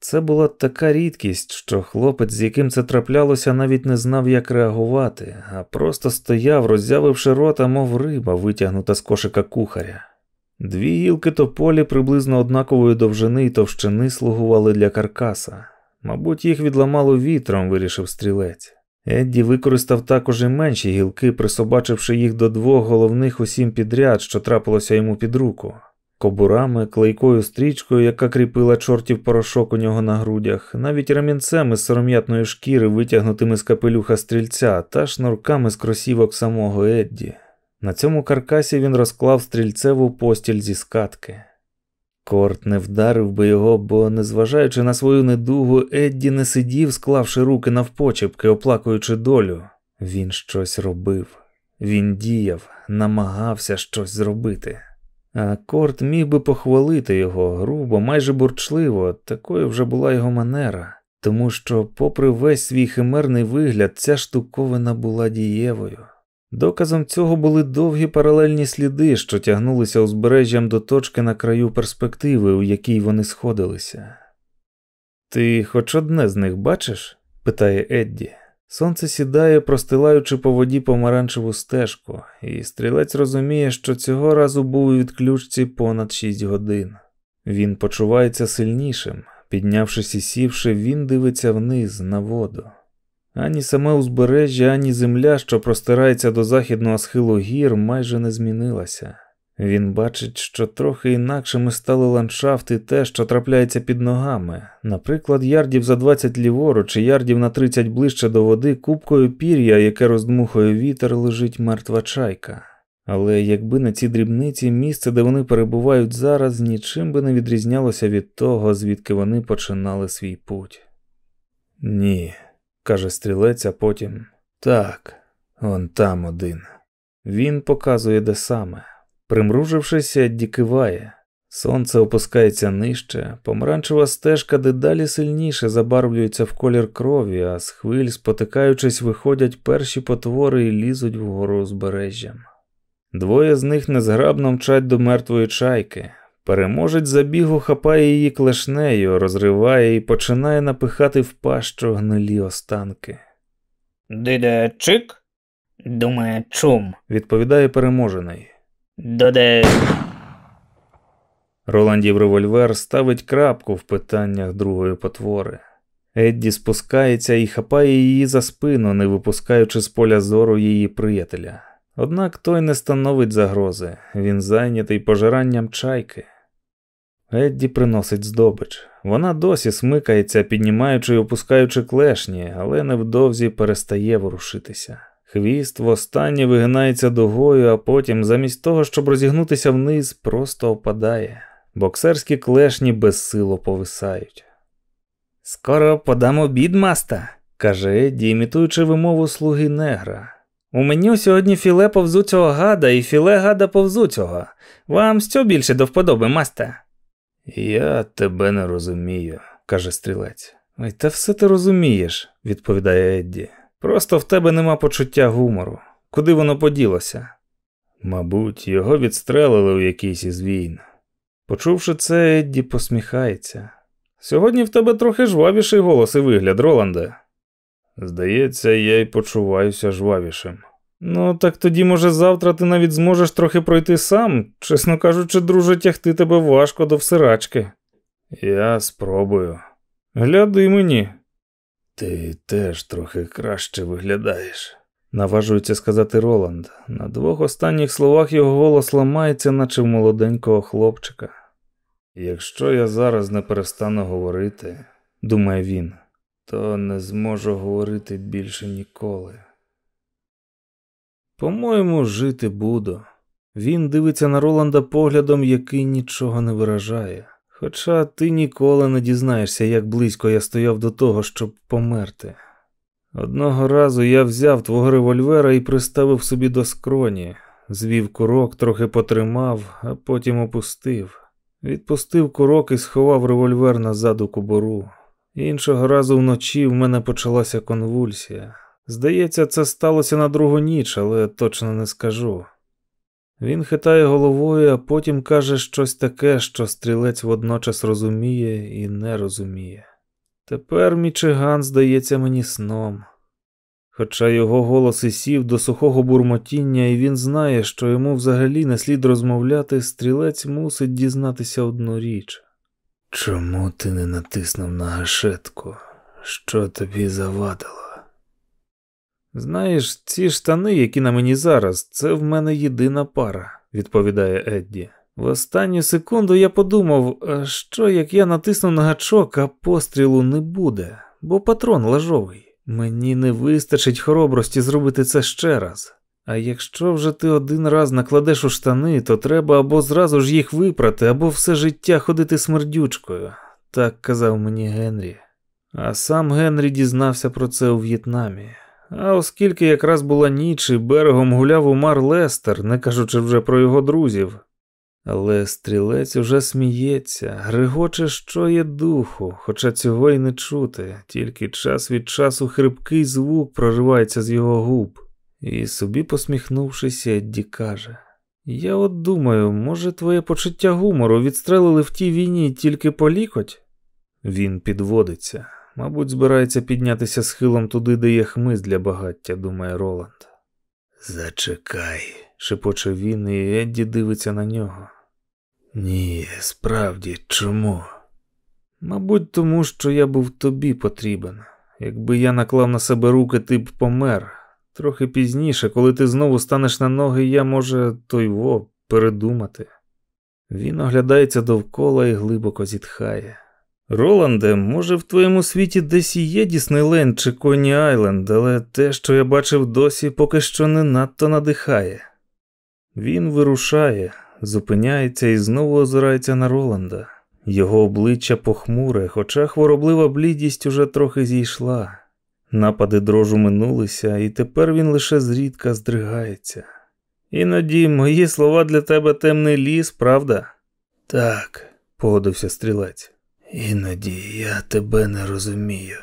Це була така рідкість, що хлопець, з яким це траплялося, навіть не знав, як реагувати, а просто стояв, роззявивши рота, мов риба, витягнута з кошика кухаря. Дві гілки тополі приблизно однакової довжини й товщини слугували для каркаса. Мабуть, їх відламало вітром, вирішив стрілець. Едді використав також і менші гілки, присобачивши їх до двох головних усім підряд, що трапилося йому під руку. Кобурами, клейкою стрічкою, яка кріпила чортів порошок у нього на грудях, навіть ремінцем із сором'ятної шкіри, витягнутими з капелюха стрільця, та шнурками з кросівок самого Едді. На цьому каркасі він розклав стрільцеву постіль зі скатки. Корт не вдарив би його, бо, незважаючи на свою недугу, Едді не сидів, склавши руки навпочепки, оплакуючи долю. Він щось робив, він діяв, намагався щось зробити. А Корт міг би похвалити його грубо, майже бурчливо, такою вже була його манера, тому що, попри весь свій химерний вигляд, ця штуковина була дієвою. Доказом цього були довгі паралельні сліди, що тягнулися узбережжям до точки на краю перспективи, у якій вони сходилися. Ти хоч одне з них бачиш? питає Едді. Сонце сідає, простилаючи по воді помаранчеву стежку, і стрілець розуміє, що цього разу був у відключці понад 6 годин. Він почувається сильнішим. Піднявшись і сівши, він дивиться вниз на воду. Ані саме узбережжя, ані земля, що простирається до західного схилу гір, майже не змінилася. Він бачить, що трохи інакшими стали ландшафти те, що трапляється під ногами, наприклад, ярдів за 20 ліворуч і ярдів на 30 ближче до води купкою пір'я, яке роздмухує вітер, лежить мертва чайка. Але якби на ці дрібниці місце, де вони перебувають зараз, нічим би не відрізнялося від того, звідки вони починали свій путь. Ні, каже стрілець, а потім так, он там один. Він показує де саме. Примружившись, Едді киває. Сонце опускається нижче, помаранчева стежка дедалі сильніше забарвлюється в колір крові, а з хвиль, спотикаючись, виходять перші потвори і лізуть вгору узбережжям. Двоє з них незграбно мчать до мертвої чайки. Переможець забігу хапає її клешнею, розриває і починає напихати в пащу гнилі останки. Диде чик? Думає чум. Відповідає переможений. Доде. Роландів револьвер ставить крапку в питаннях другої потвори. Едді спускається і хапає її за спину, не випускаючи з поля зору її приятеля. Однак той не становить загрози, він зайнятий пожиранням чайки. Едді приносить здобич. Вона досі смикається, піднімаючи й опускаючи клешні, але невдовзі перестає ворушитися. Хвіст востаннє вигинається дугою, а потім, замість того, щоб розігнутися вниз, просто опадає. Боксерські клешні безсило повисають. Скоро подам обід, маста, каже Едді, імітуючи вимову слуги негра. У меню сьогодні філе повзуцього гада і філе гада повзуцього. Вам що більше до вподоби, маста? Я тебе не розумію, каже стрілець. Ой, та все ти розумієш, відповідає Едді. Просто в тебе нема почуття гумору. Куди воно поділося? Мабуть, його відстрелили у якійсь із війн. Почувши це, Едді посміхається. Сьогодні в тебе трохи жвавіший голос і вигляд, Роланде. Здається, я й почуваюся жвавішим. Ну, так тоді, може, завтра ти навіть зможеш трохи пройти сам, чесно кажучи, друже, тягти тебе важко до всирачки. Я спробую. Гляди мені. Ти теж трохи краще виглядаєш, наважується сказати Роланд. На двох останніх словах його голос ламається, наче в молоденького хлопчика. Якщо я зараз не перестану говорити, думає він, то не зможу говорити більше ніколи. По-моєму, жити буду. Він дивиться на Роланда поглядом, який нічого не виражає. Хоча ти ніколи не дізнаєшся, як близько я стояв до того, щоб померти. Одного разу я взяв твого револьвера і приставив собі до скроні, звів курок, трохи потримав, а потім опустив. Відпустив курок і сховав револьвер назад у кобуру. Іншого разу вночі в мене почалася конвульсія. Здається, це сталося на другу ніч, але точно не скажу. Він хитає головою, а потім каже щось таке, що стрілець водночас розуміє і не розуміє. Тепер Мічиган здається мені сном. Хоча його голос і сів до сухого бурмотіння, і він знає, що йому взагалі не слід розмовляти, стрілець мусить дізнатися одну річ. Чому ти не натиснув на гашетку? Що тобі завадило? Знаєш, ці штани, які на мені зараз, це в мене єдина пара, відповідає Едді. В останню секунду я подумав, а що як я натисну на гачок, а пострілу не буде, бо патрон лажовий. Мені не вистачить хоробрості зробити це ще раз. А якщо вже ти один раз накладеш у штани, то треба або зразу ж їх випрати, або все життя ходити смердючкою, так казав мені Генрі. А сам Генрі дізнався про це у В'єтнамі. А оскільки якраз була ніч і берегом гуляв Умар Лестер, не кажучи вже про його друзів. Але стрілець уже сміється, григоче, що є духу, хоча цього й не чути, тільки час від часу хрипкий звук проривається з його губ. І собі посміхнувшись, Едді каже: Я от думаю, може, твоє почуття гумору відстрелили в тій війні тільки по лікоть? Він підводиться. Мабуть, збирається піднятися схилом туди, де є хмиз для багаття, думає Роланд. Зачекай, шепоче він, і Едді дивиться на нього. Ні, справді, чому? Мабуть, тому що я був тобі потрібен. Якби я наклав на себе руки, ти б помер. Трохи пізніше, коли ти знову станеш на ноги, я, може, той во, передумати. Він оглядається довкола і глибоко зітхає. Роланде, може, в твоєму світі десь і є Діснейленд чи Коні Айленд, але те, що я бачив досі, поки що не надто надихає. Він вирушає, зупиняється і знову озирається на Роланда. Його обличчя похмуре, хоча хвороблива блідість уже трохи зійшла. Напади дрожу минулися, і тепер він лише зрідка здригається. Іноді мої слова для тебе темний ліс, правда? Так, погодився стрілець. Іноді я тебе не розумію.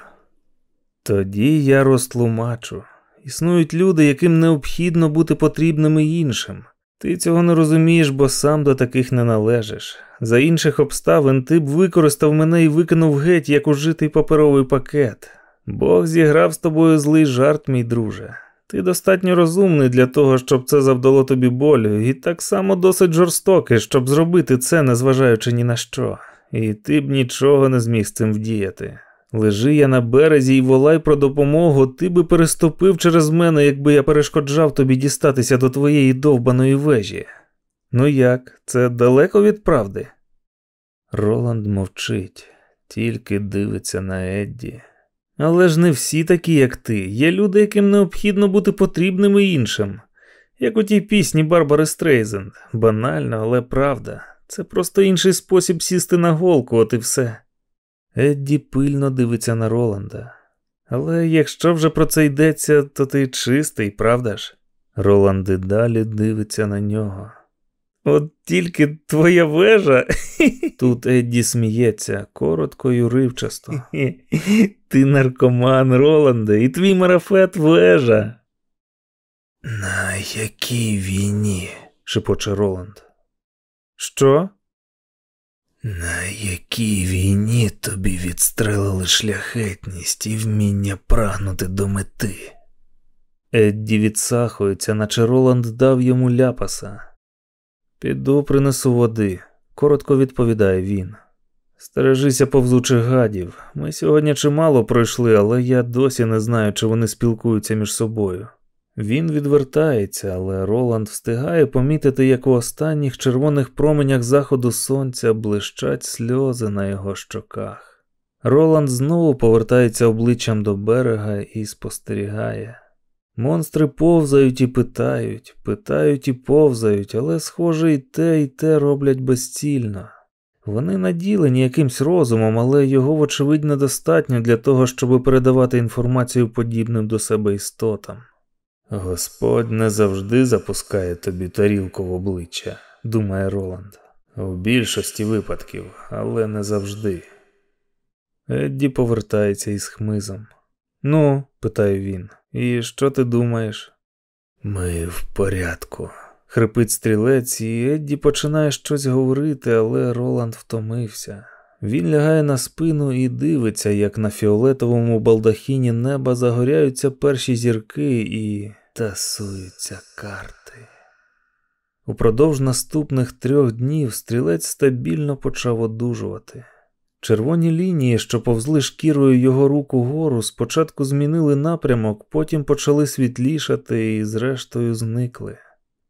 Тоді я розтлумачу. Існують люди, яким необхідно бути потрібними іншим. Ти цього не розумієш, бо сам до таких не належиш. За інших обставин ти б використав мене і викинув геть, як ужитий паперовий пакет. Бог зіграв з тобою злий жарт, мій друже. Ти достатньо розумний для того, щоб це завдало тобі болю, і так само досить жорстокий, щоб зробити це, незважаючи ні на що. І ти б нічого не зміг з цим вдіяти. Лежи я на березі і волай про допомогу, ти би переступив через мене, якби я перешкоджав тобі дістатися до твоєї довбаної вежі. Ну як, це далеко від правди? Роланд мовчить, тільки дивиться на Едді. Але ж не всі такі, як ти. Є люди, яким необхідно бути потрібними іншим. Як у тій пісні Барбари Стрейзенд. Банально, але правда. Це просто інший спосіб сісти на голку, от і все. Едді пильно дивиться на Роланда. Але якщо вже про це йдеться, то ти чистий, правда ж? Роланд і далі дивиться на нього. От тільки твоя вежа. [LAUGHS] Тут Едді сміється коротко й уривчасто. [LAUGHS] Ти наркоман, Роланде, і твій марафет вежа. На якій війні? шепоче Роланд. Що? На якій війні тобі відстрелили шляхетність і вміння прагнути до мети? Едді відсахується, наче Роланд дав йому ляпаса. Піду принесу води, коротко відповідає він. Стережися повзучих гадів. Ми сьогодні чимало пройшли, але я досі не знаю, чи вони спілкуються між собою. Він відвертається, але Роланд встигає помітити, як у останніх червоних променях заходу сонця блищать сльози на його щоках. Роланд знову повертається обличчям до берега і спостерігає. Монстри повзають і питають, питають і повзають, але, схоже, і те, і те роблять безцільно. Вони наділені якимсь розумом, але його, вочевидь, недостатньо для того, щоб передавати інформацію подібним до себе істотам. Господь не завжди запускає тобі тарілку в обличчя, думає Роланд. У більшості випадків, але не завжди. Едді повертається із хмизом. Ну, питає він, і що ти думаєш? Ми в порядку. Хрипить стрілець, і Едді починає щось говорити, але Роланд втомився. Він лягає на спину і дивиться, як на фіолетовому балдахіні неба загоряються перші зірки і тасуються карти. Упродовж наступних трьох днів стрілець стабільно почав одужувати. Червоні лінії, що повзли шкірою його рук угору, спочатку змінили напрямок, потім почали світлішати і, зрештою, зникли.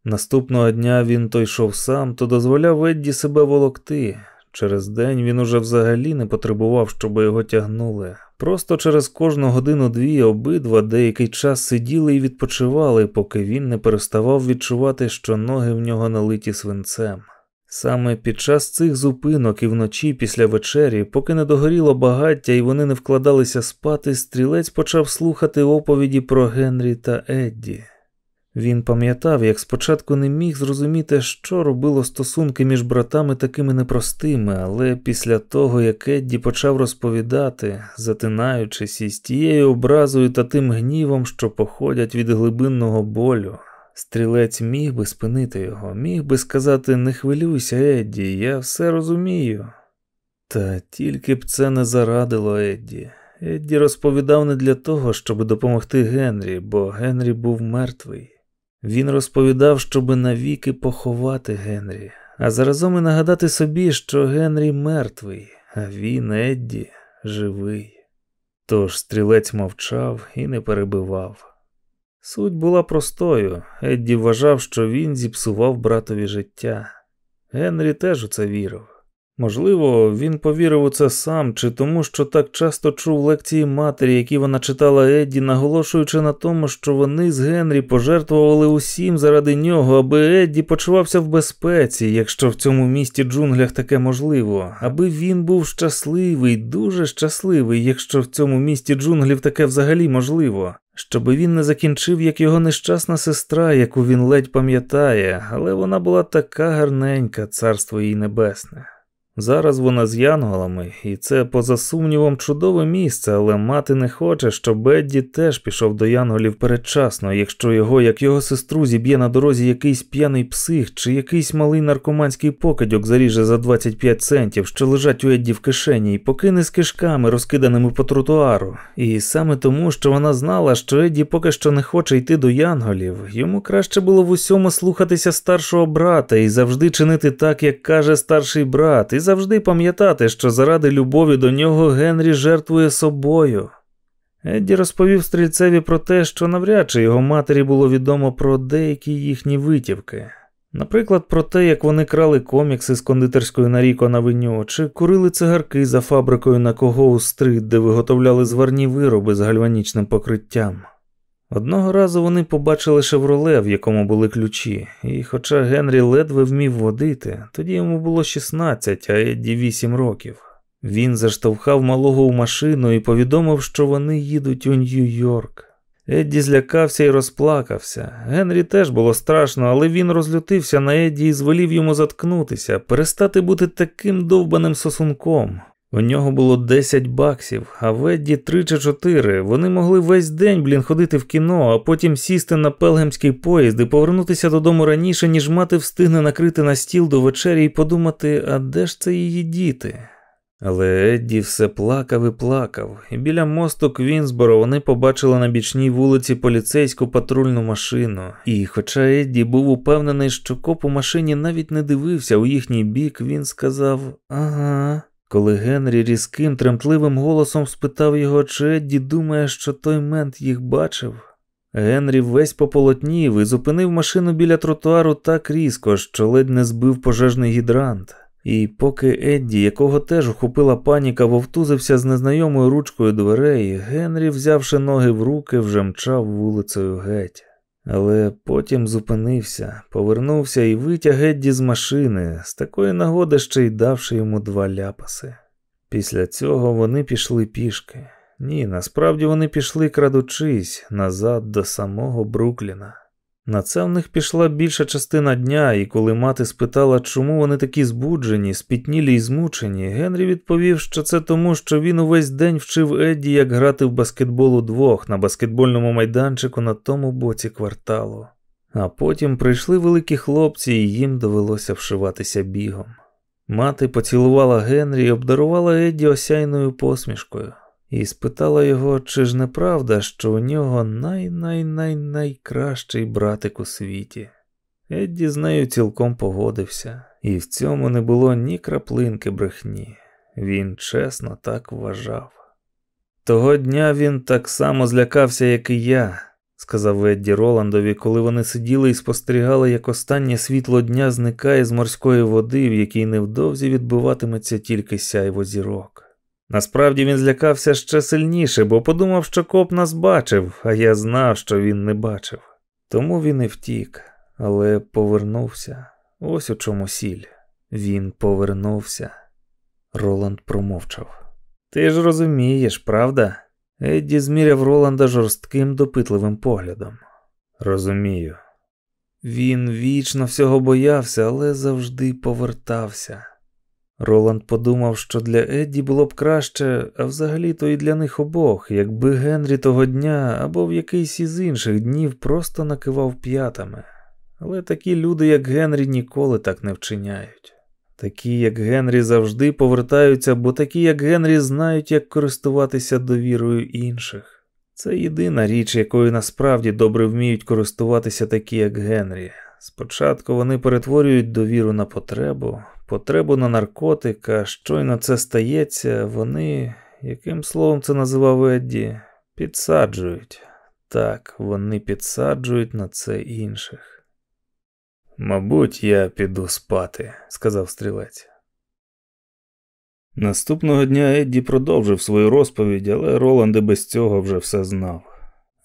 Наступного дня він то йшов сам, то дозволяв Едді себе волокти. Через день він уже взагалі не потребував, щоб його тягнули. Просто через кожну годину-дві обидва деякий час сиділи і відпочивали, поки він не переставав відчувати, що ноги в нього налиті свинцем. Саме під час цих зупинок і вночі після вечері, поки не догоріло багаття і вони не вкладалися спати, стрілець почав слухати оповіді про Генрі та Едді. Він пам'ятав, як спочатку не міг зрозуміти, що робило стосунки між братами такими непростими, але після того, як Едді почав розповідати, затинаючись із тією образою та тим гнівом, що походять від глибинного болю, стрілець міг би спинити його, міг би сказати не хвилюйся, Едді, я все розумію. Та тільки б це не зарадило Едді. Едді розповідав не для того, щоб допомогти Генрі, бо Генрі був мертвий. Він розповідав, щоби навіки поховати Генрі, а заразом і нагадати собі, що Генрі мертвий, а він, Едді, живий. Тож стрілець мовчав і не перебивав. Суть була простою. Едді вважав, що він зіпсував братові життя. Генрі теж у це вірив. Можливо, він повірив у це сам, чи тому, що так часто чув лекції матері, які вона читала Едді, наголошуючи на тому, що вони з Генрі пожертвували усім заради нього, аби Едді почувався в безпеці, якщо в цьому місті джунглях таке можливо, аби він був щасливий, дуже щасливий, якщо в цьому місті джунглів таке взагалі можливо. Щоби він не закінчив, як його нещасна сестра, яку він ледь пам'ятає, але вона була така гарненька, царство їй небесне. Зараз вона з янголами, і це, поза сумнівом, чудове місце, але мати не хоче, щоб Бедді теж пішов до янголів передчасно, якщо його, як його сестру, зіб'є на дорозі якийсь п'яний псих чи якийсь малий наркоманський покидьок заріже за 25 центів, що лежать у Едді в кишені, і покине з кишками, розкиданими по тротуару. І саме тому, що вона знала, що Едді поки що не хоче йти до янголів, йому краще було в усьому слухатися старшого брата і завжди чинити так, як каже старший брат. і завжди пам'ятати, що заради любові до нього Генрі жертвує собою. Едді розповів стрільцеві про те, що навряд чи його матері було відомо про деякі їхні витівки. Наприклад, про те, як вони крали комікси з кондитерською на Ріко на виню, чи курили цигарки за фабрикою на Когоу стрит, де виготовляли зварні вироби з гальванічним покриттям. Одного разу вони побачили шевроле, в якому були ключі, і хоча Генрі ледве вмів водити, тоді йому було 16, а Едді 8 років. Він заштовхав малого у машину і повідомив, що вони їдуть у Нью-Йорк. Едді злякався і розплакався. Генрі теж було страшно, але він розлютився на Едді і звелів йому заткнутися, перестати бути таким довбаним сосунком. У нього було 10 баксів, а в Едді 3 чи 4. Вони могли весь день, блін, ходити в кіно, а потім сісти на пелгемський поїзд і повернутися додому раніше, ніж мати встигне накрити на стіл до вечері і подумати, а де ж це її діти? Але Едді все плакав і плакав, і біля мосту Квінсборо вони побачили на бічній вулиці поліцейську патрульну машину. І, хоча Едді був упевнений, що коп у машині навіть не дивився у їхній бік, він сказав Ага. Коли Генрі різким, тремтливим голосом спитав його, чи Едді думає, що той мент їх бачив, Генрі весь пополотнів і зупинив машину біля тротуару так різко, що ледь не збив пожежний гідрант. І поки Едді, якого теж охопила паніка, вовтузився з незнайомою ручкою дверей, Генрі, взявши ноги в руки, вже мчав вулицею геть. Але потім зупинився, повернувся і витяг Едді з машини, з такої нагоди ще й давши йому два ляпаси. Після цього вони пішли пішки. Ні, насправді вони пішли, крадучись, назад до самого Брукліна. На це в них пішла більша частина дня, і коли мати спитала, чому вони такі збуджені, спітнілі й змучені, Генрі відповів, що це тому, що він увесь день вчив Едді, як грати в баскетбол удвох на баскетбольному майданчику на тому боці кварталу. А потім прийшли великі хлопці, і їм довелося вшиватися бігом. Мати поцілувала Генрі і обдарувала Едді осяйною посмішкою і спитала його, чи ж неправда, що у нього най-най-най-найкращий братик у світі. Едді з нею цілком погодився, і в цьому не було ні краплинки брехні. Він чесно так вважав. Того дня він так само злякався, як і я. сказав Едді Роландові, коли вони сиділи і спостерігали, як останнє світло дня зникає з морської води, в якій невдовзі відбиватиметься тільки сяйво зірок. Насправді він злякався ще сильніше, бо подумав, що коп нас бачив, а я знав, що він не бачив. Тому він і втік, але повернувся. Ось у чому сіль. Він повернувся. Роланд промовчав. Ти ж розумієш, правда? Едді зміряв Роланда жорстким допитливим поглядом. Розумію. Він вічно всього боявся, але завжди повертався. Роланд подумав, що для Едді було б краще, а взагалі-то і для них обох, якби Генрі того дня або в якийсь із інших днів просто накивав п'ятами. Але такі люди, як Генрі, ніколи так не вчиняють. Такі, як Генрі, завжди повертаються, бо такі, як Генрі, знають, як користуватися довірою інших. Це єдина річ, якою насправді добре вміють користуватися такі, як Генрі. Спочатку вони перетворюють довіру на потребу, потребу на наркотика, щойно це стається, вони, яким словом це називав Едді, підсаджують. Так, вони підсаджують на це інших. Мабуть, я піду спати, сказав стрілець. Наступного дня Едді продовжив свою розповідь, але Роланд і без цього вже все знав.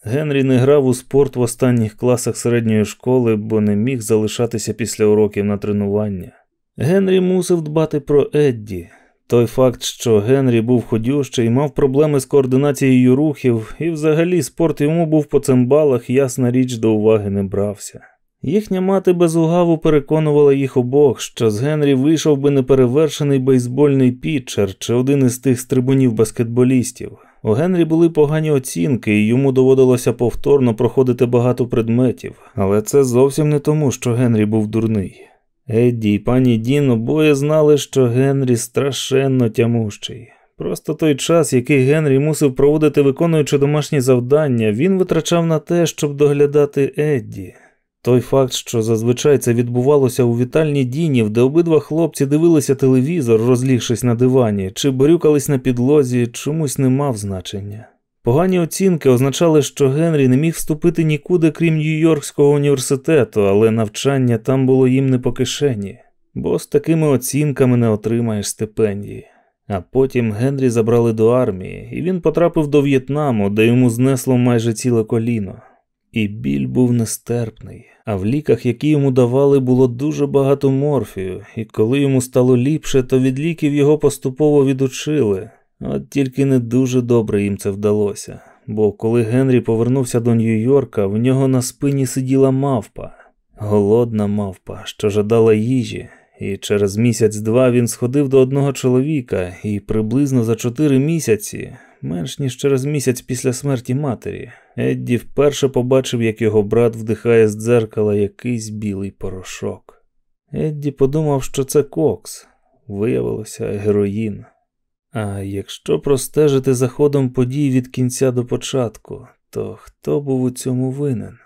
Генрі не грав у спорт в останніх класах середньої школи, бо не міг залишатися після уроків на тренування. Генрі мусив дбати про Едді. Той факт, що Генрі був ходющий, мав проблеми з координацією рухів, і взагалі спорт йому був по цимбалах, ясна річ до уваги не брався. Їхня мати без угаву переконувала їх обох, що з Генрі вийшов би неперевершений бейсбольний пітчер чи один із тих стрибунів баскетболістів. У Генрі були погані оцінки, і йому доводилося повторно проходити багато предметів, але це зовсім не тому, що Генрі був дурний. Едді і пані Дін обоє знали, що Генрі страшенно тямущий. Просто той час, який Генрі мусив проводити, виконуючи домашні завдання, він витрачав на те, щоб доглядати Едді. Той факт, що зазвичай це відбувалося у вітальні Дінів, де обидва хлопці дивилися телевізор, розлігшись на дивані, чи борюкались на підлозі, чомусь не мав значення. Погані оцінки означали, що Генрі не міг вступити нікуди, крім Нью-Йоркського університету, але навчання там було їм не по кишені, бо з такими оцінками не отримаєш стипендії. А потім Генрі забрали до армії, і він потрапив до В'єтнаму, де йому знесло майже ціле коліно. І біль був нестерпний, а в ліках, які йому давали, було дуже багато морфію, і коли йому стало ліпше, то від ліків його поступово відучили. От тільки не дуже добре їм це вдалося, бо коли Генрі повернувся до Нью-Йорка, в нього на спині сиділа мавпа, голодна мавпа, що жадала їжі, і через місяць-два він сходив до одного чоловіка, і приблизно за чотири місяці, менш ніж через місяць після смерті матері, Едді вперше побачив, як його брат вдихає з дзеркала якийсь білий порошок. Едді подумав, що це кокс, виявилося героїн. А якщо простежити за ходом подій від кінця до початку, то хто був у цьому винен?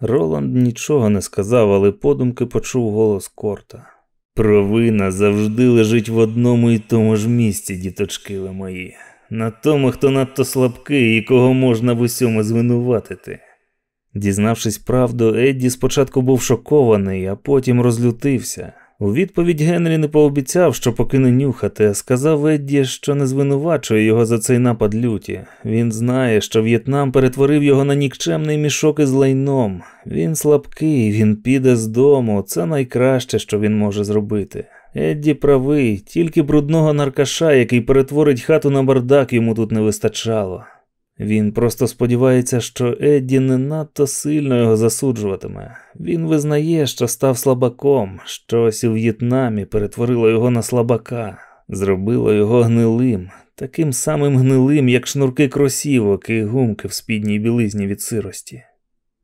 Роланд нічого не сказав, але подумки почув голос Корта. Провина завжди лежить в одному і тому ж місці, діточки ви мої, на тому, хто надто слабкий і кого можна в усьому звинуватити. Дізнавшись правду, Едді спочатку був шокований, а потім розлютився. У відповідь Генрі не пообіцяв, що покине нюхати, сказав Едді, що не звинувачує його за цей напад люті. Він знає, що В'єтнам перетворив його на нікчемний мішок із лайном. Він слабкий, він піде з дому. Це найкраще, що він може зробити. Едді правий, тільки брудного наркаша, який перетворить хату на бардак, йому тут не вистачало. Він просто сподівається, що Едді не надто сильно його засуджуватиме. Він визнає, що став слабаком, щось у В'єтнамі перетворило його на слабака, зробило його гнилим, таким самим гнилим, як шнурки кросівок і гумки в спідній білизні від сирості.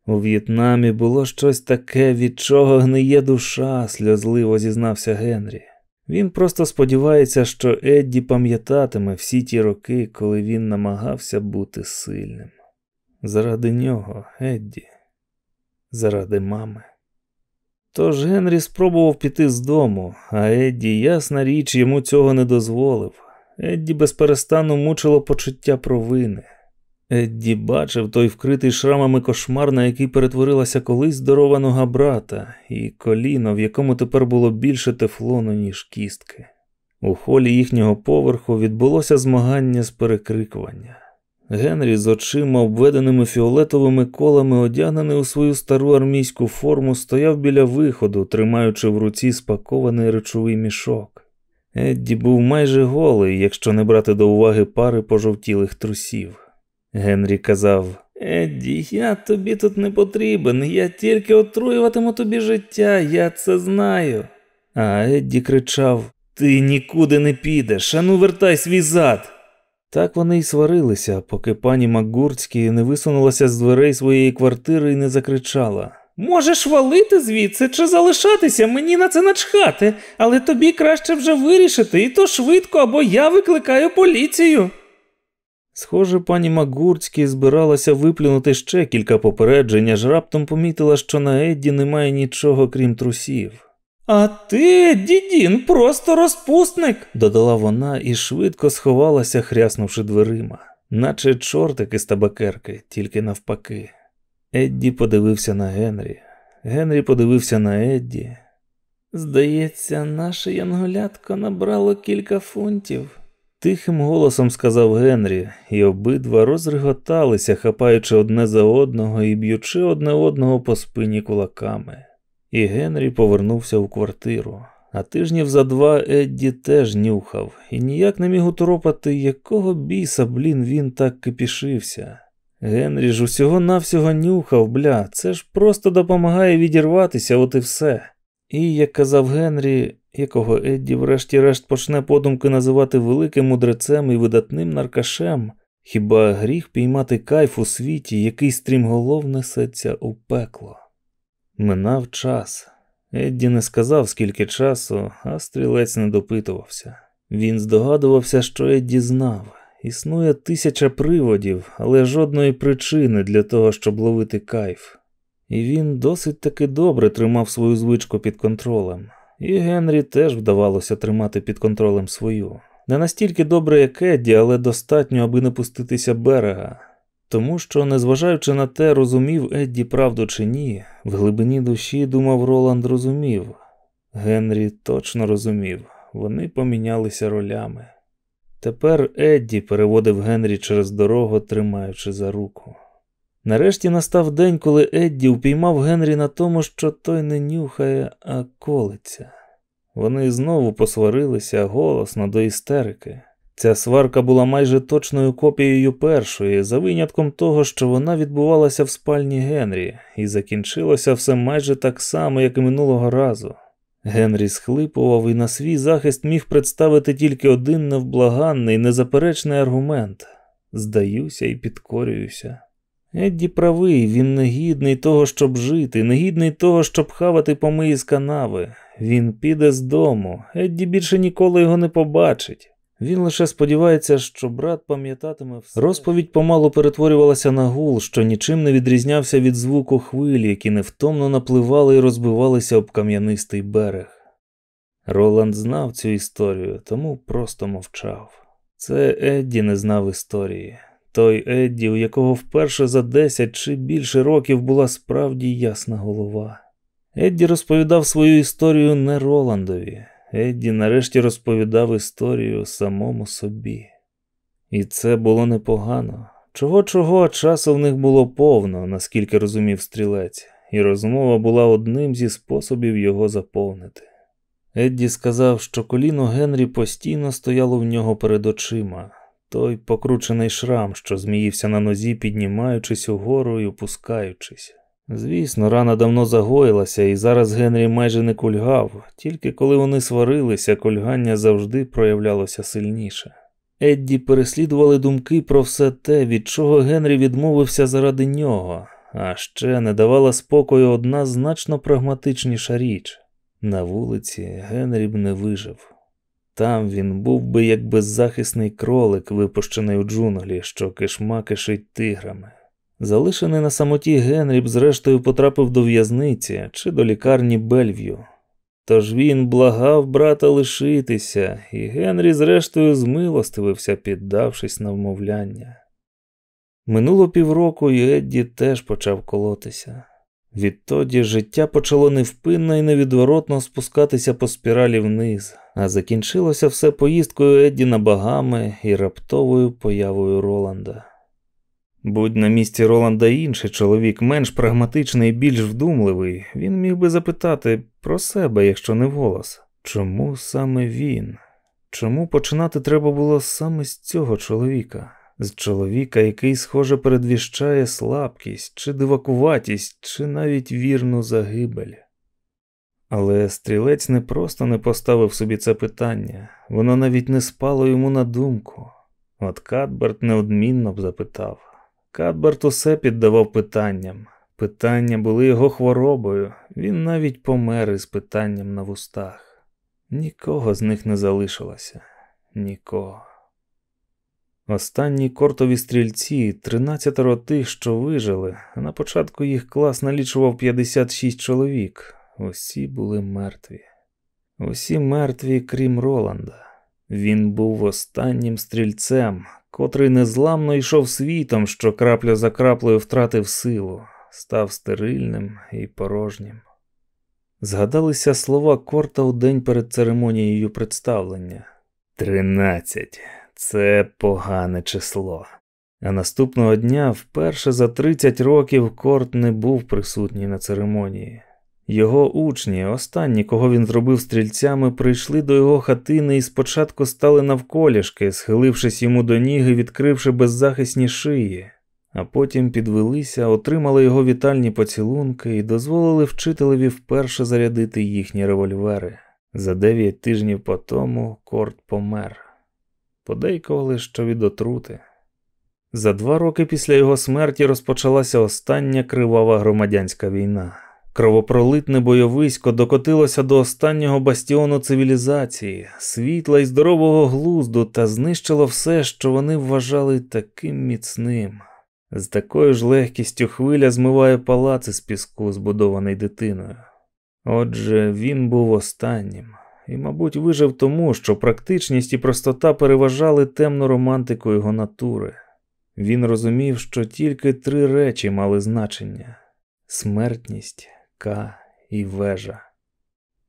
У В'єтнамі було щось таке, від чого гниє душа, сльозливо зізнався Генрі. Він просто сподівається, що Едді пам'ятатиме всі ті роки, коли він намагався бути сильним. Заради нього, Едді, заради мами. Тож Генрі спробував піти з дому, а Едді, ясна річ, йому цього не дозволив. Едді безперестану мучило почуття провини. Едді бачив той вкритий шрамами кошмар, на який перетворилася колись здорова нога брата, і коліно, в якому тепер було більше тефлону, ніж кістки. У холі їхнього поверху відбулося змагання з перекрикування. Генрі з очима, обведеними фіолетовими колами, одягнений у свою стару армійську форму, стояв біля виходу, тримаючи в руці спакований речовий мішок. Едді був майже голий, якщо не брати до уваги пари пожовтілих трусів. Генрі казав: Едді, я тобі тут не потрібен, я тільки отруюватиму тобі життя, я це знаю. А Едді кричав: Ти нікуди не підеш, ану вертай свій зад. Так вони й сварилися, поки пані Макгурцькі не висунулася з дверей своєї квартири і не закричала. Можеш валити звідси чи залишатися, мені на це начхати, але тобі краще вже вирішити, і то швидко, або я викликаю поліцію. Схоже, пані Макгурцькі збиралася виплюнути ще кілька попереджень, аж раптом помітила, що на Едді немає нічого крім трусів. А ти, дідін, просто розпусник, додала вона і швидко сховалася, хряснувши дверима, наче чортики з табакерки, тільки навпаки. Едді подивився на Генрі. Генрі подивився на Едді. Здається, наше янголятко набрало кілька фунтів. Тихим голосом сказав Генрі, і обидва розреготалися, хапаючи одне за одного і б'ючи одне одного по спині кулаками. І Генрі повернувся у квартиру. А тижнів за два Едді теж нюхав і ніяк не міг уторопати, якого біса, блін, він так кипішився. Генрі ж усього навсього нюхав, бля, це ж просто допомагає відірватися, от і все. І, як казав Генрі, якого Едді, врешті-решт, почне подумки називати великим мудрецем і видатним наркашем, хіба гріх піймати кайф у світі, який стрімголов несеться у пекло. Минав час. Едді не сказав, скільки часу, а стрілець не допитувався. Він здогадувався, що Едді знав. Існує тисяча приводів, але жодної причини для того, щоб ловити кайф. І він досить таки добре тримав свою звичку під контролем. І Генрі теж вдавалося тримати під контролем свою. Не настільки добре, як Едді, але достатньо, аби не пуститися берега. Тому що, незважаючи на те, розумів Едді правду чи ні, в глибині душі думав Роланд розумів. Генрі точно розумів, вони помінялися ролями. Тепер Едді переводив Генрі через дорогу, тримаючи за руку. Нарешті настав день, коли Едді упіймав Генрі на тому, що той не нюхає, а колиться. Вони знову посварилися голосно до істерики. Ця сварка була майже точною копією першої, за винятком того, що вона відбувалася в спальні Генрі, і закінчилося все майже так само, як і минулого разу. Генрі схлипував і на свій захист міг представити тільки один невблаганний, незаперечний аргумент здаюся і підкорююся. Едді правий, він негідний того, щоб жити, негідний того, щоб хавати помиї з канави. Він піде з дому, Едді більше ніколи його не побачить. Він лише сподівається, що брат пам'ятатиме все. Розповідь помалу перетворювалася на гул, що нічим не відрізнявся від звуку хвилі, які невтомно напливали і розбивалися об кам'янистий берег. Роланд знав цю історію, тому просто мовчав. Це Едді не знав історії. Той Едді, у якого вперше за десять чи більше років була справді ясна голова. Едді розповідав свою історію не Роландові. Едді нарешті розповідав історію самому собі. І це було непогано. Чого чого часу в них було повно, наскільки розумів стрілець, і розмова була одним зі способів його заповнити. Едді сказав, що коліно Генрі постійно стояло в нього перед очима, той покручений шрам, що зміївся на нозі, піднімаючись угору і опускаючись. Звісно, рана давно загоїлася, і зараз Генрі майже не кульгав, тільки коли вони сварилися, кульгання завжди проявлялося сильніше. Едді переслідували думки про все те, від чого Генрі відмовився заради нього, а ще не давала спокою одна значно прагматичніша річ на вулиці Генрі б не вижив. Там він був би як беззахисний кролик, випущений у джунглі, що кишма кишить тиграми. Залишений на самоті Генрі б зрештою потрапив до в'язниці чи до лікарні Бельв'ю. Тож він благав брата лишитися, і Генрі, зрештою, змилостивився, піддавшись на вмовляння. Минуло півроку, і Едді теж почав колотися. Відтоді життя почало невпинно і невідворотно спускатися по спіралі вниз, а закінчилося все поїздкою Едді на багами і раптовою появою Роланда. Будь на місці Роланда інший чоловік, менш прагматичний і більш вдумливий, він міг би запитати про себе, якщо не вголос. Чому саме він? Чому починати треба було саме з цього чоловіка? З чоловіка, який, схоже, передвіщає слабкість, чи дивакуватість, чи навіть вірну загибель. Але стрілець не просто не поставив собі це питання, воно навіть не спало йому на думку. От Кадберт неодмінно б запитав. Кадберт усе піддавав питанням. Питання були його хворобою, він навіть помер із питанням на вустах. Нікого з них не залишилося, нікого. Останні кортові стрільці, тринадцятеро тих, що вижили, на початку їх клас налічував 56 чоловік. Усі були мертві. Усі мертві, крім Роланда. Він був останнім стрільцем, котрий незламно йшов світом, що крапля за краплею втратив силу, став стерильним і порожнім. Згадалися слова Корта у день перед церемонією представлення. Тринадцять. Це погане число. А наступного дня, вперше за 30 років, Корт не був присутній на церемонії. Його учні, останні, кого він зробив стрільцями, прийшли до його хатини і спочатку стали навколішки, схилившись йому до ніги, відкривши беззахисні шиї, а потім підвелися, отримали його вітальні поцілунки і дозволили вчителеві вперше зарядити їхні револьвери. За дев'ять тижнів по тому Корт помер. Подейкували, що від отрути. За два роки після його смерті розпочалася остання кривава громадянська війна. Кровопролитне бойовисько докотилося до останнього бастіону цивілізації, світла і здорового глузду та знищило все, що вони вважали таким міцним. З такою ж легкістю хвиля змиває палаци з піску, збудований дитиною. Отже, він був останнім і, мабуть, вижив тому, що практичність і простота переважали темну романтику його натури. Він розумів, що тільки три речі мали значення смертність, К і вежа.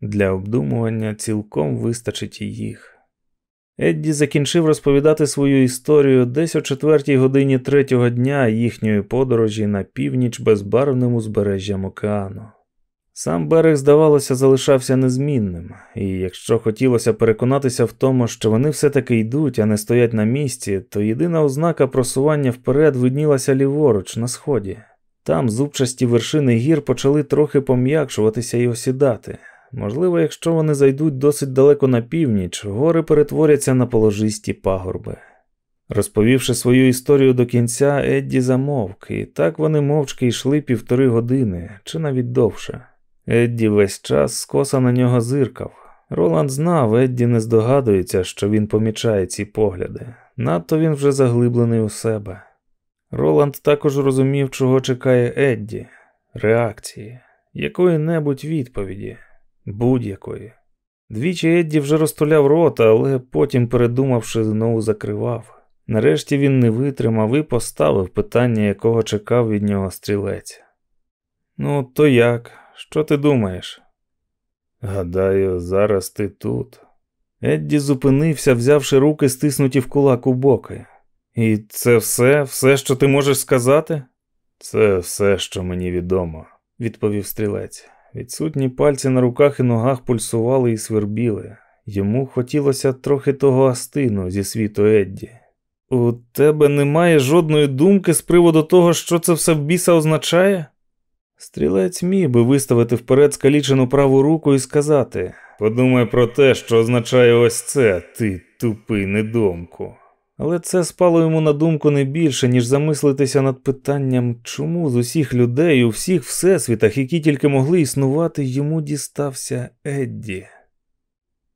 Для обдумування цілком вистачить і їх. Едді закінчив розповідати свою історію десь о четвертій годині третього дня їхньої подорожі на північ безбарвним узбережжям океану. Сам берег, здавалося, залишався незмінним, і якщо хотілося переконатися в тому, що вони все-таки йдуть, а не стоять на місці, то єдина ознака просування вперед виднілася ліворуч на сході. Там зубчасті вершини гір почали трохи пом'якшуватися і осідати. Можливо, якщо вони зайдуть досить далеко на північ, гори перетворяться на положисті пагорби. Розповівши свою історію до кінця, Едді замовк, і так вони мовчки йшли півтори години, чи навіть довше. Едді весь час скоса на нього зиркав. Роланд знав, Едді не здогадується, що він помічає ці погляди. Надто він вже заглиблений у себе. Роланд також розумів, чого чекає Едді, реакції, якої-небудь відповіді, будь-якої. Двічі Едді вже розтуляв рота, але потім, передумавши, знову закривав. Нарешті він не витримав і поставив питання, якого чекав від нього стрілець. Ну, то як? Що ти думаєш? Гадаю, зараз ти тут. Едді зупинився, взявши руки, стиснуті в кулак у боки. І це все, все, що ти можеш сказати? Це все, що мені відомо, відповів стрілець. Відсутні пальці на руках і ногах пульсували і свербіли. Йому хотілося трохи того астину зі світу Едді. У тебе немає жодної думки з приводу того, що це все в біса означає? Стрілець міг би виставити вперед скалічену праву руку і сказати Подумай про те, що означає ось це, ти тупий недомку. Але це спало йому на думку не більше, ніж замислитися над питанням, чому з усіх людей у всіх всесвітах, які тільки могли існувати, йому дістався Едді.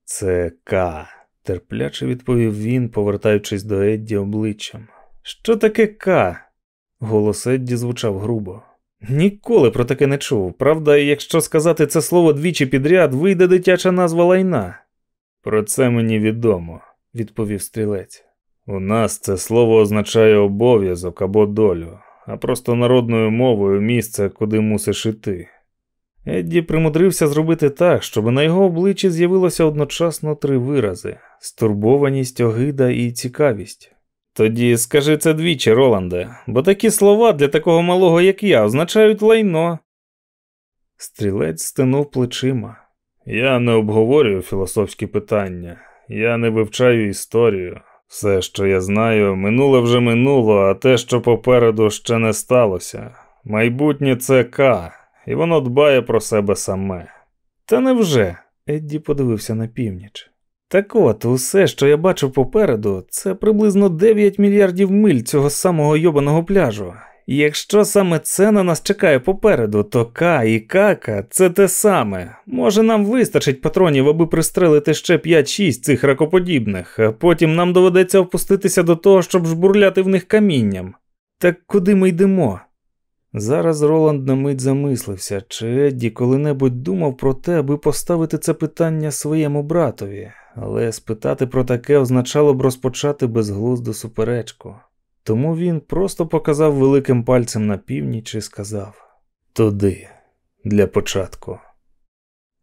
Це К, терпляче відповів він, повертаючись до Едді обличчям. Що таке К? Голос Едді звучав грубо. Ніколи про таке не чув. Правда, якщо сказати це слово двічі підряд, вийде дитяча назва лайна. Про це мені відомо, відповів стрілець. У нас це слово означає обов'язок або долю, а просто народною мовою місце, куди мусиш іти. Едді примудрився зробити так, щоб на його обличчі з'явилося одночасно три вирази стурбованість, огида і цікавість. Тоді скажи це двічі, Роланде, бо такі слова для такого малого, як я, означають лайно. Стрілець стинув плечима. Я не обговорюю філософські питання, я не вивчаю історію. Все, що я знаю, минуле вже минуло, а те, що попереду ще не сталося. Майбутнє це К, і воно дбає про себе саме. Та невже? Едді подивився на північ. Так от, усе, що я бачив попереду, це приблизно 9 мільярдів миль цього самого йобаного пляжу. Якщо саме це на нас чекає попереду, то К і Кака це те саме. Може, нам вистачить патронів, аби пристрелити ще 5-6 цих ракоподібних, а потім нам доведеться опуститися до того, щоб жбурляти в них камінням. Так куди ми йдемо? Зараз Роланд на мить замислився, чи Едді коли-небудь думав про те, аби поставити це питання своєму братові, але спитати про таке означало б розпочати безглузду суперечку. Тому він просто показав великим пальцем на північ і сказав Туди, для початку.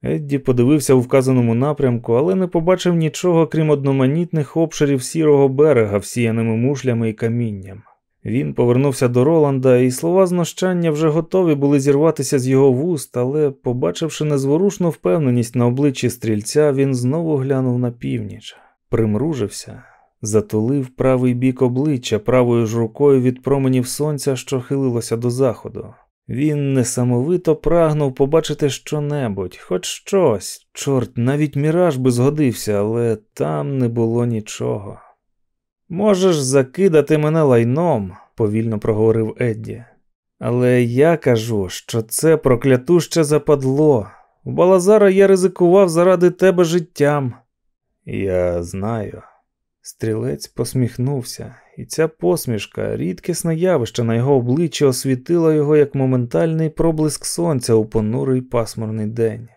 Едді подивився у вказаному напрямку, але не побачив нічого, крім одноманітних обширів сірого берега, всіяними мушлями і камінням. Він повернувся до Роланда, і слова знущання вже готові були зірватися з його вуст, але, побачивши незворушну впевненість на обличчі стрільця, він знову глянув на північ, примружився, затулив правий бік обличчя правою ж рукою від променів сонця, що хилилося до заходу. Він несамовито прагнув побачити щонебудь, хоч щось, чорт, навіть міраж би згодився, але там не було нічого. Можеш закидати мене лайном, повільно проговорив Едді. Але я кажу, що це проклятуще западло. У Балазара я ризикував заради тебе життям. Я знаю. Стрілець посміхнувся, і ця посмішка, рідкісне явище на його обличчі освітила його як моментальний проблиск сонця у понурий пасмурний день.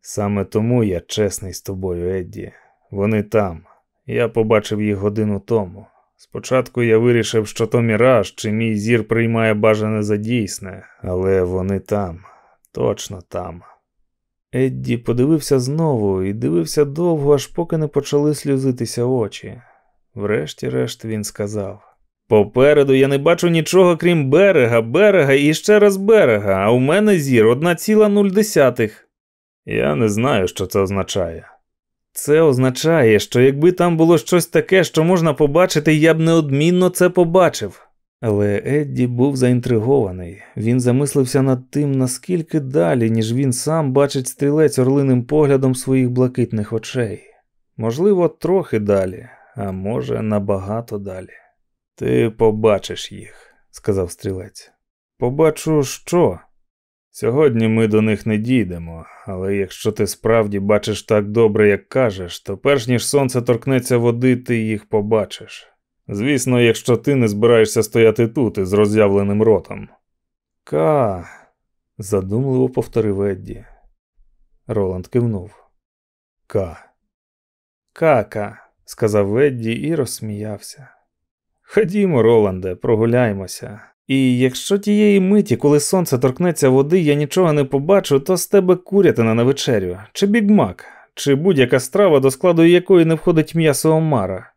Саме тому я чесний з тобою, Едді. Вони там. Я побачив їх годину тому. Спочатку я вирішив, що то міраж, чи мій зір приймає бажане за дійсне, але вони там, точно там. Едді подивився знову і дивився довго, аж поки не почали сльозитися очі. Врешті-решт він сказав: Попереду я не бачу нічого, крім берега, берега і ще раз берега, а у мене зір одна ціла нуль десятих. Я не знаю, що це означає. Це означає, що якби там було щось таке, що можна побачити, я б неодмінно це побачив. Але Едді був заінтригований. Він замислився над тим, наскільки далі, ніж він сам бачить стрілець орлиним поглядом своїх блакитних очей. Можливо, трохи далі, а може, набагато далі. Ти побачиш їх, сказав стрілець. Побачу що? Сьогодні ми до них не дійдемо, але якщо ти справді бачиш так добре, як кажеш, то перш ніж сонце торкнеться води, ти їх побачиш. Звісно, якщо ти не збираєшся стояти тут із роз'явленим ротом. Ка. задумливо повторив Едді. Роланд кивнув. Ка. Кака, сказав Едді і розсміявся. Ходімо, Роланде, прогуляймося. І якщо тієї миті, коли сонце торкнеться води, я нічого не побачу, то з тебе курятина на вечерю, чи бігмак, чи будь-яка страва, до складу якої не входить м'ясо омара.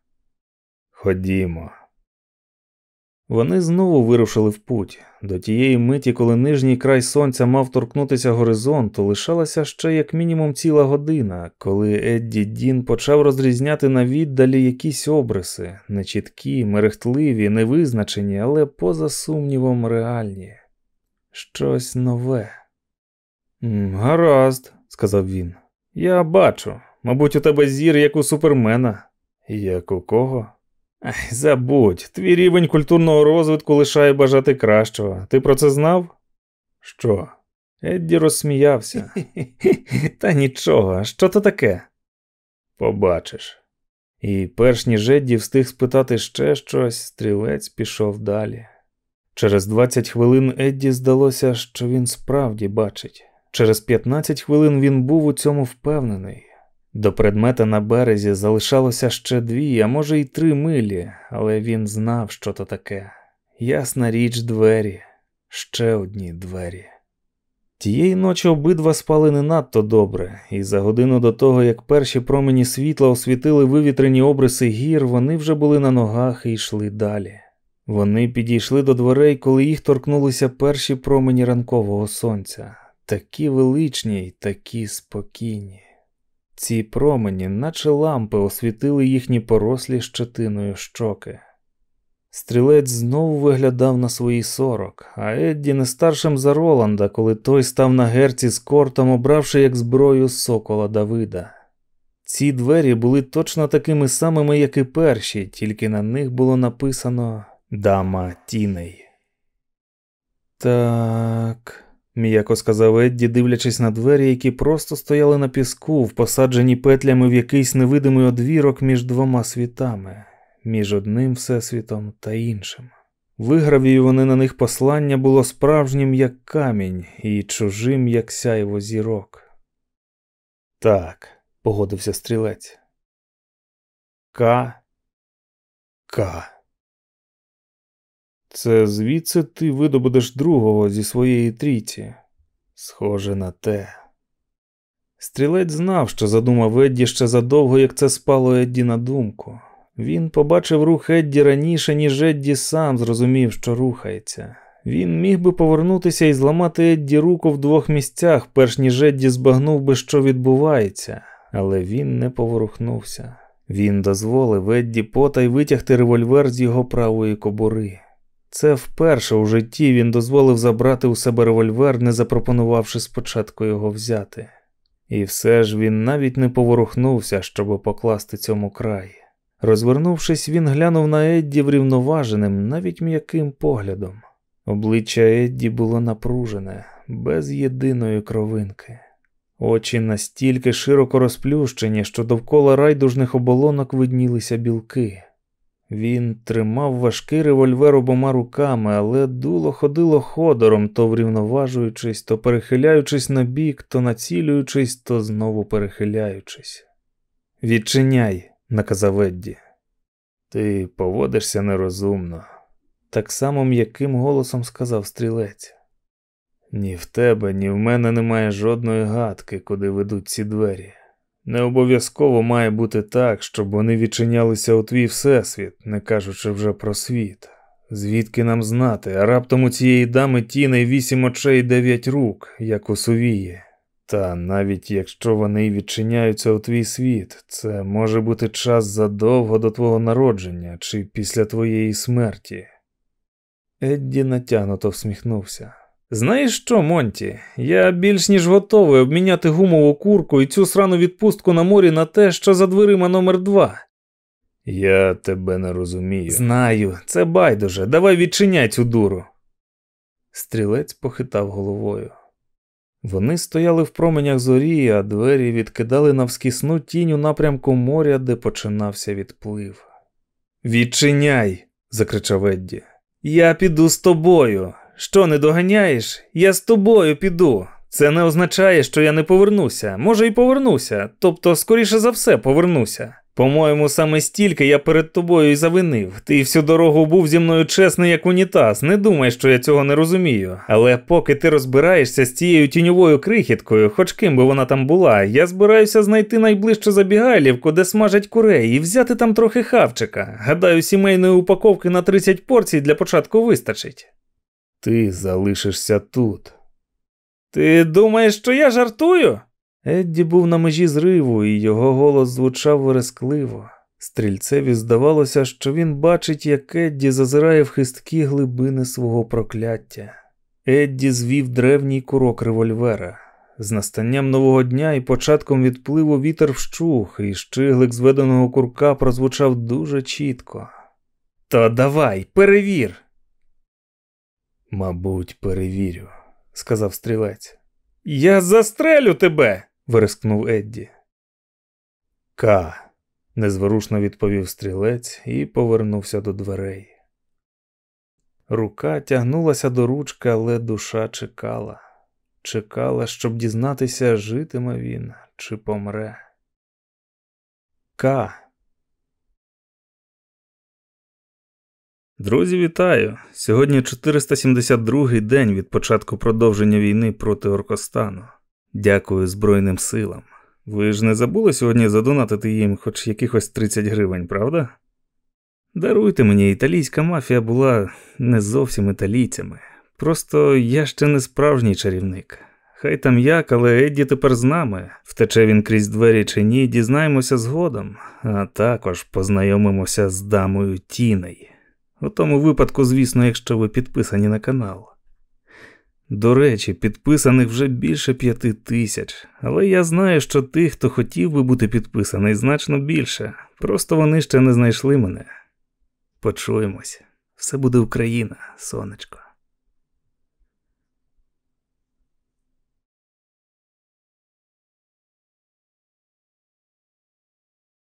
Ходімо. Вони знову вирушили в путь. До тієї миті, коли нижній край сонця мав торкнутися горизонту, лишалася ще як мінімум ціла година, коли Едді Дін почав розрізняти на віддалі якісь обриси, нечіткі, мерехтливі, невизначені, але поза сумнівом реальні. Щось нове. Гаразд, сказав він. Я бачу. Мабуть, у тебе зір, як у супермена. Як у кого? Ай, забудь, твій рівень культурного розвитку лишає бажати кращого. Ти про це знав? Що? Едді розсміявся. [LAUGHS] Та нічого, що то таке? Побачиш. І перш ніж Едді встиг спитати ще щось, стрілець пішов далі. Через 20 хвилин Едді здалося, що він справді бачить. Через 15 хвилин він був у цьому впевнений. До предмета на березі залишалося ще дві, а може й три милі, але він знав, що то таке. Ясна річ, двері, ще одні двері. Тієї ночі обидва спали не надто добре, і за годину до того, як перші промені світла освітили вивітрені обриси гір, вони вже були на ногах і йшли далі. Вони підійшли до дверей, коли їх торкнулися перші промені ранкового сонця, такі величні й такі спокійні. Ці промені, наче лампи, освітили їхні порослі щетиною щоки. Стрілець знову виглядав на свої сорок, а Едді не старшим за Роланда, коли той став на герці з кортом, обравши як зброю сокола Давида. Ці двері були точно такими самими, як і перші, тільки на них було написано Дама Тіней. Так, м'яко сказав Едді, дивлячись на двері, які просто стояли на піску, посаджені петлями в якийсь невидимий одвірок між двома світами між одним всесвітом та іншим. Вигравіюване на них послання було справжнім, як камінь, і чужим, як сяйво зірок. Так, погодився стрілець. К. К. Це звідси ти видобудеш другого зі своєї трійці. Схоже на те. Стрілець знав, що задумав Едді ще задовго, як це спало Едді на думку. Він побачив рух Едді раніше, ніж Едді сам зрозумів, що рухається. Він міг би повернутися і зламати Едді руку в двох місцях, перш ніж Едді збагнув би, що відбувається, але він не поворухнувся. Він дозволив Едді потай витягти револьвер з його правої кобури. Це вперше у житті він дозволив забрати у себе револьвер, не запропонувавши спочатку його взяти. І все ж він навіть не поворухнувся, щоб покласти цьому край. Розвернувшись, він глянув на Едді врівноваженим, навіть м'яким поглядом. Обличчя Едді було напружене, без єдиної кровинки. Очі настільки широко розплющені, що довкола райдужних оболонок виднілися білки. Він тримав важкий револьвер обома руками, але дуло ходило ходором, то врівноважуючись, то перехиляючись на бік, то націлюючись, то знову перехиляючись. Відчиняй, наказав Едді. Ти поводишся нерозумно. Так само м'яким голосом сказав стрілець. Ні в тебе, ні в мене немає жодної гадки, куди ведуть ці двері. Не обов'язково має бути так, щоб вони відчинялися у твій всесвіт, не кажучи вже про світ. Звідки нам знати, а раптом у цієї дами тіней вісім очей і дев'ять рук, як у сувії. Та навіть якщо вони відчиняються у твій світ, це може бути час задовго до твого народження чи після твоєї смерті. Едді натягнуто всміхнувся. Знаєш що, Монті? Я більш ніж готовий обміняти гумову курку і цю срану відпустку на морі на те, що за дверима номер два. Я тебе не розумію. Знаю, це байдуже. Давай відчиняй цю дуру. Стрілець похитав головою. Вони стояли в променях зорі, а двері відкидали навскісну тінь у напрямку моря, де починався відплив. Відчиняй, закричав Едді. Я піду з тобою. Що не доганяєш? Я з тобою піду. Це не означає, що я не повернуся. Може, й повернуся, тобто, скоріше за все, повернуся. По-моєму, саме стільки я перед тобою і завинив. Ти всю дорогу був зі мною чесний, як унітаз. Не думай, що я цього не розумію. Але поки ти розбираєшся з цією тіньовою крихіткою, хоч ким би вона там була, я збираюся знайти найближчу забігайлівку, де смажать курей, і взяти там трохи хавчика. Гадаю, сімейної упаковки на 30 порцій для початку вистачить. Ти залишишся тут. Ти думаєш, що я жартую? Едді був на межі зриву, і його голос звучав верескливо. Стрільцеві здавалося, що він бачить, як Едді зазирає в хисткі глибини свого прокляття. Едді звів древній курок револьвера. З настанням нового дня і початком відпливу вітер вщух, і щиглик зведеного курка прозвучав дуже чітко. То давай, перевір. Мабуть, перевірю, сказав стрілець. Я застрелю тебе вирискнув Едді. Ка, незворушно відповів стрілець і повернувся до дверей. Рука тягнулася до ручки, але душа чекала. Чекала, щоб дізнатися, житиме він чи помре. К. Друзі, вітаю! Сьогодні 472-й день від початку продовження війни проти Оркостану. Дякую Збройним силам. Ви ж не забули сьогодні задонатити їм хоч якихось 30 гривень, правда? Даруйте мені, італійська мафія була не зовсім італійцями. Просто я ще не справжній чарівник. Хай там як, але Едді тепер з нами. Втече він крізь двері чи ні, дізнаємося згодом, а також познайомимося з дамою Тіней. У тому випадку, звісно, якщо ви підписані на канал. До речі, підписаних вже більше п'яти тисяч, але я знаю, що тих, хто хотів би бути підписаний, значно більше. Просто вони ще не знайшли мене. Почуємось. Все буде Україна, сонечко.